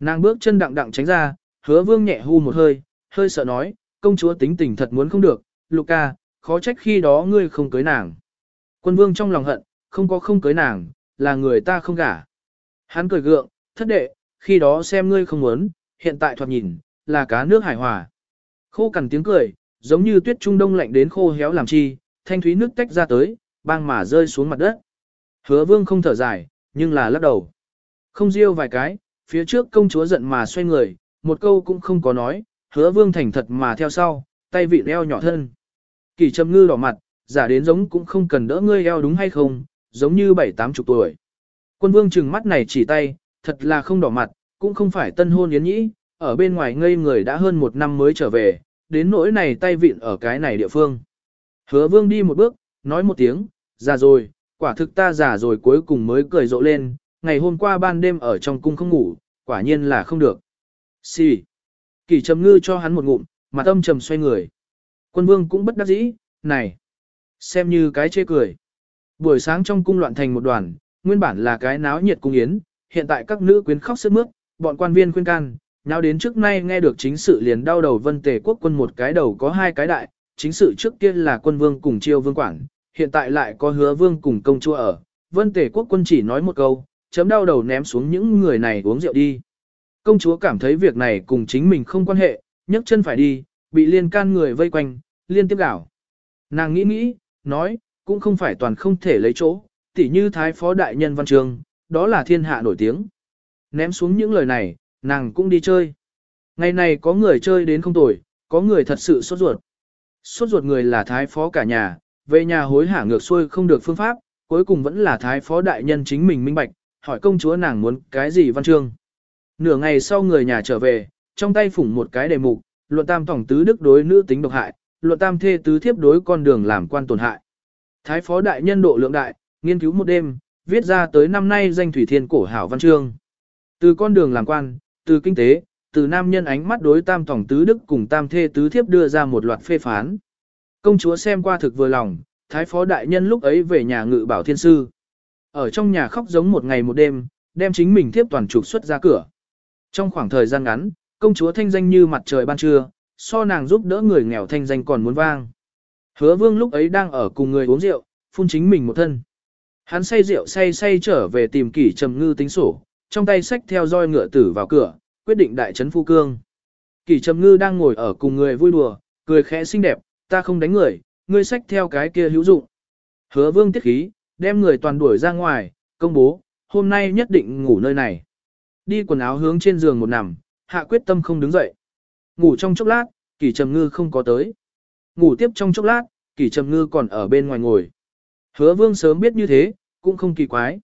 Nàng bước chân đặng đặng tránh ra, hứa vương nhẹ hư một hơi, hơi sợ nói, công chúa tính tình thật muốn không được, Luca, khó trách khi đó ngươi không cưới nàng. Quân vương trong lòng hận, không có không cưới nàng, là người ta không gả. Hắn cười gượng, thất đệ, khi đó xem ngươi không muốn, hiện tại thoạt nhìn, là cá nước hải hòa. Khô cằn tiếng cười, giống như tuyết trung đông lạnh đến khô héo làm chi, thanh thúy nước tách ra tới, bang mà rơi xuống mặt đất. Hứa vương không thở dài, nhưng là lắc đầu. Không riêu vài cái, phía trước công chúa giận mà xoay người, một câu cũng không có nói, hứa vương thành thật mà theo sau, tay vị leo nhỏ thân. Kỳ trầm ngư đỏ mặt, giả đến giống cũng không cần đỡ ngươi eo đúng hay không, giống như bảy tám chục tuổi. Quân vương trừng mắt này chỉ tay, thật là không đỏ mặt, cũng không phải tân hôn yến nhĩ, ở bên ngoài ngây người đã hơn một năm mới trở về, đến nỗi này tay vịn ở cái này địa phương. Hứa vương đi một bước, nói một tiếng, già rồi, quả thực ta già rồi cuối cùng mới cười rộ lên, ngày hôm qua ban đêm ở trong cung không ngủ, quả nhiên là không được. Xì. Sì. Kỳ trầm ngư cho hắn một ngụm, mặt âm trầm xoay người. Quân vương cũng bất đắc dĩ, này. Xem như cái chê cười. Buổi sáng trong cung loạn thành một đoàn, nguyên bản là cái náo nhiệt cung yến, hiện tại các nữ quyến khóc sướt mướt, bọn quan viên khuyên can, náo đến trước nay nghe được chính sự liền đau đầu vân tề quốc quân một cái đầu có hai cái đại, chính sự trước kia là quân vương cùng chiêu vương quản, hiện tại lại có hứa vương cùng công chúa ở, vân tề quốc quân chỉ nói một câu, chấm đau đầu ném xuống những người này uống rượu đi. Công chúa cảm thấy việc này cùng chính mình không quan hệ, nhấc chân phải đi, bị liên can người vây quanh, liên tiếp đảo. Nàng nghĩ nghĩ, nói, cũng không phải toàn không thể lấy chỗ, tỉ như thái phó đại nhân văn trường, đó là thiên hạ nổi tiếng. Ném xuống những lời này, nàng cũng đi chơi. Ngày này có người chơi đến không tồi, có người thật sự sốt ruột. Sốt ruột người là thái phó cả nhà, về nhà hối hả ngược xuôi không được phương pháp, cuối cùng vẫn là thái phó đại nhân chính mình minh bạch, hỏi công chúa nàng muốn cái gì văn chương. Nửa ngày sau người nhà trở về, trong tay phủng một cái đề mục, luận tam tổng tứ đức đối nữ tính độc hại, luận tam thê tứ thiếp đối con đường làm quan tổn hại. Thái phó đại nhân độ lượng đại, nghiên cứu một đêm, viết ra tới năm nay danh thủy thiên cổ hảo văn chương. Từ con đường làm quan, từ kinh tế, từ nam nhân ánh mắt đối tam tổng tứ đức cùng tam thê tứ thiếp đưa ra một loạt phê phán. Công chúa xem qua thực vừa lòng, thái phó đại nhân lúc ấy về nhà ngự bảo thiên sư. Ở trong nhà khóc giống một ngày một đêm, đem chính mình thiếp toàn trục xuất ra cửa. Trong khoảng thời gian ngắn, công chúa thanh danh như mặt trời ban trưa, so nàng giúp đỡ người nghèo thanh danh còn muốn vang. Hứa vương lúc ấy đang ở cùng người uống rượu, phun chính mình một thân. Hắn say rượu say say trở về tìm kỷ trầm ngư tính sổ, trong tay sách theo roi ngựa tử vào cửa, quyết định đại trấn phu cương. Kỷ trầm ngư đang ngồi ở cùng người vui đùa, cười khẽ xinh đẹp, ta không đánh người, ngươi sách theo cái kia hữu dụng. Hứa vương tiết khí, đem người toàn đuổi ra ngoài, công bố, hôm nay nhất định ngủ nơi này. Đi quần áo hướng trên giường một nằm, hạ quyết tâm không đứng dậy. Ngủ trong chốc lát, kỷ trầm ngư không có tới. Ngủ tiếp trong chốc lát, kỷ trầm ngư còn ở bên ngoài ngồi. Hứa vương sớm biết như thế, cũng không kỳ quái.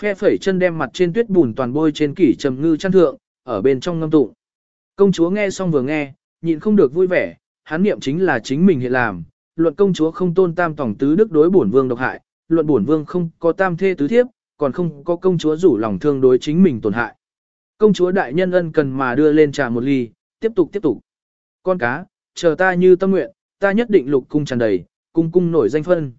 Phe phẩy chân đem mặt trên tuyết bùn toàn bôi trên kỷ trầm ngư chăn thượng, ở bên trong ngâm tụng. Công chúa nghe xong vừa nghe, nhịn không được vui vẻ, hắn niệm chính là chính mình hiện làm. Luận công chúa không tôn tam tổng tứ đức đối bổn vương độc hại, luận bổn vương không có tam thê tứ thiếp, còn không có công chúa rủ lòng thương đối chính mình tổn hại. Công chúa đại nhân ân cần mà đưa lên trà một ly, tiếp tục tiếp tục. Con cá, chờ ta như tâm nguyện, ta nhất định lục cung tràn đầy, cung cung nổi danh phân.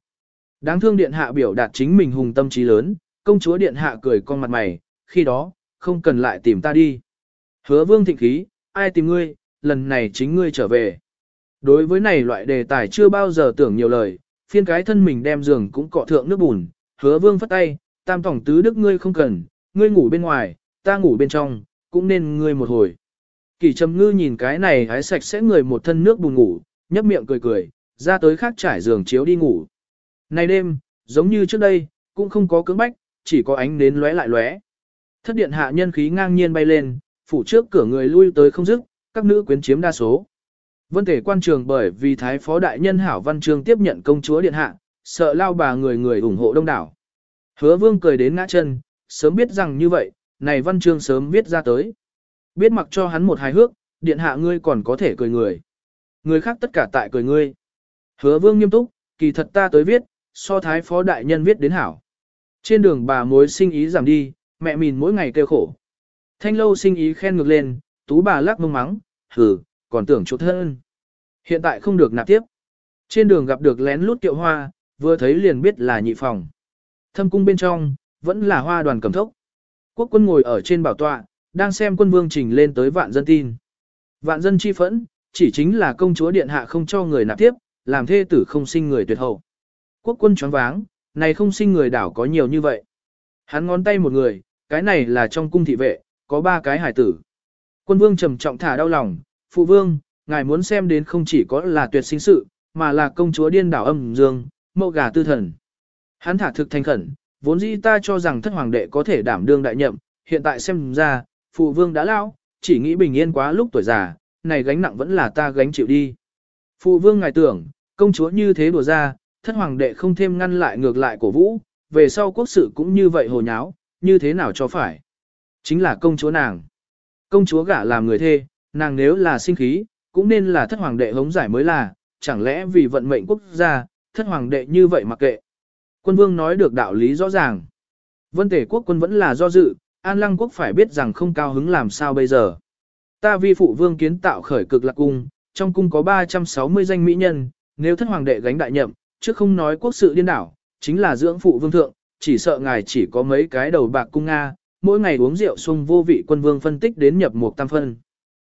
Đáng thương điện hạ biểu đạt chính mình hùng tâm trí lớn, công chúa điện hạ cười con mặt mày, khi đó, không cần lại tìm ta đi. Hứa vương thịnh khí, ai tìm ngươi, lần này chính ngươi trở về. Đối với này loại đề tài chưa bao giờ tưởng nhiều lời, phiên cái thân mình đem giường cũng cọ thượng nước bùn, hứa vương phất tay, tam tổng tứ đức ngươi không cần, ngươi ngủ bên ngoài, ta ngủ bên trong, cũng nên ngươi một hồi. Kỳ trầm ngư nhìn cái này hái sạch sẽ người một thân nước bùn ngủ, nhấp miệng cười cười, ra tới khác trải giường chiếu đi ngủ. Này đêm, giống như trước đây, cũng không có cưỡng bách, chỉ có ánh nến lóe lại lóe. Thất điện hạ nhân khí ngang nhiên bay lên, phủ trước cửa người lui tới không dứt, các nữ quyến chiếm đa số. Vân thể quan trường bởi vì thái phó đại nhân hảo văn trường tiếp nhận công chúa điện hạ, sợ lao bà người người ủng hộ đông đảo. Hứa vương cười đến ngã chân, sớm biết rằng như vậy, này văn chương sớm viết ra tới. Biết mặc cho hắn một hài hước, điện hạ ngươi còn có thể cười người. Người khác tất cả tại cười ngươi. Hứa vương nghiêm túc, kỳ thật ta tới viết, so thái phó đại nhân viết đến hảo. Trên đường bà mối sinh ý giảm đi, mẹ mìn mỗi ngày kêu khổ. Thanh lâu sinh ý khen ngược lên, tú bà lắc mông mắng, hừ, còn tưởng chỗ thân. Hiện tại không được nạp tiếp. Trên đường gặp được lén lút tiệu hoa, vừa thấy liền biết là nhị phòng. Thâm cung bên trong, vẫn là hoa đoàn cầm thốc. Quốc quân ngồi ở trên bảo tọa, đang xem quân vương trình lên tới vạn dân tin. Vạn dân chi phẫn, chỉ chính là công chúa điện hạ không cho người nạp tiếp, làm thê tử không sinh người tuyệt hậu. Quốc quân choáng váng, này không sinh người đảo có nhiều như vậy. Hắn ngón tay một người, cái này là trong cung thị vệ, có ba cái hải tử. Quân vương trầm trọng thả đau lòng, phụ vương, ngài muốn xem đến không chỉ có là tuyệt sinh sự, mà là công chúa điên đảo âm dương, mậu gà tư thần. Hắn thả thực thành khẩn, vốn dĩ ta cho rằng thất hoàng đệ có thể đảm đương đại nhậm, hiện tại xem ra, phụ vương đã lao, chỉ nghĩ bình yên quá lúc tuổi già, này gánh nặng vẫn là ta gánh chịu đi. Phụ vương ngài tưởng, công chúa như thế đùa ra, thất hoàng đệ không thêm ngăn lại ngược lại cổ vũ, về sau quốc sự cũng như vậy hồ nháo, như thế nào cho phải. Chính là công chúa nàng. Công chúa gả làm người thê, nàng nếu là sinh khí, cũng nên là thất hoàng đệ hống giải mới là, chẳng lẽ vì vận mệnh quốc gia, thất hoàng đệ như vậy mặc kệ. Quân vương nói được đạo lý rõ ràng. Vân tể quốc quân vẫn là do dự, an lăng quốc phải biết rằng không cao hứng làm sao bây giờ. Ta vi phụ vương kiến tạo khởi cực lạc cung, trong cung có 360 danh mỹ nhân, nếu thất hoàng đệ gánh đại nhậm, chứ không nói quốc sự điên đảo, chính là dưỡng phụ vương thượng, chỉ sợ ngài chỉ có mấy cái đầu bạc cung Nga, mỗi ngày uống rượu xung vô vị quân vương phân tích đến nhập một tam phân.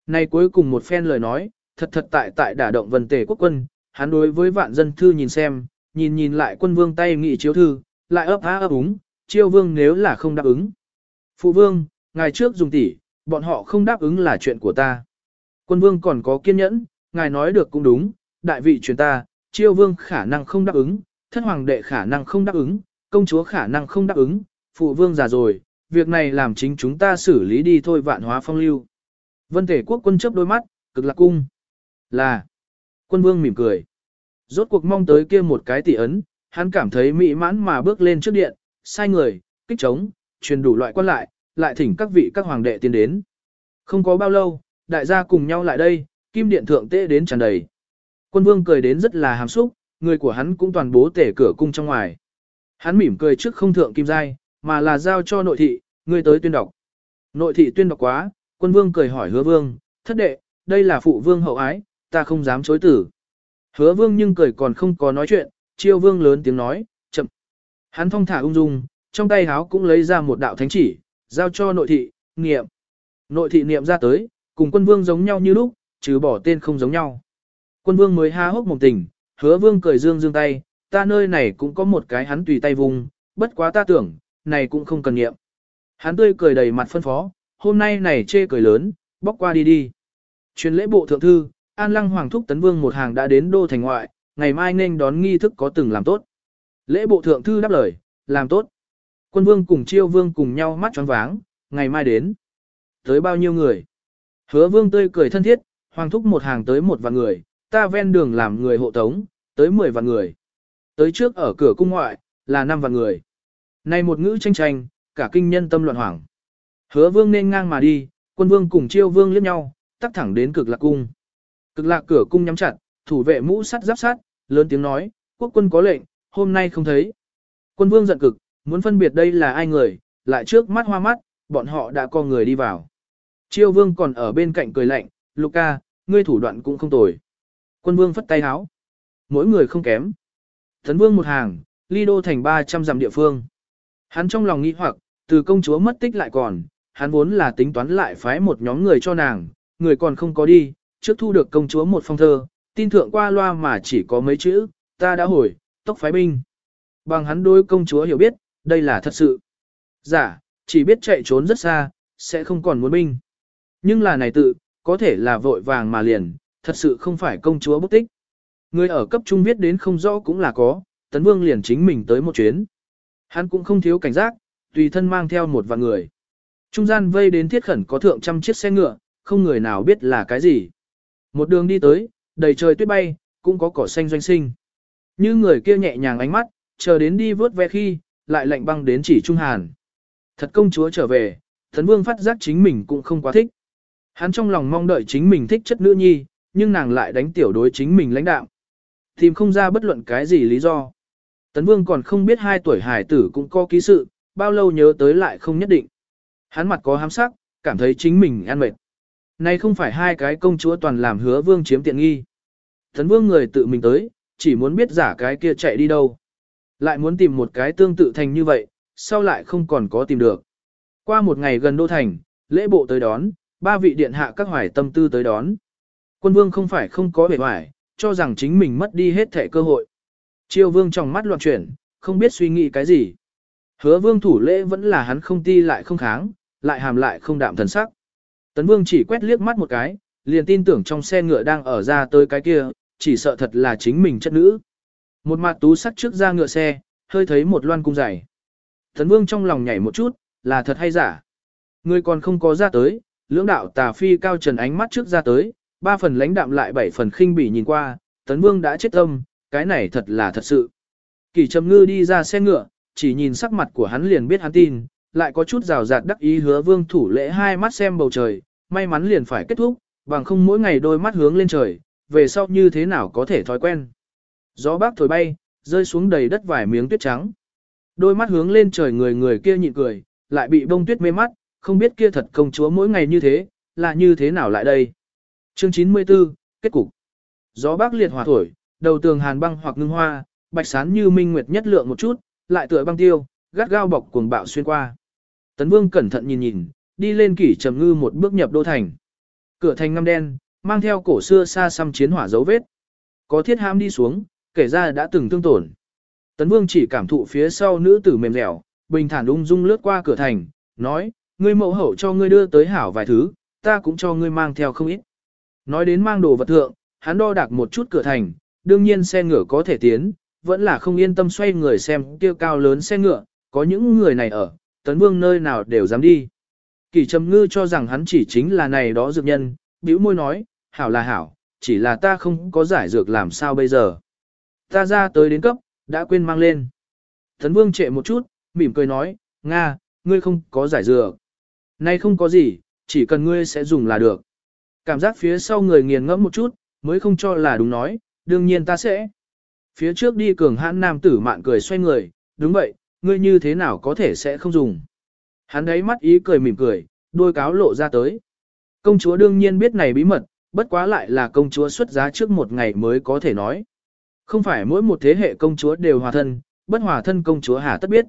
nay cuối cùng một phen lời nói, thật thật tại tại đả động vần tề quốc quân, hắn đối với vạn dân thư nhìn xem, nhìn nhìn lại quân vương tay nghị chiếu thư, lại ấp há ấp úng, chiêu vương nếu là không đáp ứng. Phụ vương, ngài trước dùng tỷ, bọn họ không đáp ứng là chuyện của ta. Quân vương còn có kiên nhẫn, ngài nói được cũng đúng, đại vị truyền ta, chiêu vương khả năng không đáp ứng, thất hoàng đệ khả năng không đáp ứng, công chúa khả năng không đáp ứng, phụ vương già rồi, việc này làm chính chúng ta xử lý đi thôi vạn hóa phong lưu. Vân thể quốc quân chấp đôi mắt, cực lạc cung. Là. Quân vương mỉm cười. Rốt cuộc mong tới kia một cái tỷ ấn, hắn cảm thấy mỹ mãn mà bước lên trước điện, sai người, kích trống, truyền đủ loại quan lại, lại thỉnh các vị các hoàng đệ tiến đến. Không có bao lâu, đại gia cùng nhau lại đây, kim điện thượng tế đến tràn đầy. Quân vương cười đến rất là hàm xúc, người của hắn cũng toàn bố tể cửa cung trong ngoài. Hắn mỉm cười trước không thượng kim giai, mà là giao cho nội thị, người tới tuyên đọc. Nội thị tuyên đọc quá, quân vương cười hỏi hứa vương, thất đệ, đây là phụ vương hậu ái, ta không dám chối tử. Hứa vương nhưng cười còn không có nói chuyện, chiêu vương lớn tiếng nói, chậm. Hắn thong thả ung dung, trong tay háo cũng lấy ra một đạo thánh chỉ, giao cho nội thị, niệm. Nội thị niệm ra tới, cùng quân vương giống nhau như lúc, trừ bỏ tên không giống nhau. Quân vương mới há hốc mồm tình, hứa vương cười dương dương tay, ta nơi này cũng có một cái hắn tùy tay vùng, bất quá ta tưởng, này cũng không cần niệm. Hắn tươi cười đầy mặt phân phó, hôm nay này chê cười lớn, bóc qua đi đi. Truyền lễ bộ thượng thư, An Lăng Hoàng thúc tấn vương một hàng đã đến đô thành ngoại, ngày mai nên đón nghi thức có từng làm tốt. Lễ bộ thượng thư đáp lời, làm tốt. Quân vương cùng chiêu vương cùng nhau mắt tròn váng, ngày mai đến. Tới bao nhiêu người? Hứa vương tươi cười thân thiết, hoàng thúc một hàng tới một vạn người, ta ven đường làm người hộ tống, tới mười vạn người. Tới trước ở cửa cung ngoại, là năm vạn người. Này một ngữ tranh tranh, cả kinh nhân tâm loạn hoảng. Hứa vương nên ngang mà đi, quân vương cùng chiêu vương liếc nhau, tắt thẳng đến cực lạc cung. Cực lạc cửa cung nhắm chặt, thủ vệ mũ sắt giáp sát, lớn tiếng nói, quốc quân có lệnh, hôm nay không thấy. Quân vương giận cực, muốn phân biệt đây là ai người, lại trước mắt hoa mắt, bọn họ đã co người đi vào. Chiêu vương còn ở bên cạnh cười lạnh, Luca, ngươi thủ đoạn cũng không tồi. Quân vương phất tay háo. Mỗi người không kém. Thấn vương một hàng, ly đô thành 300 dặm địa phương. Hắn trong lòng nghĩ hoặc, từ công chúa mất tích lại còn, hắn vốn là tính toán lại phái một nhóm người cho nàng, người còn không có đi, trước thu được công chúa một phong thơ, tin thượng qua loa mà chỉ có mấy chữ, ta đã hồi, tốc phái binh. Bằng hắn đối công chúa hiểu biết, đây là thật sự. Giả, chỉ biết chạy trốn rất xa, sẽ không còn muốn binh. Nhưng là này tự, có thể là vội vàng mà liền, thật sự không phải công chúa bút tích. Người ở cấp trung viết đến không rõ cũng là có, tấn vương liền chính mình tới một chuyến. Hắn cũng không thiếu cảnh giác, tùy thân mang theo một vạn người. Trung gian vây đến thiết khẩn có thượng trăm chiếc xe ngựa, không người nào biết là cái gì. Một đường đi tới, đầy trời tuyết bay, cũng có cỏ xanh doanh sinh. Như người kia nhẹ nhàng ánh mắt, chờ đến đi vớt ve khi, lại lạnh băng đến chỉ trung hàn. Thật công chúa trở về, thần vương phát giác chính mình cũng không quá thích. Hắn trong lòng mong đợi chính mình thích chất nữ nhi, nhưng nàng lại đánh tiểu đối chính mình lãnh đạo. Tìm không ra bất luận cái gì lý do. Tấn vương còn không biết hai tuổi hải tử cũng có ký sự, bao lâu nhớ tới lại không nhất định. Hắn mặt có hám sắc, cảm thấy chính mình ăn mệt. Này không phải hai cái công chúa toàn làm hứa vương chiếm tiện nghi. Tấn vương người tự mình tới, chỉ muốn biết giả cái kia chạy đi đâu. Lại muốn tìm một cái tương tự thành như vậy, sau lại không còn có tìm được. Qua một ngày gần đô thành, lễ bộ tới đón, ba vị điện hạ các hoài tâm tư tới đón. Quân vương không phải không có bề hoài, cho rằng chính mình mất đi hết thể cơ hội. Triều vương trong mắt loạn chuyển, không biết suy nghĩ cái gì. Hứa vương thủ lễ vẫn là hắn không ti lại không kháng, lại hàm lại không đạm thần sắc. Tấn vương chỉ quét liếc mắt một cái, liền tin tưởng trong xe ngựa đang ở ra tới cái kia, chỉ sợ thật là chính mình chất nữ. Một mặt tú sắt trước ra ngựa xe, hơi thấy một loan cung dày. Tấn vương trong lòng nhảy một chút, là thật hay giả. Người còn không có ra tới, lưỡng đạo tà phi cao trần ánh mắt trước ra tới, ba phần lãnh đạm lại bảy phần khinh bỉ nhìn qua, tấn vương đã chết tâm, cái này thật là thật sự. Kỳ trầm ngư đi ra xe ngựa, chỉ nhìn sắc mặt của hắn liền biết hắn tin, lại có chút rào rạt đắc ý hứa vương thủ lễ hai mắt xem bầu trời, may mắn liền phải kết thúc, bằng không mỗi ngày đôi mắt hướng lên trời, về sau như thế nào có thể thói quen. Gió bác thổi bay, rơi xuống đầy đất vài miếng tuyết trắng. Đôi mắt hướng lên trời người người kia nhịn cười, lại bị bông tuyết mê mắt, không biết kia thật công chúa mỗi ngày như thế, là như thế nào lại đây. Chương 94, kết cục. Gió bác liệt hỏa thổi, đầu tường hàn băng hoặc ngưng hoa, bạch sán như minh nguyệt nhất lượng một chút, lại tựa băng tiêu, gắt gao bọc cuồng bạo xuyên qua. Tấn Vương cẩn thận nhìn nhìn, đi lên kỷ trầm ngư một bước nhập đô thành. Cửa thành ngăm đen, mang theo cổ xưa xa xăm chiến hỏa dấu vết. Có thiết ham đi xuống, kể ra đã từng thương tổn. Tấn Vương chỉ cảm thụ phía sau nữ tử mềm dẻo, bình thản ung dung lướt qua cửa thành, nói, ngươi mẫu hậu cho ngươi đưa tới hảo vài thứ, ta cũng cho ngươi mang theo không ít. Nói đến mang đồ vật thượng, hắn đo đạc một chút cửa thành, đương nhiên xe ngựa có thể tiến, vẫn là không yên tâm xoay người xem kia cao lớn xe ngựa, có những người này ở, tấn vương nơi nào đều dám đi. Kỳ trầm ngư cho rằng hắn chỉ chính là này đó dược nhân, bĩu môi nói, hảo là hảo, chỉ là ta không có giải dược làm sao bây giờ. Ta ra tới đến cấp, đã quên mang lên. Tấn vương trệ một chút, mỉm cười nói, Nga, ngươi không có giải dược. Nay không có gì, chỉ cần ngươi sẽ dùng là được. Cảm giác phía sau người nghiền ngẫm một chút, mới không cho là đúng nói, đương nhiên ta sẽ. Phía trước đi cường hãn nam tử mạn cười xoay người, đúng vậy, ngươi như thế nào có thể sẽ không dùng. Hắn đấy mắt ý cười mỉm cười, đôi cáo lộ ra tới. Công chúa đương nhiên biết này bí mật, bất quá lại là công chúa xuất giá trước một ngày mới có thể nói. Không phải mỗi một thế hệ công chúa đều hòa thân, bất hòa thân công chúa hà tất biết.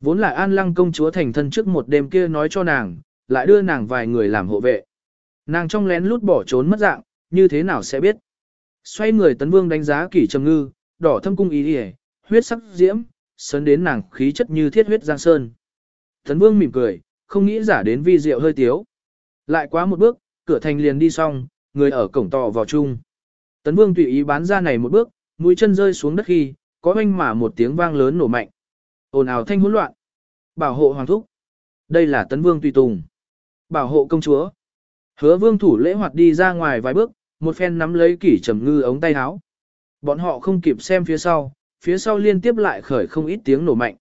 Vốn là an lăng công chúa thành thân trước một đêm kia nói cho nàng, lại đưa nàng vài người làm hộ vệ. Nàng trong lén lút bỏ trốn mất dạng, như thế nào sẽ biết. Xoay người tấn vương đánh giá kỷ trầm ngư, đỏ thâm cung ý hề, huyết sắc diễm, sấn đến nàng khí chất như thiết huyết giang sơn. Tấn vương mỉm cười, không nghĩ giả đến vi diệu hơi tiếu. Lại quá một bước, cửa thành liền đi xong, người ở cổng tò vào chung. Tấn vương tùy ý bán ra này một bước, mũi chân rơi xuống đất khi, có oanh mà một tiếng vang lớn nổ mạnh. ồn ào thanh hỗn loạn. Bảo hộ hoàng thúc. Đây là tấn vương tùy tùng. Bảo hộ công chúa. Hứa vương thủ lễ hoạt đi ra ngoài vài bước, một phen nắm lấy kỷ trầm ngư ống tay áo. Bọn họ không kịp xem phía sau, phía sau liên tiếp lại khởi không ít tiếng nổ mạnh.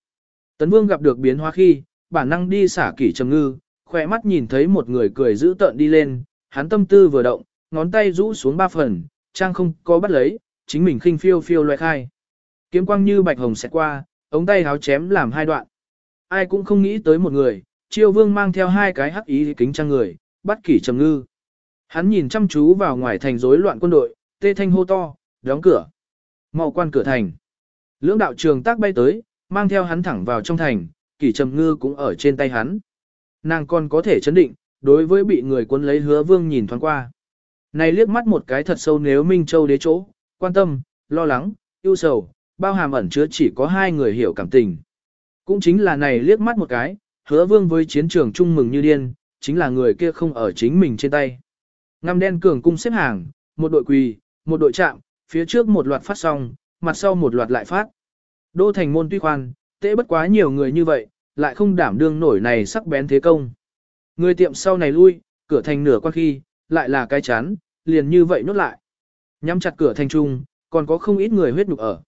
Tấn vương gặp được biến hóa khi, bản năng đi xả kỷ trầm ngư, khỏe mắt nhìn thấy một người cười giữ tợn đi lên, hắn tâm tư vừa động, ngón tay rũ xuống ba phần, trang không có bắt lấy, chính mình khinh phiêu phiêu loại khai. Kiếm quang như bạch hồng xẹt qua, ống tay háo chém làm hai đoạn. Ai cũng không nghĩ tới một người, triều vương mang theo hai cái hắc ý kính trang người, bắt kỷ trầm ngư. Hắn nhìn chăm chú vào ngoài thành rối loạn quân đội, tê thanh hô to, đóng cửa. mau quan cửa thành. Lưỡng đạo trường tác bay tới, mang theo hắn thẳng vào trong thành, kỷ trầm ngư cũng ở trên tay hắn. Nàng còn có thể chấn định, đối với bị người quân lấy hứa vương nhìn thoáng qua. Này liếc mắt một cái thật sâu nếu Minh Châu đế chỗ, quan tâm, lo lắng, yêu sầu, bao hàm ẩn chứa chỉ có hai người hiểu cảm tình. Cũng chính là này liếc mắt một cái, hứa vương với chiến trường chung mừng như điên, chính là người kia không ở chính mình trên tay. Ngăm đen cường cung xếp hàng, một đội quỳ, một đội chạm, phía trước một loạt phát xong, mặt sau một loạt lại phát. Đô thành môn tuy khoan, tệ bất quá nhiều người như vậy, lại không đảm đương nổi này sắc bén thế công. Người tiệm sau này lui, cửa thành nửa qua khi, lại là cái chán, liền như vậy nốt lại. Nhắm chặt cửa thành trung, còn có không ít người huyết nhục ở.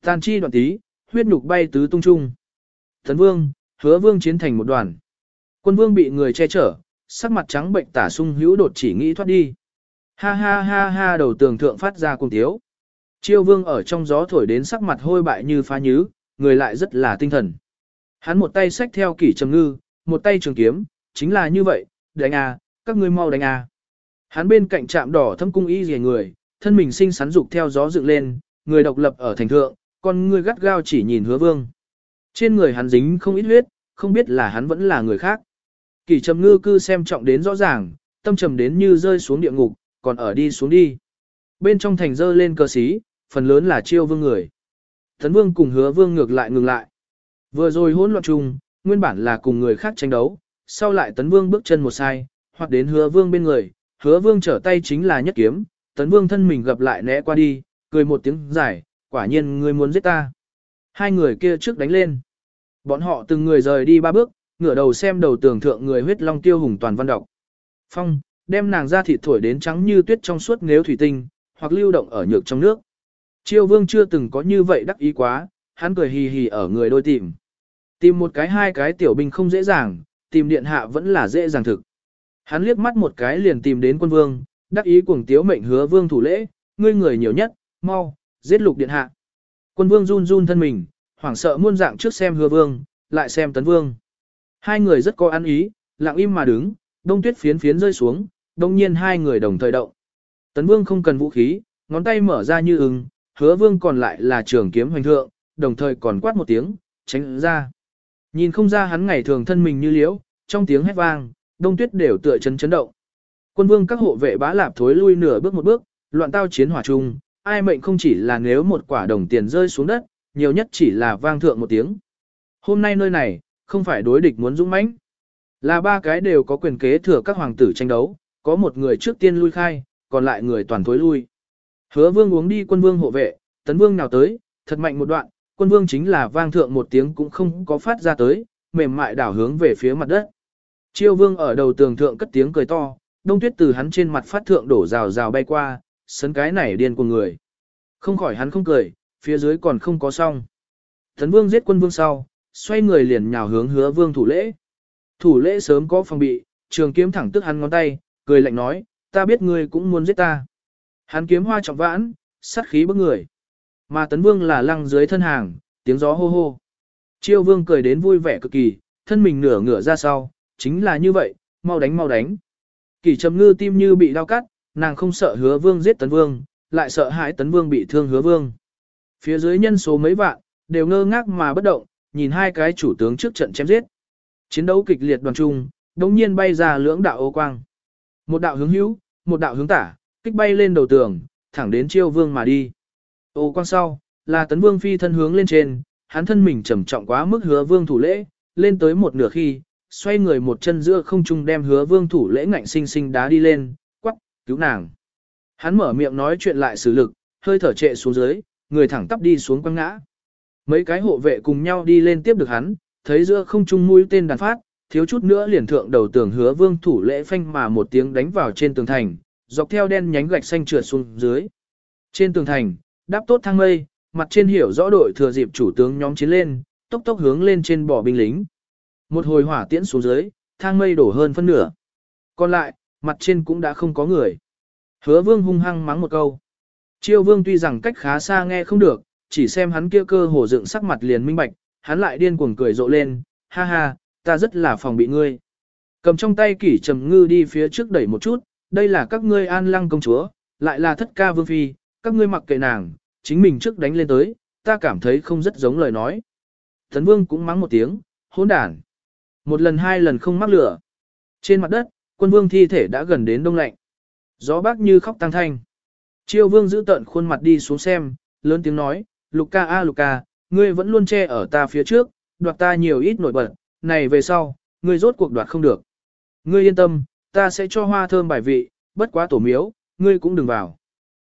Tàn chi đoạn tí, huyết nhục bay tứ tung trung. Thần vương, hứa vương chiến thành một đoàn. Quân vương bị người che chở, sắc mặt trắng bệnh tả sung hữu đột chỉ nghĩ thoát đi. Ha ha ha ha đầu tường thượng phát ra cùng tiếu. Chiêu vương ở trong gió thổi đến sắc mặt hôi bại như phá nhứ, người lại rất là tinh thần. Hắn một tay xách theo kỷ trầm ngư, một tay trường kiếm, chính là như vậy, đánh à, các ngươi mau đánh à. Hắn bên cạnh chạm đỏ thâm cung y rìa người, thân mình sinh sắn dục theo gió dựng lên, người độc lập ở thành thượng, còn người gắt gao chỉ nhìn hứa vương. Trên người hắn dính không ít huyết, không biết là hắn vẫn là người khác. Kỷ trầm ngư cư xem trọng đến rõ ràng, tâm trầm đến như rơi xuống địa ngục, còn ở đi xuống đi. Bên trong thành dơ lên cơ sĩ, phần lớn là chiêu vương người. Tấn vương cùng hứa vương ngược lại ngừng lại. Vừa rồi hỗn loạn chung, nguyên bản là cùng người khác tranh đấu, sau lại tấn vương bước chân một sai, hoặc đến hứa vương bên người, hứa vương trở tay chính là nhất kiếm, tấn vương thân mình gặp lại né qua đi, cười một tiếng giải, quả nhiên ngươi muốn giết ta. Hai người kia trước đánh lên. Bọn họ từng người rời đi ba bước, ngửa đầu xem đầu tường thượng người huyết long tiêu hùng toàn văn đọc. Phong, đem nàng ra thịt thổi đến trắng như tuyết trong suốt nếu thủy tinh, hoặc lưu động ở nhược trong nước. Chiêu vương chưa từng có như vậy đắc ý quá, hắn cười hì hì ở người đôi tìm. Tìm một cái hai cái tiểu binh không dễ dàng, tìm điện hạ vẫn là dễ dàng thực. Hắn liếc mắt một cái liền tìm đến quân vương, đắc ý cuồng tiếu mệnh hứa vương thủ lễ, ngươi người nhiều nhất, mau, giết lục điện hạ. Quân vương run run thân mình, hoảng sợ muôn dạng trước xem hứa vương, lại xem tấn vương. Hai người rất có ăn ý, lặng im mà đứng, đông tuyết phiến phiến rơi xuống, đông nhiên hai người đồng thời động. Tấn vương không cần vũ khí, ngón tay mở ra như ưng, hứa vương còn lại là trường kiếm hoành thượng, đồng thời còn quát một tiếng, tránh ra. Nhìn không ra hắn ngày thường thân mình như liễu, trong tiếng hét vang, đông tuyết đều tựa chấn chấn động. Quân vương các hộ vệ bá lạp thối lui nửa bước một bước, loạn tao chiến hỏa chung, ai mệnh không chỉ là nếu một quả đồng tiền rơi xuống đất, nhiều nhất chỉ là vang thượng một tiếng. Hôm nay nơi này, không phải đối địch muốn dũng mãnh, là ba cái đều có quyền kế thừa các hoàng tử tranh đấu, có một người trước tiên lui khai, còn lại người toàn thối lui. Hứa vương uống đi quân vương hộ vệ, tấn vương nào tới, thật mạnh một đoạn, quân vương chính là vang thượng một tiếng cũng không có phát ra tới, mềm mại đảo hướng về phía mặt đất. Chiêu vương ở đầu tường thượng cất tiếng cười to, đông tuyết từ hắn trên mặt phát thượng đổ rào rào bay qua, sấn cái này điên của người. Không khỏi hắn không cười, phía dưới còn không có xong. Tấn vương giết quân vương sau, xoay người liền nhào hướng hứa vương thủ lễ. Thủ lễ sớm có phòng bị, trường kiếm thẳng tức hắn ngón tay, cười lạnh nói, ta biết ngươi cũng muốn giết ta. Hắn kiếm hoa trọng vãn, sát khí bức người. Mà tấn vương là lăng dưới thân hàng, tiếng gió hô hô. Chiêu vương cười đến vui vẻ cực kỳ, thân mình nửa ngửa ra sau, chính là như vậy, mau đánh mau đánh. Kỳ trầm ngư tim như bị đau cắt, nàng không sợ hứa vương giết tấn vương, lại sợ hãi tấn vương bị thương hứa vương. Phía dưới nhân số mấy vạn, đều ngơ ngác mà bất động, nhìn hai cái chủ tướng trước trận chém giết. Chiến đấu kịch liệt đoàn trung, đống nhiên bay ra lưỡng đạo ô quang. Một đạo hướng hữu, một đạo hướng tả, kích bay lên đầu tường, thẳng đến chiêu vương mà đi. Ô quang sau, là tấn vương phi thân hướng lên trên, hắn thân mình trầm trọng quá mức hứa vương thủ lễ, lên tới một nửa khi, xoay người một chân giữa không trung đem hứa vương thủ lễ ngạnh sinh sinh đá đi lên, quắc, cứu nàng. Hắn mở miệng nói chuyện lại xử lực, hơi thở trệ xuống dưới, người thẳng tắp đi xuống quăng ngã. Mấy cái hộ vệ cùng nhau đi lên tiếp được hắn, thấy giữa không trung mũi tên đàn phát, thiếu chút nữa liền thượng đầu tường hứa vương thủ lễ phanh mà một tiếng đánh vào trên tường thành, dọc theo đen nhánh gạch xanh trượt xuống dưới. Trên tường thành, đáp tốt thang mây, mặt trên hiểu rõ đội thừa dịp chủ tướng nhóm chiến lên, tốc tốc hướng lên trên bỏ binh lính. Một hồi hỏa tiễn xuống dưới, thang mây đổ hơn phân nửa. Còn lại, mặt trên cũng đã không có người. Hứa vương hung hăng mắng một câu. Chiêu vương tuy rằng cách khá xa nghe không được, chỉ xem hắn kia cơ hồ dựng sắc mặt liền minh bạch, hắn lại điên cuồng cười rộ lên, ha ha, ta rất là phòng bị ngươi. Cầm trong tay kỷ trầm ngư đi phía trước đẩy một chút, đây là các ngươi an lăng công chúa, lại là thất ca vương phi, các ngươi mặc kệ nàng, chính mình trước đánh lên tới, ta cảm thấy không rất giống lời nói. Thần vương cũng mắng một tiếng, hỗn đản. Một lần hai lần không mắc lửa. Trên mặt đất, quân vương thi thể đã gần đến đông lạnh. Gió bác như khóc tăng thanh. Chiêu vương giữ tận khuôn mặt đi xuống xem, lớn tiếng nói, Luca a Luca, ngươi vẫn luôn che ở ta phía trước, đoạt ta nhiều ít nổi bật, này về sau, ngươi rốt cuộc đoạt không được. Ngươi yên tâm, ta sẽ cho hoa thơm bài vị, bất quá tổ miếu, ngươi cũng đừng vào.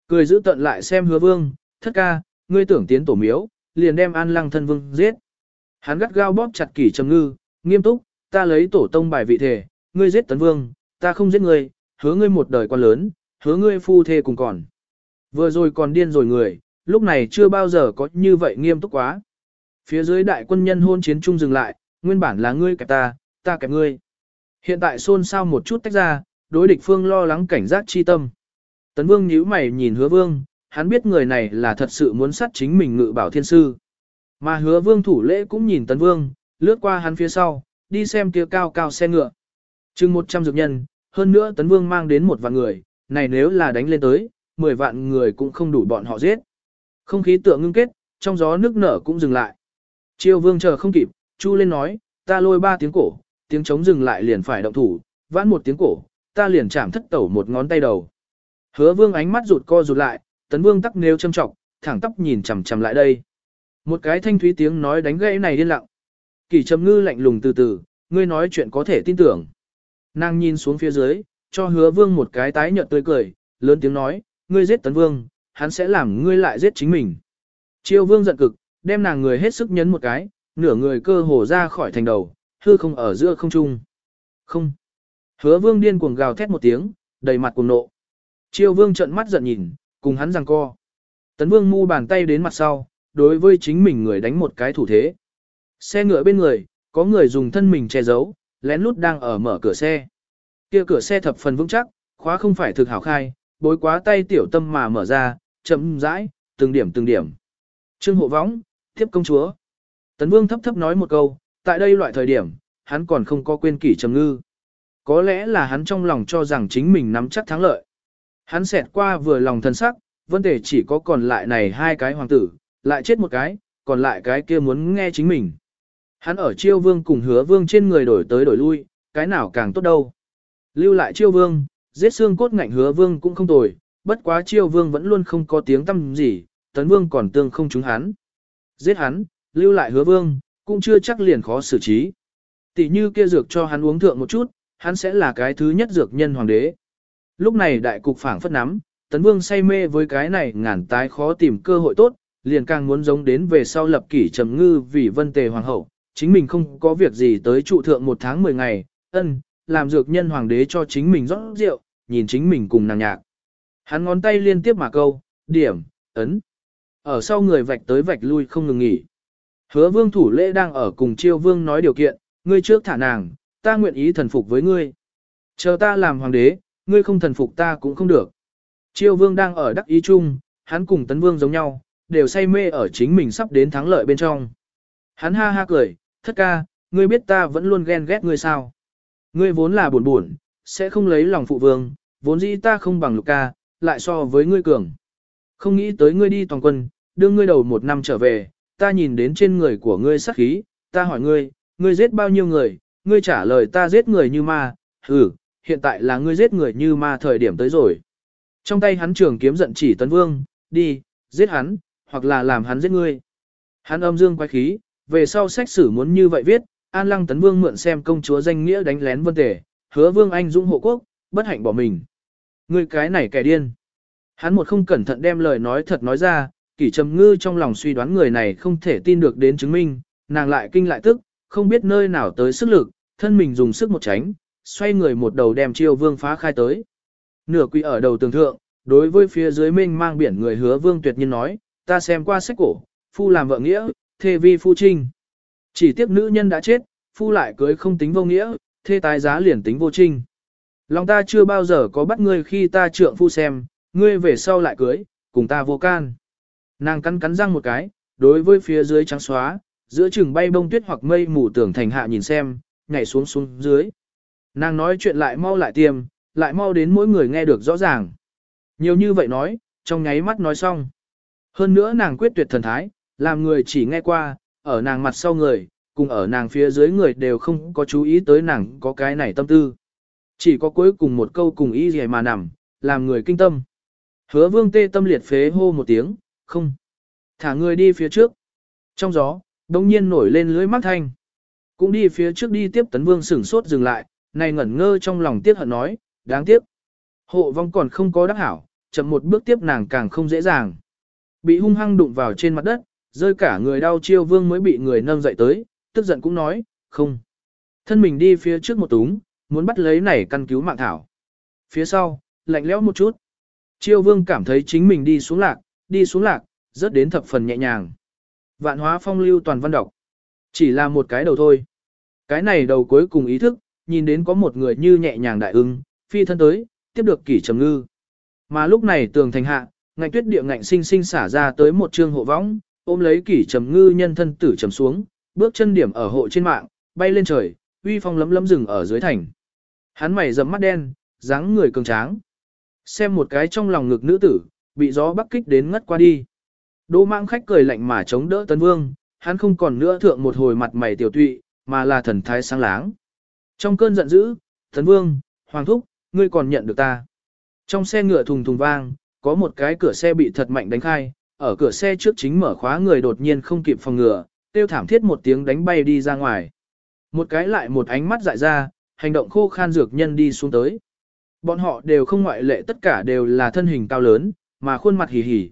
Cười giữ tận lại xem hứa vương, thất ca, ngươi tưởng tiến tổ miếu, liền đem an lăng thân vương giết. Hắn gắt gao bóp chặt kỷ trầm ngư, nghiêm túc, ta lấy tổ tông bài vị thể, ngươi giết tấn vương, ta không giết ngươi, hứa ngươi một đời con lớn, hứa ngươi phu thê cùng còn. Vừa rồi còn điên rồi người, lúc này chưa bao giờ có như vậy nghiêm túc quá. Phía dưới đại quân nhân hôn chiến trung dừng lại, nguyên bản là ngươi kẹp ta, ta kẹp ngươi. Hiện tại xôn xao một chút tách ra, đối địch phương lo lắng cảnh giác chi tâm. Tấn vương nhíu mày nhìn hứa vương, hắn biết người này là thật sự muốn sát chính mình ngự bảo thiên sư. Mà hứa vương thủ lễ cũng nhìn tấn vương, lướt qua hắn phía sau, đi xem kia cao cao xe ngựa. chừng 100 dược nhân, hơn nữa tấn vương mang đến một vạn người, này nếu là đánh lên tới, 10 vạn người cũng không đủ bọn họ giết. Không khí tượng ngưng kết, trong gió nước nở cũng dừng lại. Triều vương chờ không kịp, chu lên nói, ta lôi ba tiếng cổ, tiếng chống dừng lại liền phải động thủ, vãn một tiếng cổ, ta liền chạm thất tẩu một ngón tay đầu. Hứa vương ánh mắt rụt co rụt lại, tấn vương tắc nêu châm trọng, thẳng tóc nhìn chằm chằm lại đây. Một cái thanh thúy tiếng nói đánh gãy này điên lặng. Kỳ trầm ngư lạnh lùng từ từ, ngươi nói chuyện có thể tin tưởng. Nàng nhìn xuống phía dưới, cho hứa vương một cái tái nhợt tươi cười, lớn tiếng nói, ngươi giết tấn vương, hắn sẽ làm ngươi lại giết chính mình. Chiêu vương giận cực, đem nàng người hết sức nhấn một cái, nửa người cơ hồ ra khỏi thành đầu, hư không ở giữa không trung. Không. Hứa vương điên cuồng gào thét một tiếng, đầy mặt cuồng nộ. Chiêu vương trợn mắt giận nhìn, cùng hắn giằng co. Tấn vương mu bàn tay đến mặt sau, đối với chính mình người đánh một cái thủ thế. Xe ngựa bên người, có người dùng thân mình che giấu, lén lút đang ở mở cửa xe. Kia cửa xe thập phần vững chắc, khóa không phải thực hảo khai, bối quá tay tiểu tâm mà mở ra, chậm rãi, từng điểm từng điểm. Trương hộ võng, tiếp công chúa. Tấn Vương thấp thấp nói một câu, tại đây loại thời điểm, hắn còn không có quên kỷ trầm ngư. Có lẽ là hắn trong lòng cho rằng chính mình nắm chắc thắng lợi. Hắn xẹt qua vừa lòng thân sắc, vấn đề chỉ có còn lại này hai cái hoàng tử, lại chết một cái, còn lại cái kia muốn nghe chính mình. Hắn ở chiêu vương cùng hứa vương trên người đổi tới đổi lui, cái nào càng tốt đâu. Lưu lại chiêu vương, giết xương cốt ngạnh hứa vương cũng không tồi, bất quá chiêu vương vẫn luôn không có tiếng tâm gì, tấn vương còn tương không trúng hắn. Giết hắn, lưu lại hứa vương, cũng chưa chắc liền khó xử trí. Tỷ như kia dược cho hắn uống thượng một chút, hắn sẽ là cái thứ nhất dược nhân hoàng đế. Lúc này đại cục phảng phất nắm, tấn vương say mê với cái này ngàn tái khó tìm cơ hội tốt, liền càng muốn giống đến về sau lập kỷ trầm ngư vì vân tề hoàng hậu, chính mình không có việc gì tới trụ thượng một tháng 10 ngày, ân, làm dược nhân hoàng đế cho chính mình rót rượu, nhìn chính mình cùng nàng nhạc. Hắn ngón tay liên tiếp mà câu, điểm, ấn. Ở sau người vạch tới vạch lui không ngừng nghỉ. Hứa vương thủ lễ đang ở cùng chiêu vương nói điều kiện, ngươi trước thả nàng, ta nguyện ý thần phục với ngươi. Chờ ta làm hoàng đế, ngươi không thần phục ta cũng không được. Chiêu vương đang ở đắc ý chung, hắn cùng tấn vương giống nhau, đều say mê ở chính mình sắp đến thắng lợi bên trong. Hắn ha ha cười, thất ca, ngươi biết ta vẫn luôn ghen ghét ngươi sao. Ngươi vốn là buồn buồn, sẽ không lấy lòng phụ vương, vốn dĩ ta không bằng lục ca, lại so với ngươi cường. Không nghĩ tới ngươi đi toàn quân, đưa ngươi đầu một năm trở về, ta nhìn đến trên người của ngươi sắc khí, ta hỏi ngươi, ngươi giết bao nhiêu người, ngươi trả lời ta giết người như ma, ừ, hiện tại là ngươi giết người như ma thời điểm tới rồi. Trong tay hắn trường kiếm giận chỉ tấn vương, đi, giết hắn, hoặc là làm hắn giết ngươi. Hắn âm dương quái khí, về sau sách sử muốn như vậy viết, An Lăng Tấn Vương mượn xem công chúa danh nghĩa đánh lén vân tể, hứa vương anh dũng hộ quốc, bất hạnh bỏ mình. Ngươi cái này kẻ điên. Hắn một không cẩn thận đem lời nói thật nói ra, kỷ trầm ngư trong lòng suy đoán người này không thể tin được đến chứng minh, nàng lại kinh lại tức, không biết nơi nào tới sức lực, thân mình dùng sức một tránh, xoay người một đầu đem chiêu vương phá khai tới. Nửa quỷ ở đầu tường thượng, đối với phía dưới mênh mang biển người hứa vương tuyệt nhiên nói, ta xem qua sách cổ, phu làm vợ nghĩa, thê vi phu trinh. Chỉ tiếc nữ nhân đã chết, phu lại cưới không tính vô nghĩa, thê tái giá liền tính vô trinh. Lòng ta chưa bao giờ có bắt ngươi khi ta trượng phu xem, ngươi về sau lại cưới, cùng ta vô can. Nàng cắn cắn răng một cái, đối với phía dưới trắng xóa, giữa chừng bay bông tuyết hoặc mây mù tưởng thành hạ nhìn xem, nhảy xuống xuống dưới. Nàng nói chuyện lại mau lại tiêm, lại mau đến mỗi người nghe được rõ ràng. Nhiều như vậy nói, trong nháy mắt nói xong. Hơn nữa nàng quyết tuyệt thần thái, làm người chỉ nghe qua, ở nàng mặt sau người, cùng ở nàng phía dưới người đều không có chú ý tới nàng có cái này tâm tư. Chỉ có cuối cùng một câu cùng ý gì mà nằm, làm người kinh tâm. Hứa vương tê tâm liệt phế hô một tiếng, không. Thả người đi phía trước. Trong gió, đông nhiên nổi lên lưới mắt thanh. Cũng đi phía trước đi tiếp tấn vương sửng sốt dừng lại, này ngẩn ngơ trong lòng tiếc hận nói, đáng tiếc. Hộ vong còn không có đắc hảo, chậm một bước tiếp nàng càng không dễ dàng. Bị hung hăng đụng vào trên mặt đất, rơi cả người đau chiêu vương mới bị người nâng dậy tới, tức giận cũng nói, không. Thân mình đi phía trước một túng, muốn bắt lấy này căn cứu mạng thảo. Phía sau, lạnh lẽo một chút. Chiêu vương cảm thấy chính mình đi xuống lạc, đi xuống lạc, rớt đến thập phần nhẹ nhàng. Vạn hóa phong lưu toàn văn đọc. Chỉ là một cái đầu thôi. Cái này đầu cuối cùng ý thức, nhìn đến có một người như nhẹ nhàng đại ưng, phi thân tới, tiếp được kỷ trầm ngư. Mà lúc này tường thành hạ, ngạnh tuyết địa ngạnh sinh sinh xả ra tới một trương hộ võng, ôm lấy kỷ trầm ngư nhân thân tử trầm xuống, bước chân điểm ở hộ trên mạng, bay lên trời, uy phong lấm lấm rừng ở dưới thành. Hắn mày rậm mắt đen, dáng người cường tráng. Xem một cái trong lòng ngực nữ tử, bị gió bắc kích đến ngất qua đi. Đỗ mang khách cười lạnh mà chống đỡ tấn vương, hắn không còn nữa thượng một hồi mặt mày tiểu tụy, mà là thần thái sáng láng. Trong cơn giận dữ, tấn vương, hoàng thúc, ngươi còn nhận được ta. Trong xe ngựa thùng thùng vang, có một cái cửa xe bị thật mạnh đánh khai, ở cửa xe trước chính mở khóa người đột nhiên không kịp phòng ngừa, tiêu thảm thiết một tiếng đánh bay đi ra ngoài. Một cái lại một ánh mắt dại ra, hành động khô khan dược nhân đi xuống tới. Bọn họ đều không ngoại lệ tất cả đều là thân hình cao lớn, mà khuôn mặt hỉ hỉ.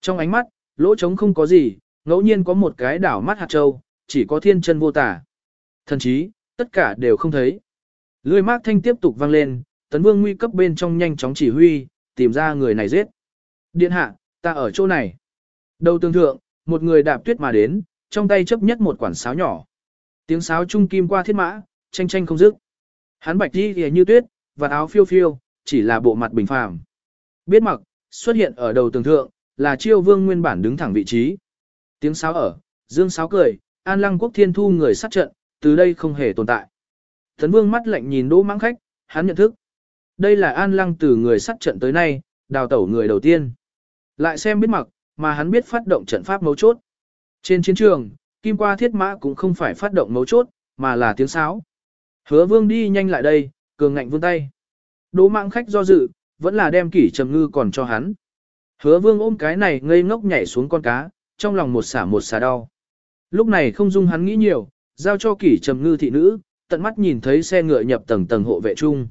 Trong ánh mắt, lỗ trống không có gì, ngẫu nhiên có một cái đảo mắt hạt châu, chỉ có thiên chân vô tả. Thần chí, tất cả đều không thấy. Lưỡi mát thanh tiếp tục vang lên, tấn vương nguy cấp bên trong nhanh chóng chỉ huy, tìm ra người này giết. Điện hạ, ta ở chỗ này. Đầu tương thượng, một người đạp tuyết mà đến, trong tay chấp nhất một quản sáo nhỏ. Tiếng sáo trung kim qua thiết mã, tranh tranh không dứt. Hắn bạch đi như tuyết, và áo phiêu phiêu, chỉ là bộ mặt bình phàm. Biết mặc, xuất hiện ở đầu tường thượng, là chiêu vương nguyên bản đứng thẳng vị trí. Tiếng sáo ở, dương sáo cười, an lăng quốc thiên thu người sát trận, từ đây không hề tồn tại. Thấn vương mắt lạnh nhìn đỗ mãng khách, hắn nhận thức. Đây là an lăng từ người sát trận tới nay, đào tẩu người đầu tiên. Lại xem biết mặc, mà hắn biết phát động trận pháp mấu chốt. Trên chiến trường, kim qua thiết mã cũng không phải phát động mấu chốt, mà là tiếng sáo. Hứa vương đi nhanh lại đây, cường ngạnh vươn tay. Đỗ mạng khách do dự, vẫn là đem kỷ trầm ngư còn cho hắn. Hứa vương ôm cái này ngây ngốc nhảy xuống con cá, trong lòng một xả một xả đau. Lúc này không dung hắn nghĩ nhiều, giao cho kỷ trầm ngư thị nữ, tận mắt nhìn thấy xe ngựa nhập tầng tầng hộ vệ chung.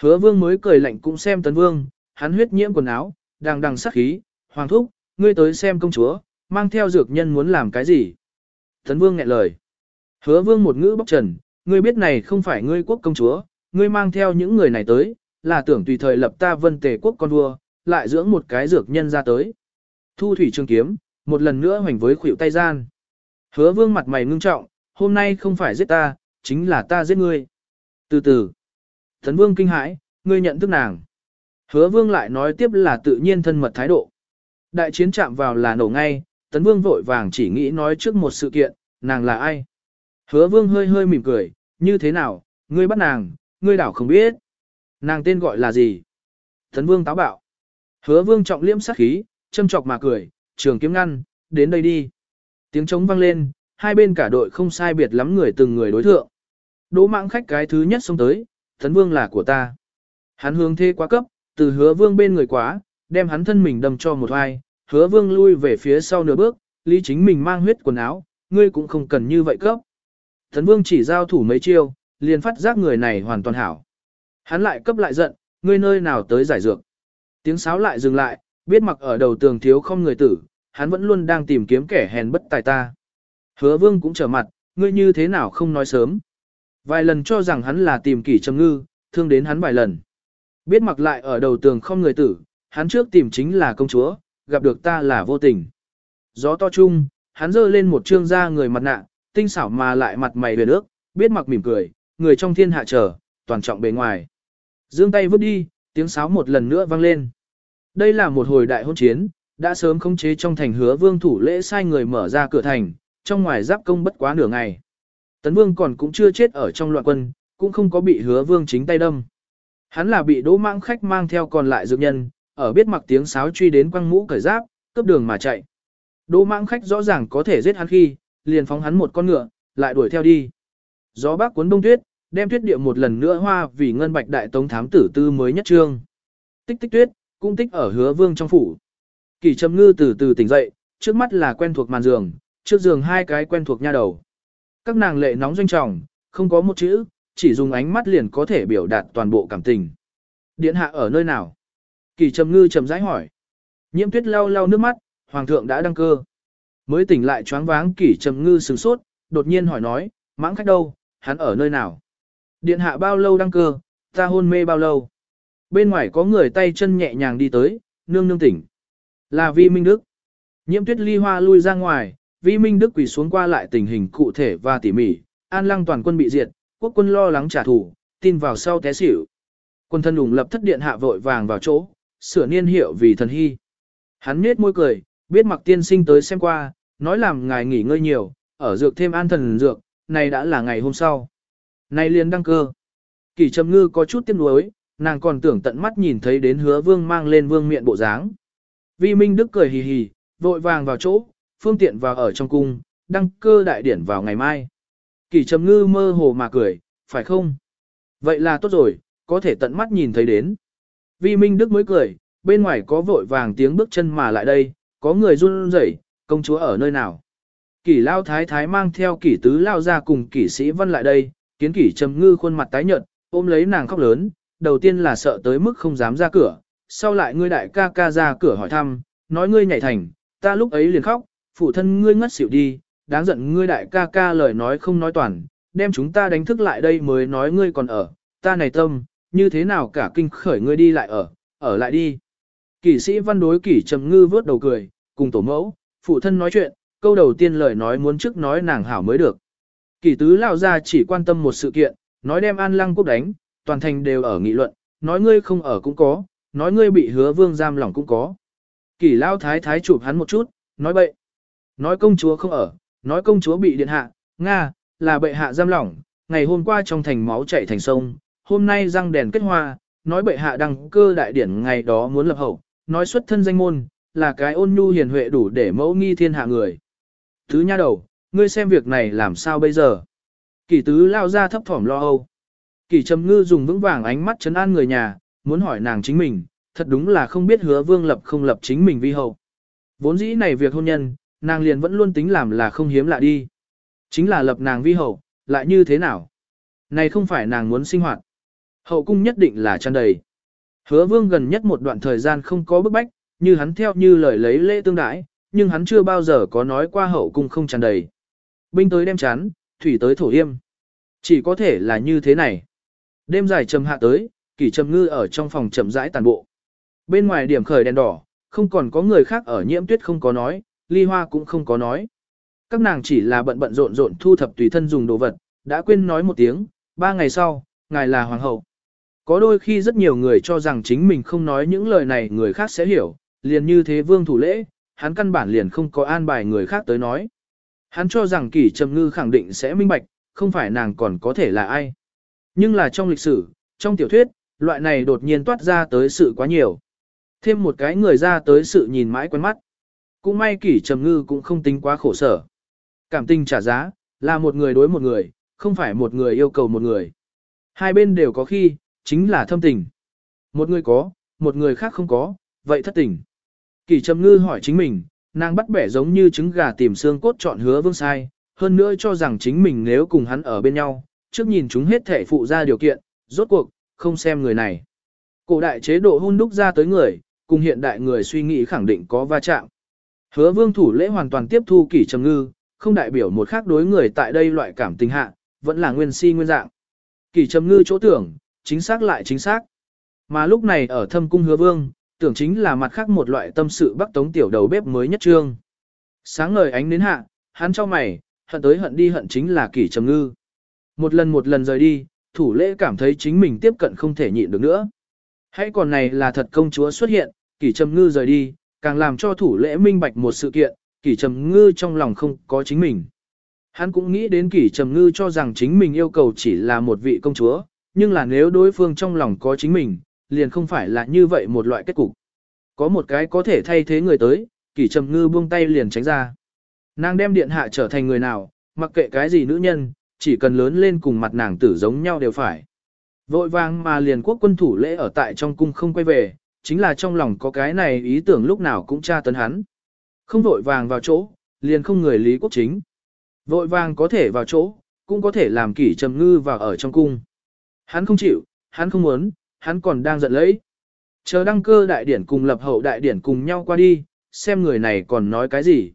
Hứa vương mới cười lạnh cũng xem tấn vương, hắn huyết nhiễm quần áo, đang đằng sắc khí, hoàng thúc, ngươi tới xem công chúa, mang theo dược nhân muốn làm cái gì? Tấn vương nghẹn lời. Hứa vương một ngữ bóc trần, ngươi biết này không phải ngươi quốc công chúa, ngươi mang theo những người này tới, là tưởng tùy thời lập ta vân tề quốc con vua, lại dưỡng một cái dược nhân ra tới. Thu thủy trường kiếm, một lần nữa hoành với khuỷu tay gian. Hứa vương mặt mày ngưng trọng, hôm nay không phải giết ta, chính là ta giết ngươi. Từ từ, Thần vương kinh hãi, ngươi nhận thức nàng. Hứa vương lại nói tiếp là tự nhiên thân mật thái độ. Đại chiến chạm vào là nổ ngay, tấn vương vội vàng chỉ nghĩ nói trước một sự kiện, nàng là ai. Hứa vương hơi hơi mỉm cười, như thế nào, ngươi bắt nàng, ngươi đảo không biết. Nàng tên gọi là gì? Thấn vương táo bạo. Hứa vương trọng liễm sát khí, châm chọc mà cười, trường kiếm ngăn, đến đây đi. Tiếng trống vang lên, hai bên cả đội không sai biệt lắm người từng người đối thượng. Đỗ mạng khách cái thứ nhất xông tới, thấn vương là của ta. Hắn hướng thê quá cấp, từ hứa vương bên người quá, đem hắn thân mình đâm cho một vai, hứa vương lui về phía sau nửa bước, lý chính mình mang huyết quần áo, ngươi cũng không cần như vậy cấp. Thần vương chỉ giao thủ mấy chiêu, liền phát giác người này hoàn toàn hảo. Hắn lại cấp lại giận, ngươi nơi nào tới giải dược. Tiếng sáo lại dừng lại, biết mặc ở đầu tường thiếu không người tử, hắn vẫn luôn đang tìm kiếm kẻ hèn bất tài ta. Hứa vương cũng trở mặt, ngươi như thế nào không nói sớm. Vài lần cho rằng hắn là tìm kỷ trầm ngư, thương đến hắn vài lần. Biết mặc lại ở đầu tường không người tử, hắn trước tìm chính là công chúa, gặp được ta là vô tình. Gió to chung, hắn giơ lên một trương da người mặt nạ, tinh xảo mà lại mặt mày huyền ước, biết mặc mỉm cười, người trong thiên hạ chờ, toàn trọng bề ngoài. Dương tay vứt đi, tiếng sáo một lần nữa vang lên. Đây là một hồi đại hôn chiến, đã sớm khống chế trong thành hứa vương thủ lễ sai người mở ra cửa thành, trong ngoài giáp công bất quá nửa ngày. Tấn vương còn cũng chưa chết ở trong loạn quân, cũng không có bị hứa vương chính tay đâm. Hắn là bị đỗ mạng khách mang theo còn lại dược nhân, ở biết mặc tiếng sáo truy đến quăng mũ cởi giáp, cấp đường mà chạy. Đỗ mạng khách rõ ràng có thể giết hắn khi, liền phóng hắn một con ngựa, lại đuổi theo đi. Gió bác cuốn đông tuyết, đem tuyết địa một lần nữa hoa vì ngân bạch đại tống thám tử tư mới nhất trương. Tích tích tuyết, cũng tích ở hứa vương trong phủ. Kỳ trầm ngư từ từ tỉnh dậy, trước mắt là quen thuộc màn giường, trước giường hai cái quen thuộc nha đầu. Các nàng lệ nóng doanh trọng, không có một chữ, chỉ dùng ánh mắt liền có thể biểu đạt toàn bộ cảm tình. Điện hạ ở nơi nào? Kỳ trầm ngư trầm rãi hỏi. Nhiễm tuyết lau lau nước mắt, hoàng thượng đã đăng cơ. Mới tỉnh lại choáng váng kỳ trầm ngư sửng sốt, đột nhiên hỏi nói, mãng khách đâu, hắn ở nơi nào? Điện hạ bao lâu đăng cơ, ta hôn mê bao lâu? Bên ngoài có người tay chân nhẹ nhàng đi tới, nương nương tỉnh. Là vi minh đức. Nhiễm tuyết ly hoa lui ra ngoài, vi minh đức quỳ xuống qua lại tình hình cụ thể và tỉ mỉ, an lăng toàn quân bị diệt, quốc quân lo lắng trả thù, tin vào sau té xỉu. Quân thân đủng lập thất điện hạ vội vàng vào chỗ, sửa niên hiệu vì thần hy. Hắn nết môi cười, biết mặc tiên sinh tới xem qua, nói làm ngài nghỉ ngơi nhiều, ở dược thêm an thần dược, này đã là ngày hôm sau. Này liền đăng cơ. Kỳ trầm ngư có chút tiếc nuối, nàng còn tưởng tận mắt nhìn thấy đến hứa vương mang lên vương miệng bộ dáng. Vi Minh Đức cười hì hì, vội vàng vào chỗ, phương tiện vào ở trong cung, đăng cơ đại điển vào ngày mai. Kỳ trầm ngư mơ hồ mà cười, phải không? Vậy là tốt rồi, có thể tận mắt nhìn thấy đến. Vi Minh Đức mới cười, bên ngoài có vội vàng tiếng bước chân mà lại đây, có người run rẩy, công chúa ở nơi nào. Kỷ lao thái thái mang theo kỷ tứ lao ra cùng kỷ sĩ văn lại đây, kiến kỷ trầm ngư khuôn mặt tái nhợt, ôm lấy nàng khóc lớn, đầu tiên là sợ tới mức không dám ra cửa, sau lại ngươi đại ca ca ra cửa hỏi thăm, nói ngươi nhảy thành, ta lúc ấy liền khóc, phụ thân ngươi ngất xỉu đi, đáng giận ngươi đại ca ca lời nói không nói toàn, đem chúng ta đánh thức lại đây mới nói ngươi còn ở, ta này tâm, như thế nào cả kinh khởi ngươi đi lại ở, ở lại đi. Kỷ sĩ văn đối kỷ trầm ngư vớt đầu cười, cùng tổ mẫu, phụ thân nói chuyện, câu đầu tiên lời nói muốn trước nói nàng hảo mới được. Kỷ tứ lao ra chỉ quan tâm một sự kiện, nói đem an lăng quốc đánh, toàn thành đều ở nghị luận, nói ngươi không ở cũng có, nói ngươi bị hứa vương giam lỏng cũng có. Kỷ lao thái thái chụp hắn một chút, nói bậy. Nói công chúa không ở, nói công chúa bị điện hạ, Nga, là bệ hạ giam lỏng, ngày hôm qua trong thành máu chảy thành sông, hôm nay răng đèn kết hoa, nói bệ hạ đăng cơ đại điển ngày đó muốn lập hậu, nói xuất thân danh môn, là cái ôn nhu hiền huệ đủ để mẫu nghi thiên hạ người. Thứ nha đầu, ngươi xem việc này làm sao bây giờ? Kỷ tứ lao ra thấp thỏm lo âu. Kỷ trầm ngư dùng vững vàng ánh mắt chấn an người nhà, muốn hỏi nàng chính mình, thật đúng là không biết hứa vương lập không lập chính mình vi hậu. Vốn dĩ này việc hôn nhân, nàng liền vẫn luôn tính làm là không hiếm lạ đi. Chính là lập nàng vi hậu, lại như thế nào? Này không phải nàng muốn sinh hoạt. Hậu cung nhất định là tràn đầy. Hứa vương gần nhất một đoạn thời gian không có bức bách, như hắn theo như lời lấy lễ tương đãi, nhưng hắn chưa bao giờ có nói qua hậu cung không tràn đầy. Binh tới đem chán, thủy tới thổ yêm. Chỉ có thể là như thế này. Đêm dài trầm hạ tới, kỷ trầm ngư ở trong phòng chậm rãi tàn bộ. Bên ngoài điểm khởi đèn đỏ, không còn có người khác ở nhiễm tuyết không có nói, ly hoa cũng không có nói. Các nàng chỉ là bận bận rộn rộn thu thập tùy thân dùng đồ vật, đã quên nói một tiếng, ba ngày sau, ngài là hoàng hậu. Có đôi khi rất nhiều người cho rằng chính mình không nói những lời này người khác sẽ hiểu, liền như thế vương thủ lễ, hắn căn bản liền không có an bài người khác tới nói. Hắn cho rằng kỷ trầm ngư khẳng định sẽ minh bạch, không phải nàng còn có thể là ai. Nhưng là trong lịch sử, trong tiểu thuyết, loại này đột nhiên toát ra tới sự quá nhiều. Thêm một cái người ra tới sự nhìn mãi quen mắt. Cũng may kỷ trầm ngư cũng không tính quá khổ sở. Cảm tình trả giá, là một người đối một người, không phải một người yêu cầu một người. Hai bên đều có khi, chính là thâm tình. Một người có, một người khác không có, vậy thất tình. Kỷ trầm ngư hỏi chính mình, nàng bắt bẻ giống như trứng gà tìm xương cốt chọn hứa vương sai, hơn nữa cho rằng chính mình nếu cùng hắn ở bên nhau, trước nhìn chúng hết thể phụ ra điều kiện, rốt cuộc, không xem người này. Cổ đại chế độ hôn đúc ra tới người, cùng hiện đại người suy nghĩ khẳng định có va chạm. Hứa vương thủ lễ hoàn toàn tiếp thu kỷ trầm ngư, không đại biểu một khác đối người tại đây loại cảm tình hạ, vẫn là nguyên si nguyên dạng. Kỷ trầm ngư chỗ tưởng, chính xác lại chính xác. Mà lúc này ở thâm cung hứa vương, tưởng chính là mặt khác một loại tâm sự bắc tống tiểu đầu bếp mới nhất trương. Sáng ngời ánh đến hạ, hắn cho mày, hận tới hận đi hận chính là kỷ trầm ngư. Một lần một lần rời đi, thủ lễ cảm thấy chính mình tiếp cận không thể nhịn được nữa. Hãy còn này là thật công chúa xuất hiện, kỷ trầm ngư rời đi, càng làm cho thủ lễ minh bạch một sự kiện, kỷ trầm ngư trong lòng không có chính mình. Hắn cũng nghĩ đến kỷ trầm ngư cho rằng chính mình yêu cầu chỉ là một vị công chúa, nhưng là nếu đối phương trong lòng có chính mình, liền không phải là như vậy một loại kết cục. Có một cái có thể thay thế người tới, kỷ trầm ngư buông tay liền tránh ra. Nàng đem điện hạ trở thành người nào, mặc kệ cái gì nữ nhân, chỉ cần lớn lên cùng mặt nàng tử giống nhau đều phải. Vội vàng mà liền quốc quân thủ lễ ở tại trong cung không quay về, chính là trong lòng có cái này ý tưởng lúc nào cũng tra tấn hắn. Không vội vàng vào chỗ, liền không người lý quốc chính. Vội vàng có thể vào chỗ, cũng có thể làm kỷ trầm ngư vào ở trong cung. Hắn không chịu, hắn không muốn, hắn còn đang giận lấy, Chờ đăng cơ đại điển cùng lập hậu đại điển cùng nhau qua đi, xem người này còn nói cái gì.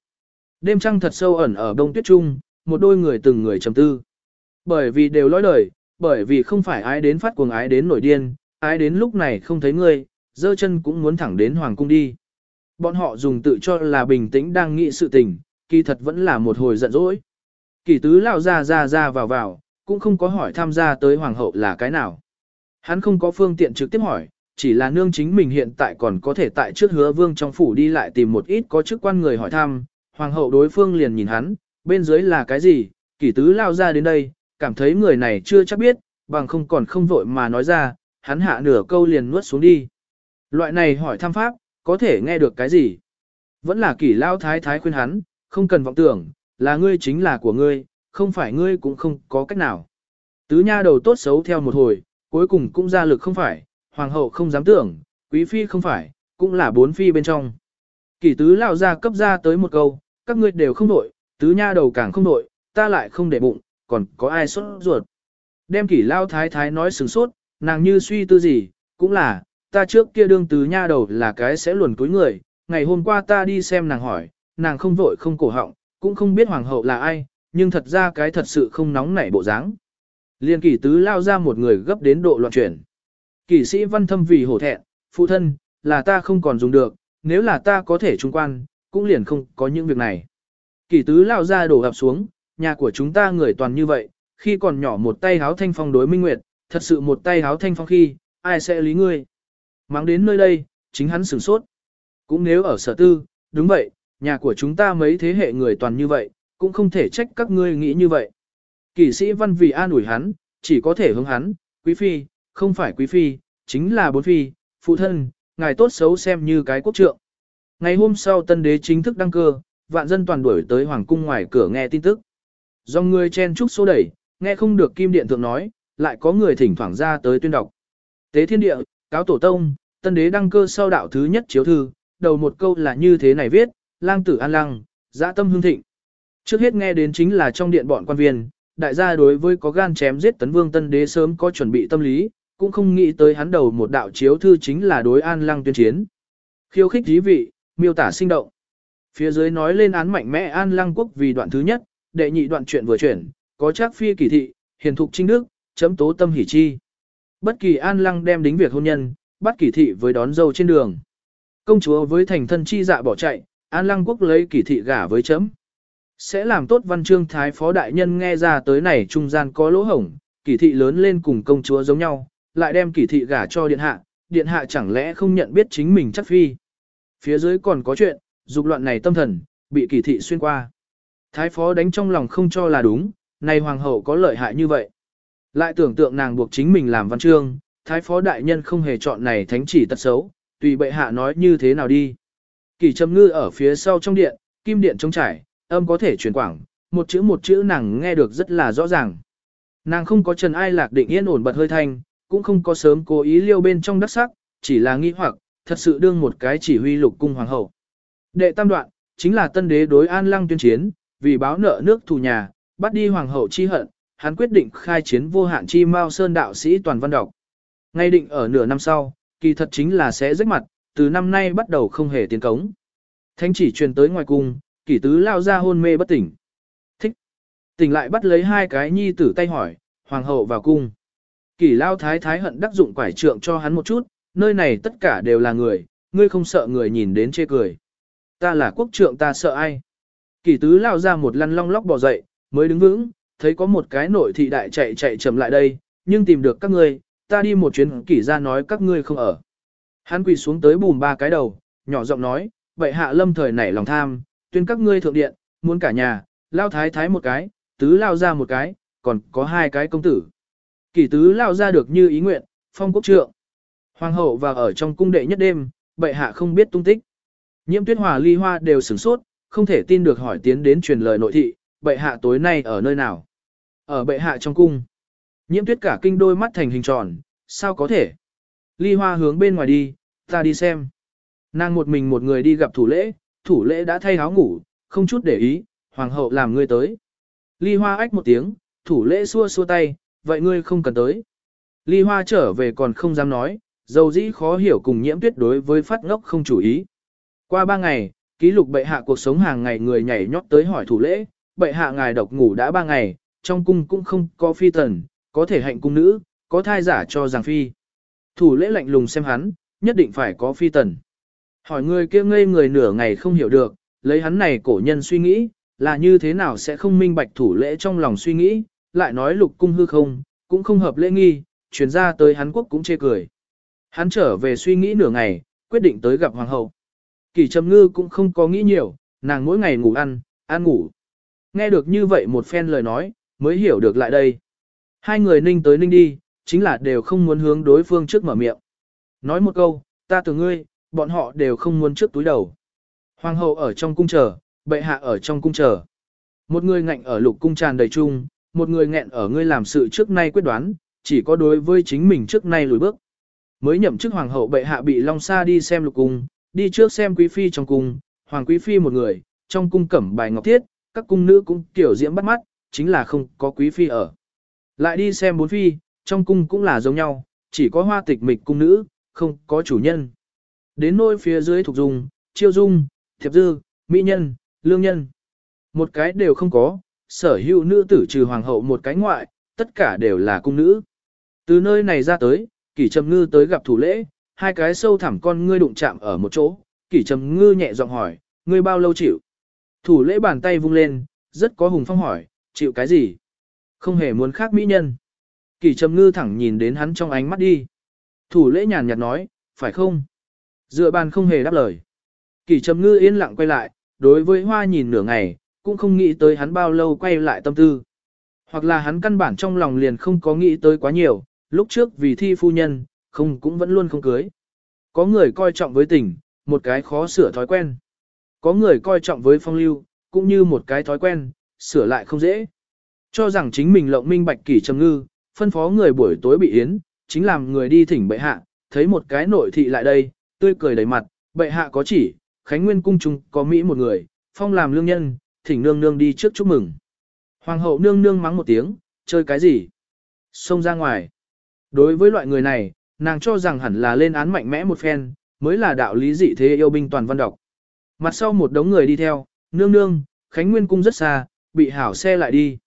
Đêm trăng thật sâu ẩn ở đông tuyết trung, một đôi người từng người trầm tư. Bởi vì đều lối đời, bởi vì không phải ai đến phát cuồng ái đến nổi điên, ái đến lúc này không thấy người, dơ chân cũng muốn thẳng đến hoàng cung đi. Bọn họ dùng tự cho là bình tĩnh đang nghĩ sự tình, kỳ thật vẫn là một hồi giận dỗi. Kỳ tứ lao ra ra ra vào vào, cũng không có hỏi tham gia tới hoàng hậu là cái nào. Hắn không có phương tiện trực tiếp hỏi, chỉ là nương chính mình hiện tại còn có thể tại trước hứa vương trong phủ đi lại tìm một ít có chức quan người hỏi thăm, hoàng hậu đối phương liền nhìn hắn, bên dưới là cái gì, kỷ tứ lao ra đến đây, cảm thấy người này chưa chắc biết, bằng không còn không vội mà nói ra, hắn hạ nửa câu liền nuốt xuống đi. Loại này hỏi thăm pháp, có thể nghe được cái gì? Vẫn là kỷ lao thái thái khuyên hắn, không cần vọng tưởng, là ngươi chính là của ngươi, không phải ngươi cũng không có cách nào. Tứ nha đầu tốt xấu theo một hồi, cuối cùng cũng ra lực không phải, hoàng hậu không dám tưởng, quý phi không phải, cũng là bốn phi bên trong. Kỷ tứ lao ra cấp ra tới một câu, các ngươi đều không nội, tứ nha đầu càng không nội, ta lại không để bụng, còn có ai sốt ruột. Đem kỷ lao thái thái nói sừng sốt, nàng như suy tư gì, cũng là, ta trước kia đương tứ nha đầu là cái sẽ luồn cuối người, ngày hôm qua ta đi xem nàng hỏi, nàng không vội không cổ họng, cũng không biết hoàng hậu là ai, nhưng thật ra cái thật sự không nóng nảy bộ dáng. Liên kỷ tứ lao ra một người gấp đến độ loạn chuyển. Kỷ sĩ văn thâm vì hổ thẹn, phụ thân, là ta không còn dùng được, nếu là ta có thể trung quan, cũng liền không có những việc này. Kỷ tứ lao ra đổ ập xuống, nhà của chúng ta người toàn như vậy, khi còn nhỏ một tay háo thanh phong đối minh nguyệt, thật sự một tay háo thanh phong khi, ai sẽ lý ngươi. Mang đến nơi đây, chính hắn sửng sốt. Cũng nếu ở sở tư, đúng vậy, nhà của chúng ta mấy thế hệ người toàn như vậy, cũng không thể trách các ngươi nghĩ như vậy. Kỷ sĩ văn vì an ủi hắn, chỉ có thể hướng hắn, quý phi, không phải quý phi, chính là bốn phi, phụ thân, ngài tốt xấu xem như cái quốc trượng. Ngày hôm sau tân đế chính thức đăng cơ, vạn dân toàn đuổi tới hoàng cung ngoài cửa nghe tin tức. Do người chen trúc số đẩy, nghe không được kim điện thượng nói, lại có người thỉnh thoảng ra tới tuyên đọc. Tế thiên địa, cáo tổ tông, tân đế đăng cơ sau đạo thứ nhất chiếu thư, đầu một câu là như thế này viết, lang tử an lăng, dã tâm hương thịnh. Trước hết nghe đến chính là trong điện bọn quan viên, đại gia đối với có gan chém giết tấn vương tân đế sớm có chuẩn bị tâm lý, cũng không nghĩ tới hắn đầu một đạo chiếu thư chính là đối an lăng tuyên chiến. Khiêu khích thí vị, miêu tả sinh động. Phía dưới nói lên án mạnh mẽ An Lăng Quốc vì đoạn thứ nhất, đệ nhị đoạn chuyện vừa chuyển, có chắc phi kỳ thị, hiền thục trinh đức, chấm tố tâm hỷ chi. Bất kỳ An Lăng đem đính việc hôn nhân, bắt kỳ thị với đón dâu trên đường. Công chúa với thành thân chi dạ bỏ chạy, An Lăng Quốc lấy kỳ thị gả với chấm. Sẽ làm tốt văn chương thái phó đại nhân nghe ra tới này trung gian có lỗ hổng, kỳ thị lớn lên cùng công chúa giống nhau, lại đem kỳ thị gả cho điện hạ, điện hạ chẳng lẽ không nhận biết chính mình chắc phi. Phía dưới còn có chuyện, dục loạn này tâm thần, bị kỳ thị xuyên qua. Thái phó đánh trong lòng không cho là đúng, này hoàng hậu có lợi hại như vậy. Lại tưởng tượng nàng buộc chính mình làm văn chương, thái phó đại nhân không hề chọn này thánh chỉ tật xấu, tùy bệ hạ nói như thế nào đi. Kỳ trầm ngư ở phía sau trong điện, kim điện trống trải, âm có thể truyền quảng, một chữ một chữ nàng nghe được rất là rõ ràng. Nàng không có trần ai lạc định yên ổn bật hơi thanh, cũng không có sớm cố ý liêu bên trong đắc sắc, chỉ là nghi hoặc, thật sự đương một cái chỉ huy lục cung hoàng hậu. Đệ tam đoạn, chính là tân đế đối an lăng tuyên chiến, vì báo nợ nước thù nhà, bắt đi hoàng hậu chi hận, hắn quyết định khai chiến vô hạn chi mao sơn đạo sĩ toàn văn đọc. Ngay định ở nửa năm sau, kỳ thật chính là sẽ rách mặt, từ năm nay bắt đầu không hề tiến cống. Thanh chỉ truyền tới ngoài cung, kỷ tứ lao ra hôn mê bất tỉnh. Thích. Tỉnh lại bắt lấy hai cái nhi tử tay hỏi, hoàng hậu vào cung. Kỷ lao thái thái hận đắc dụng quải trượng cho hắn một chút, nơi này tất cả đều là người, ngươi không sợ người nhìn đến chê cười. Ta là quốc trượng ta sợ ai. Kỷ tứ lao ra một lăn long lóc bò dậy, mới đứng vững, thấy có một cái nội thị đại chạy chạy chậm lại đây, nhưng tìm được các ngươi, ta đi một chuyến kỷ ra nói các ngươi không ở. Hắn quỳ xuống tới bùm ba cái đầu, nhỏ giọng nói, vậy hạ lâm thời nảy lòng tham, tuyên các ngươi thượng điện, muốn cả nhà, lao thái thái một cái, tứ lao ra một cái, còn có hai cái công tử. Kỷ tứ lao ra được như ý nguyện, phong quốc trượng. Hoàng hậu và ở trong cung đệ nhất đêm, bệ hạ không biết tung tích. Nhiễm tuyết hòa ly hoa đều sửng sốt, không thể tin được hỏi tiến đến truyền lời nội thị, bệ hạ tối nay ở nơi nào? Ở bệ hạ trong cung. Nhiễm tuyết cả kinh đôi mắt thành hình tròn, sao có thể? Ly hoa hướng bên ngoài đi, ta đi xem. Nàng một mình một người đi gặp thủ lễ, thủ lễ đã thay áo ngủ, không chút để ý, hoàng hậu làm ngươi tới. Ly hoa ách một tiếng, thủ lễ xua xua tay, vậy ngươi không cần tới. Ly hoa trở về còn không dám nói, dầu dĩ khó hiểu cùng nhiễm tuyết đối với phát ngốc không chủ ý. Qua ba ngày, ký lục bệ hạ cuộc sống hàng ngày người nhảy nhót tới hỏi thủ lễ, bệ hạ ngài độc ngủ đã ba ngày, trong cung cũng không có phi tần, có thể hạnh cung nữ, có thai giả cho giảng phi. Thủ lễ lạnh lùng xem hắn, nhất định phải có phi tần. Hỏi người kia ngây người nửa ngày không hiểu được, lấy hắn này cổ nhân suy nghĩ, là như thế nào sẽ không minh bạch thủ lễ trong lòng suy nghĩ, lại nói lục cung hư không, cũng không hợp lễ nghi, chuyển ra tới hắn quốc cũng chê cười. Hắn trở về suy nghĩ nửa ngày, quyết định tới gặp hoàng hậu. Kỳ trầm ngư cũng không có nghĩ nhiều, nàng mỗi ngày ngủ ăn, ăn ngủ. Nghe được như vậy một phen lời nói, mới hiểu được lại đây. Hai người ninh tới ninh đi, chính là đều không muốn hướng đối phương trước mở miệng. Nói một câu, ta từ ngươi, bọn họ đều không muốn trước túi đầu. Hoàng hậu ở trong cung chờ, bệ hạ ở trong cung chờ. Một người ngạnh ở lục cung tràn đầy chung, một người nghẹn ở ngươi làm sự trước nay quyết đoán, chỉ có đối với chính mình trước nay lùi bước. Mới nhậm chức hoàng hậu bệ hạ bị Long Sa đi xem lục cung, đi trước xem quý phi trong cung, hoàng quý phi một người, trong cung cẩm bài ngọc thiết, các cung nữ cũng tiểu diễm bắt mắt, chính là không có quý phi ở. Lại đi xem bốn phi, trong cung cũng là giống nhau, chỉ có hoa tịch mịch cung nữ, không có chủ nhân. Đến nôi phía dưới thuộc dung, chiêu dung, thiệp dư, mỹ nhân, lương nhân. Một cái đều không có, sở hữu nữ tử trừ hoàng hậu một cái ngoại, tất cả đều là cung nữ. Từ nơi này ra tới, kỷ trầm ngư tới gặp thủ lễ, hai cái sâu thẳm con ngươi đụng chạm ở một chỗ, kỷ trầm ngư nhẹ giọng hỏi, ngươi bao lâu chịu? Thủ lễ bàn tay vung lên, rất có hùng phong hỏi, chịu cái gì? Không hề muốn khác mỹ nhân. Kỷ trầm ngư thẳng nhìn đến hắn trong ánh mắt đi. Thủ lễ nhàn nhạt nói, phải không? Dựa bàn không hề đáp lời. Kỷ trầm ngư yên lặng quay lại, đối với hoa nhìn nửa ngày, cũng không nghĩ tới hắn bao lâu quay lại tâm tư. Hoặc là hắn căn bản trong lòng liền không có nghĩ tới quá nhiều, lúc trước vì thi phu nhân, không cũng vẫn luôn không cưới. Có người coi trọng với tình, một cái khó sửa thói quen. Có người coi trọng với phong lưu, cũng như một cái thói quen, sửa lại không dễ. Cho rằng chính mình lộng minh bạch kỷ trầm ngư, phân phó người buổi tối bị yến, chính làm người đi thỉnh bệ hạ, thấy một cái nội thị lại đây, tươi cười đầy mặt, bệ hạ có chỉ, Khánh Nguyên cung trung có Mỹ một người, phong làm lương nhân, thỉnh nương nương đi trước chúc mừng. Hoàng hậu nương nương mắng một tiếng, chơi cái gì? Xông ra ngoài. Đối với loại người này, nàng cho rằng hẳn là lên án mạnh mẽ một phen, mới là đạo lý dị thế yêu binh toàn văn đọc. Mặt sau một đống người đi theo, nương nương, Khánh Nguyên cung rất xa, bị hảo xe lại đi.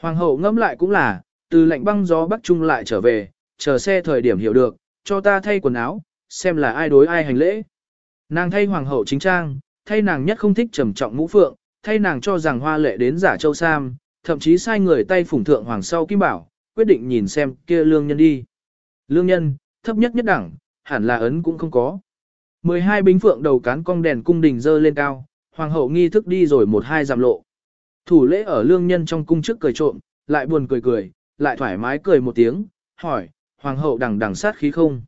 Hoàng hậu ngẫm lại cũng là, từ lạnh băng gió bắc trung lại trở về, chờ xe thời điểm hiểu được, cho ta thay quần áo, xem là ai đối ai hành lễ. Nàng thay hoàng hậu chính trang, thay nàng nhất không thích trầm trọng mũ phượng, thay nàng cho rằng hoa lệ đến giả châu sam, thậm chí sai người tay phủng thượng hoàng sau kim bảo, quyết định nhìn xem kia lương nhân đi. Lương nhân, thấp nhất nhất đẳng, hẳn là ấn cũng không có. 12 binh phượng đầu cán cong đèn cung đình dơ lên cao, hoàng hậu nghi thức đi rồi một hai giảm lộ. Thủ lễ ở lương nhân trong cung trước cười trộm, lại buồn cười cười, lại thoải mái cười một tiếng, hỏi, hoàng hậu đằng đằng sát khí không?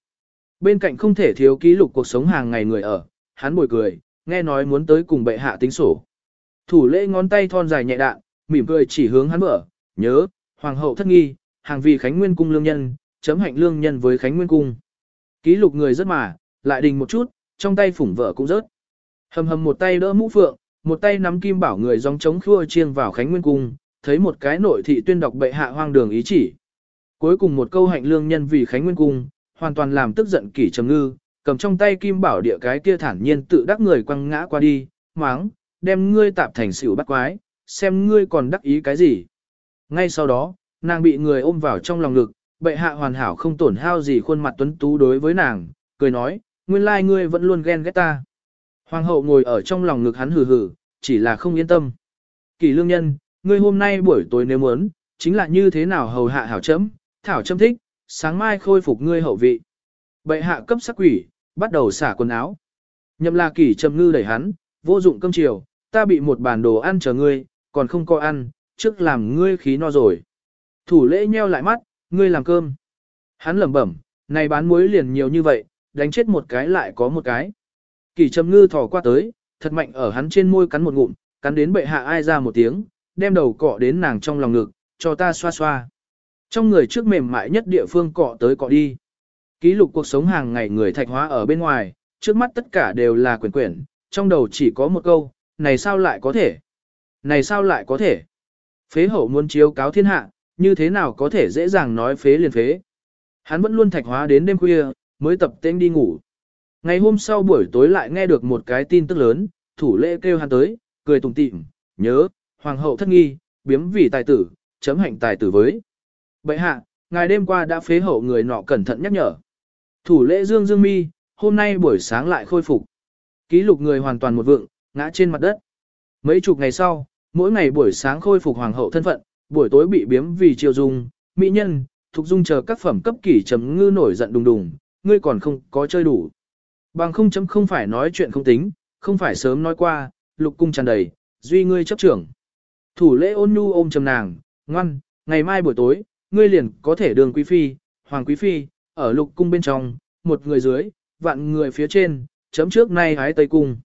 Bên cạnh không thể thiếu ký lục cuộc sống hàng ngày người ở, hắn bồi cười, nghe nói muốn tới cùng bệ hạ tính sổ. Thủ lễ ngón tay thon dài nhẹ đạn, mỉm cười chỉ hướng hắn mở, nhớ, hoàng hậu thất nghi, hàng vì Khánh Nguyên cung lương nhân, chấm hạnh lương nhân với Khánh Nguyên cung. Ký lục người rất mà, lại đình một chút, trong tay phủng vợ cũng rớt. Hầm hầm một tay đỡ mũ phượng, một tay nắm kim bảo người dòng chống khua chiêng vào Khánh Nguyên cung, thấy một cái nội thị tuyên đọc bệ hạ hoang đường ý chỉ. Cuối cùng một câu hạnh lương nhân vì Khánh Nguyên cung, hoàn toàn làm tức giận kỷ trầm ngư, cầm trong tay kim bảo địa cái kia thản nhiên tự đắc người quăng ngã qua đi, máng, đem ngươi tạp thành xỉu bắt quái, xem ngươi còn đắc ý cái gì. Ngay sau đó, nàng bị người ôm vào trong lòng ngực, bệ hạ hoàn hảo không tổn hao gì khuôn mặt tuấn tú đối với nàng, cười nói, nguyên lai ngươi vẫn luôn ghen ghét ta. Hoàng hậu ngồi ở trong lòng ngực hắn hừ hừ, chỉ là không yên tâm. Kỳ lương nhân, ngươi hôm nay buổi tối nếu muốn, chính là như thế nào hầu hạ hảo chấm, thảo chấm thích, sáng mai khôi phục ngươi hậu vị. Bệ hạ cấp sắc quỷ, bắt đầu xả quần áo. Nhậm La kỷ trầm ngư đẩy hắn, vô dụng cơm chiều, ta bị một bàn đồ ăn chờ ngươi, còn không có ăn, trước làm ngươi khí no rồi. Thủ lễ nheo lại mắt, ngươi làm cơm. Hắn lẩm bẩm, này bán muối liền nhiều như vậy, đánh chết một cái lại có một cái. Kỷ trầm ngư thò qua tới, thật mạnh ở hắn trên môi cắn một ngụm, cắn đến bệ hạ ai ra một tiếng, đem đầu cọ đến nàng trong lòng ngực, cho ta xoa xoa. Trong người trước mềm mại nhất địa phương cọ tới cọ đi. Ký lục cuộc sống hàng ngày người thạch hóa ở bên ngoài, trước mắt tất cả đều là quyển quyển, trong đầu chỉ có một câu, này sao lại có thể? Này sao lại có thể? Phế hậu muốn chiếu cáo thiên hạ, như thế nào có thể dễ dàng nói phế liền phế? Hắn vẫn luôn thạch hóa đến đêm khuya, mới tập tên đi ngủ. Ngày hôm sau buổi tối lại nghe được một cái tin tức lớn, thủ lễ kêu hắn tới, cười tùng tịm, nhớ, hoàng hậu thất nghi, biếm vì tài tử, chấm hạnh tài tử với. Bệ hạ, ngài đêm qua đã phế hậu người nọ cẩn thận nhắc nhở. Thủ lễ dương dương mi, hôm nay buổi sáng lại khôi phục. Ký lục người hoàn toàn một vượng, ngã trên mặt đất. Mấy chục ngày sau, mỗi ngày buổi sáng khôi phục hoàng hậu thân phận, buổi tối bị biếm vì triều dung, mỹ nhân, thuộc dung chờ các phẩm cấp kỷ chấm ngư nổi giận đùng đùng, ngươi còn không có chơi đủ. Bằng không chấm không phải nói chuyện không tính, không phải sớm nói qua, lục cung tràn đầy, duy ngươi chấp trưởng. Thủ lễ ôn nhu ôm trầm nàng, ngoan, ngày mai buổi tối, ngươi liền có thể đường quý phi, hoàng quý phi, ở lục cung bên trong, một người dưới, vạn người phía trên, chấm trước nay hái tây cung.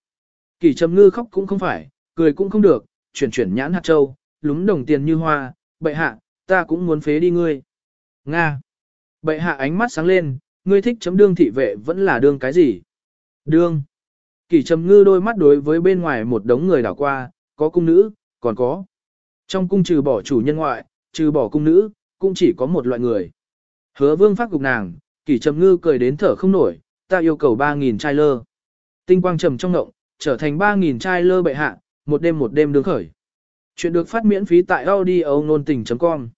Kỷ trầm ngư khóc cũng không phải, cười cũng không được, chuyển chuyển nhãn hạt châu, lúng đồng tiền như hoa, bệ hạ, ta cũng muốn phế đi ngươi. Nga. Bệ hạ ánh mắt sáng lên, ngươi thích chấm đương thị vệ vẫn là đương cái gì? Đương. Kỷ trầm ngư đôi mắt đối với bên ngoài một đống người đảo qua, có cung nữ, còn có. Trong cung trừ bỏ chủ nhân ngoại, trừ bỏ cung nữ, cũng chỉ có một loại người. Hứa vương phát gục nàng, kỷ trầm ngư cười đến thở không nổi, ta yêu cầu 3.000 chai lơ. Tinh quang trầm trong ngộng, trở thành 3.000 chai lơ bệ hạ, một đêm một đêm đứng khởi. Chuyện được phát miễn phí tại audio nôn tình.com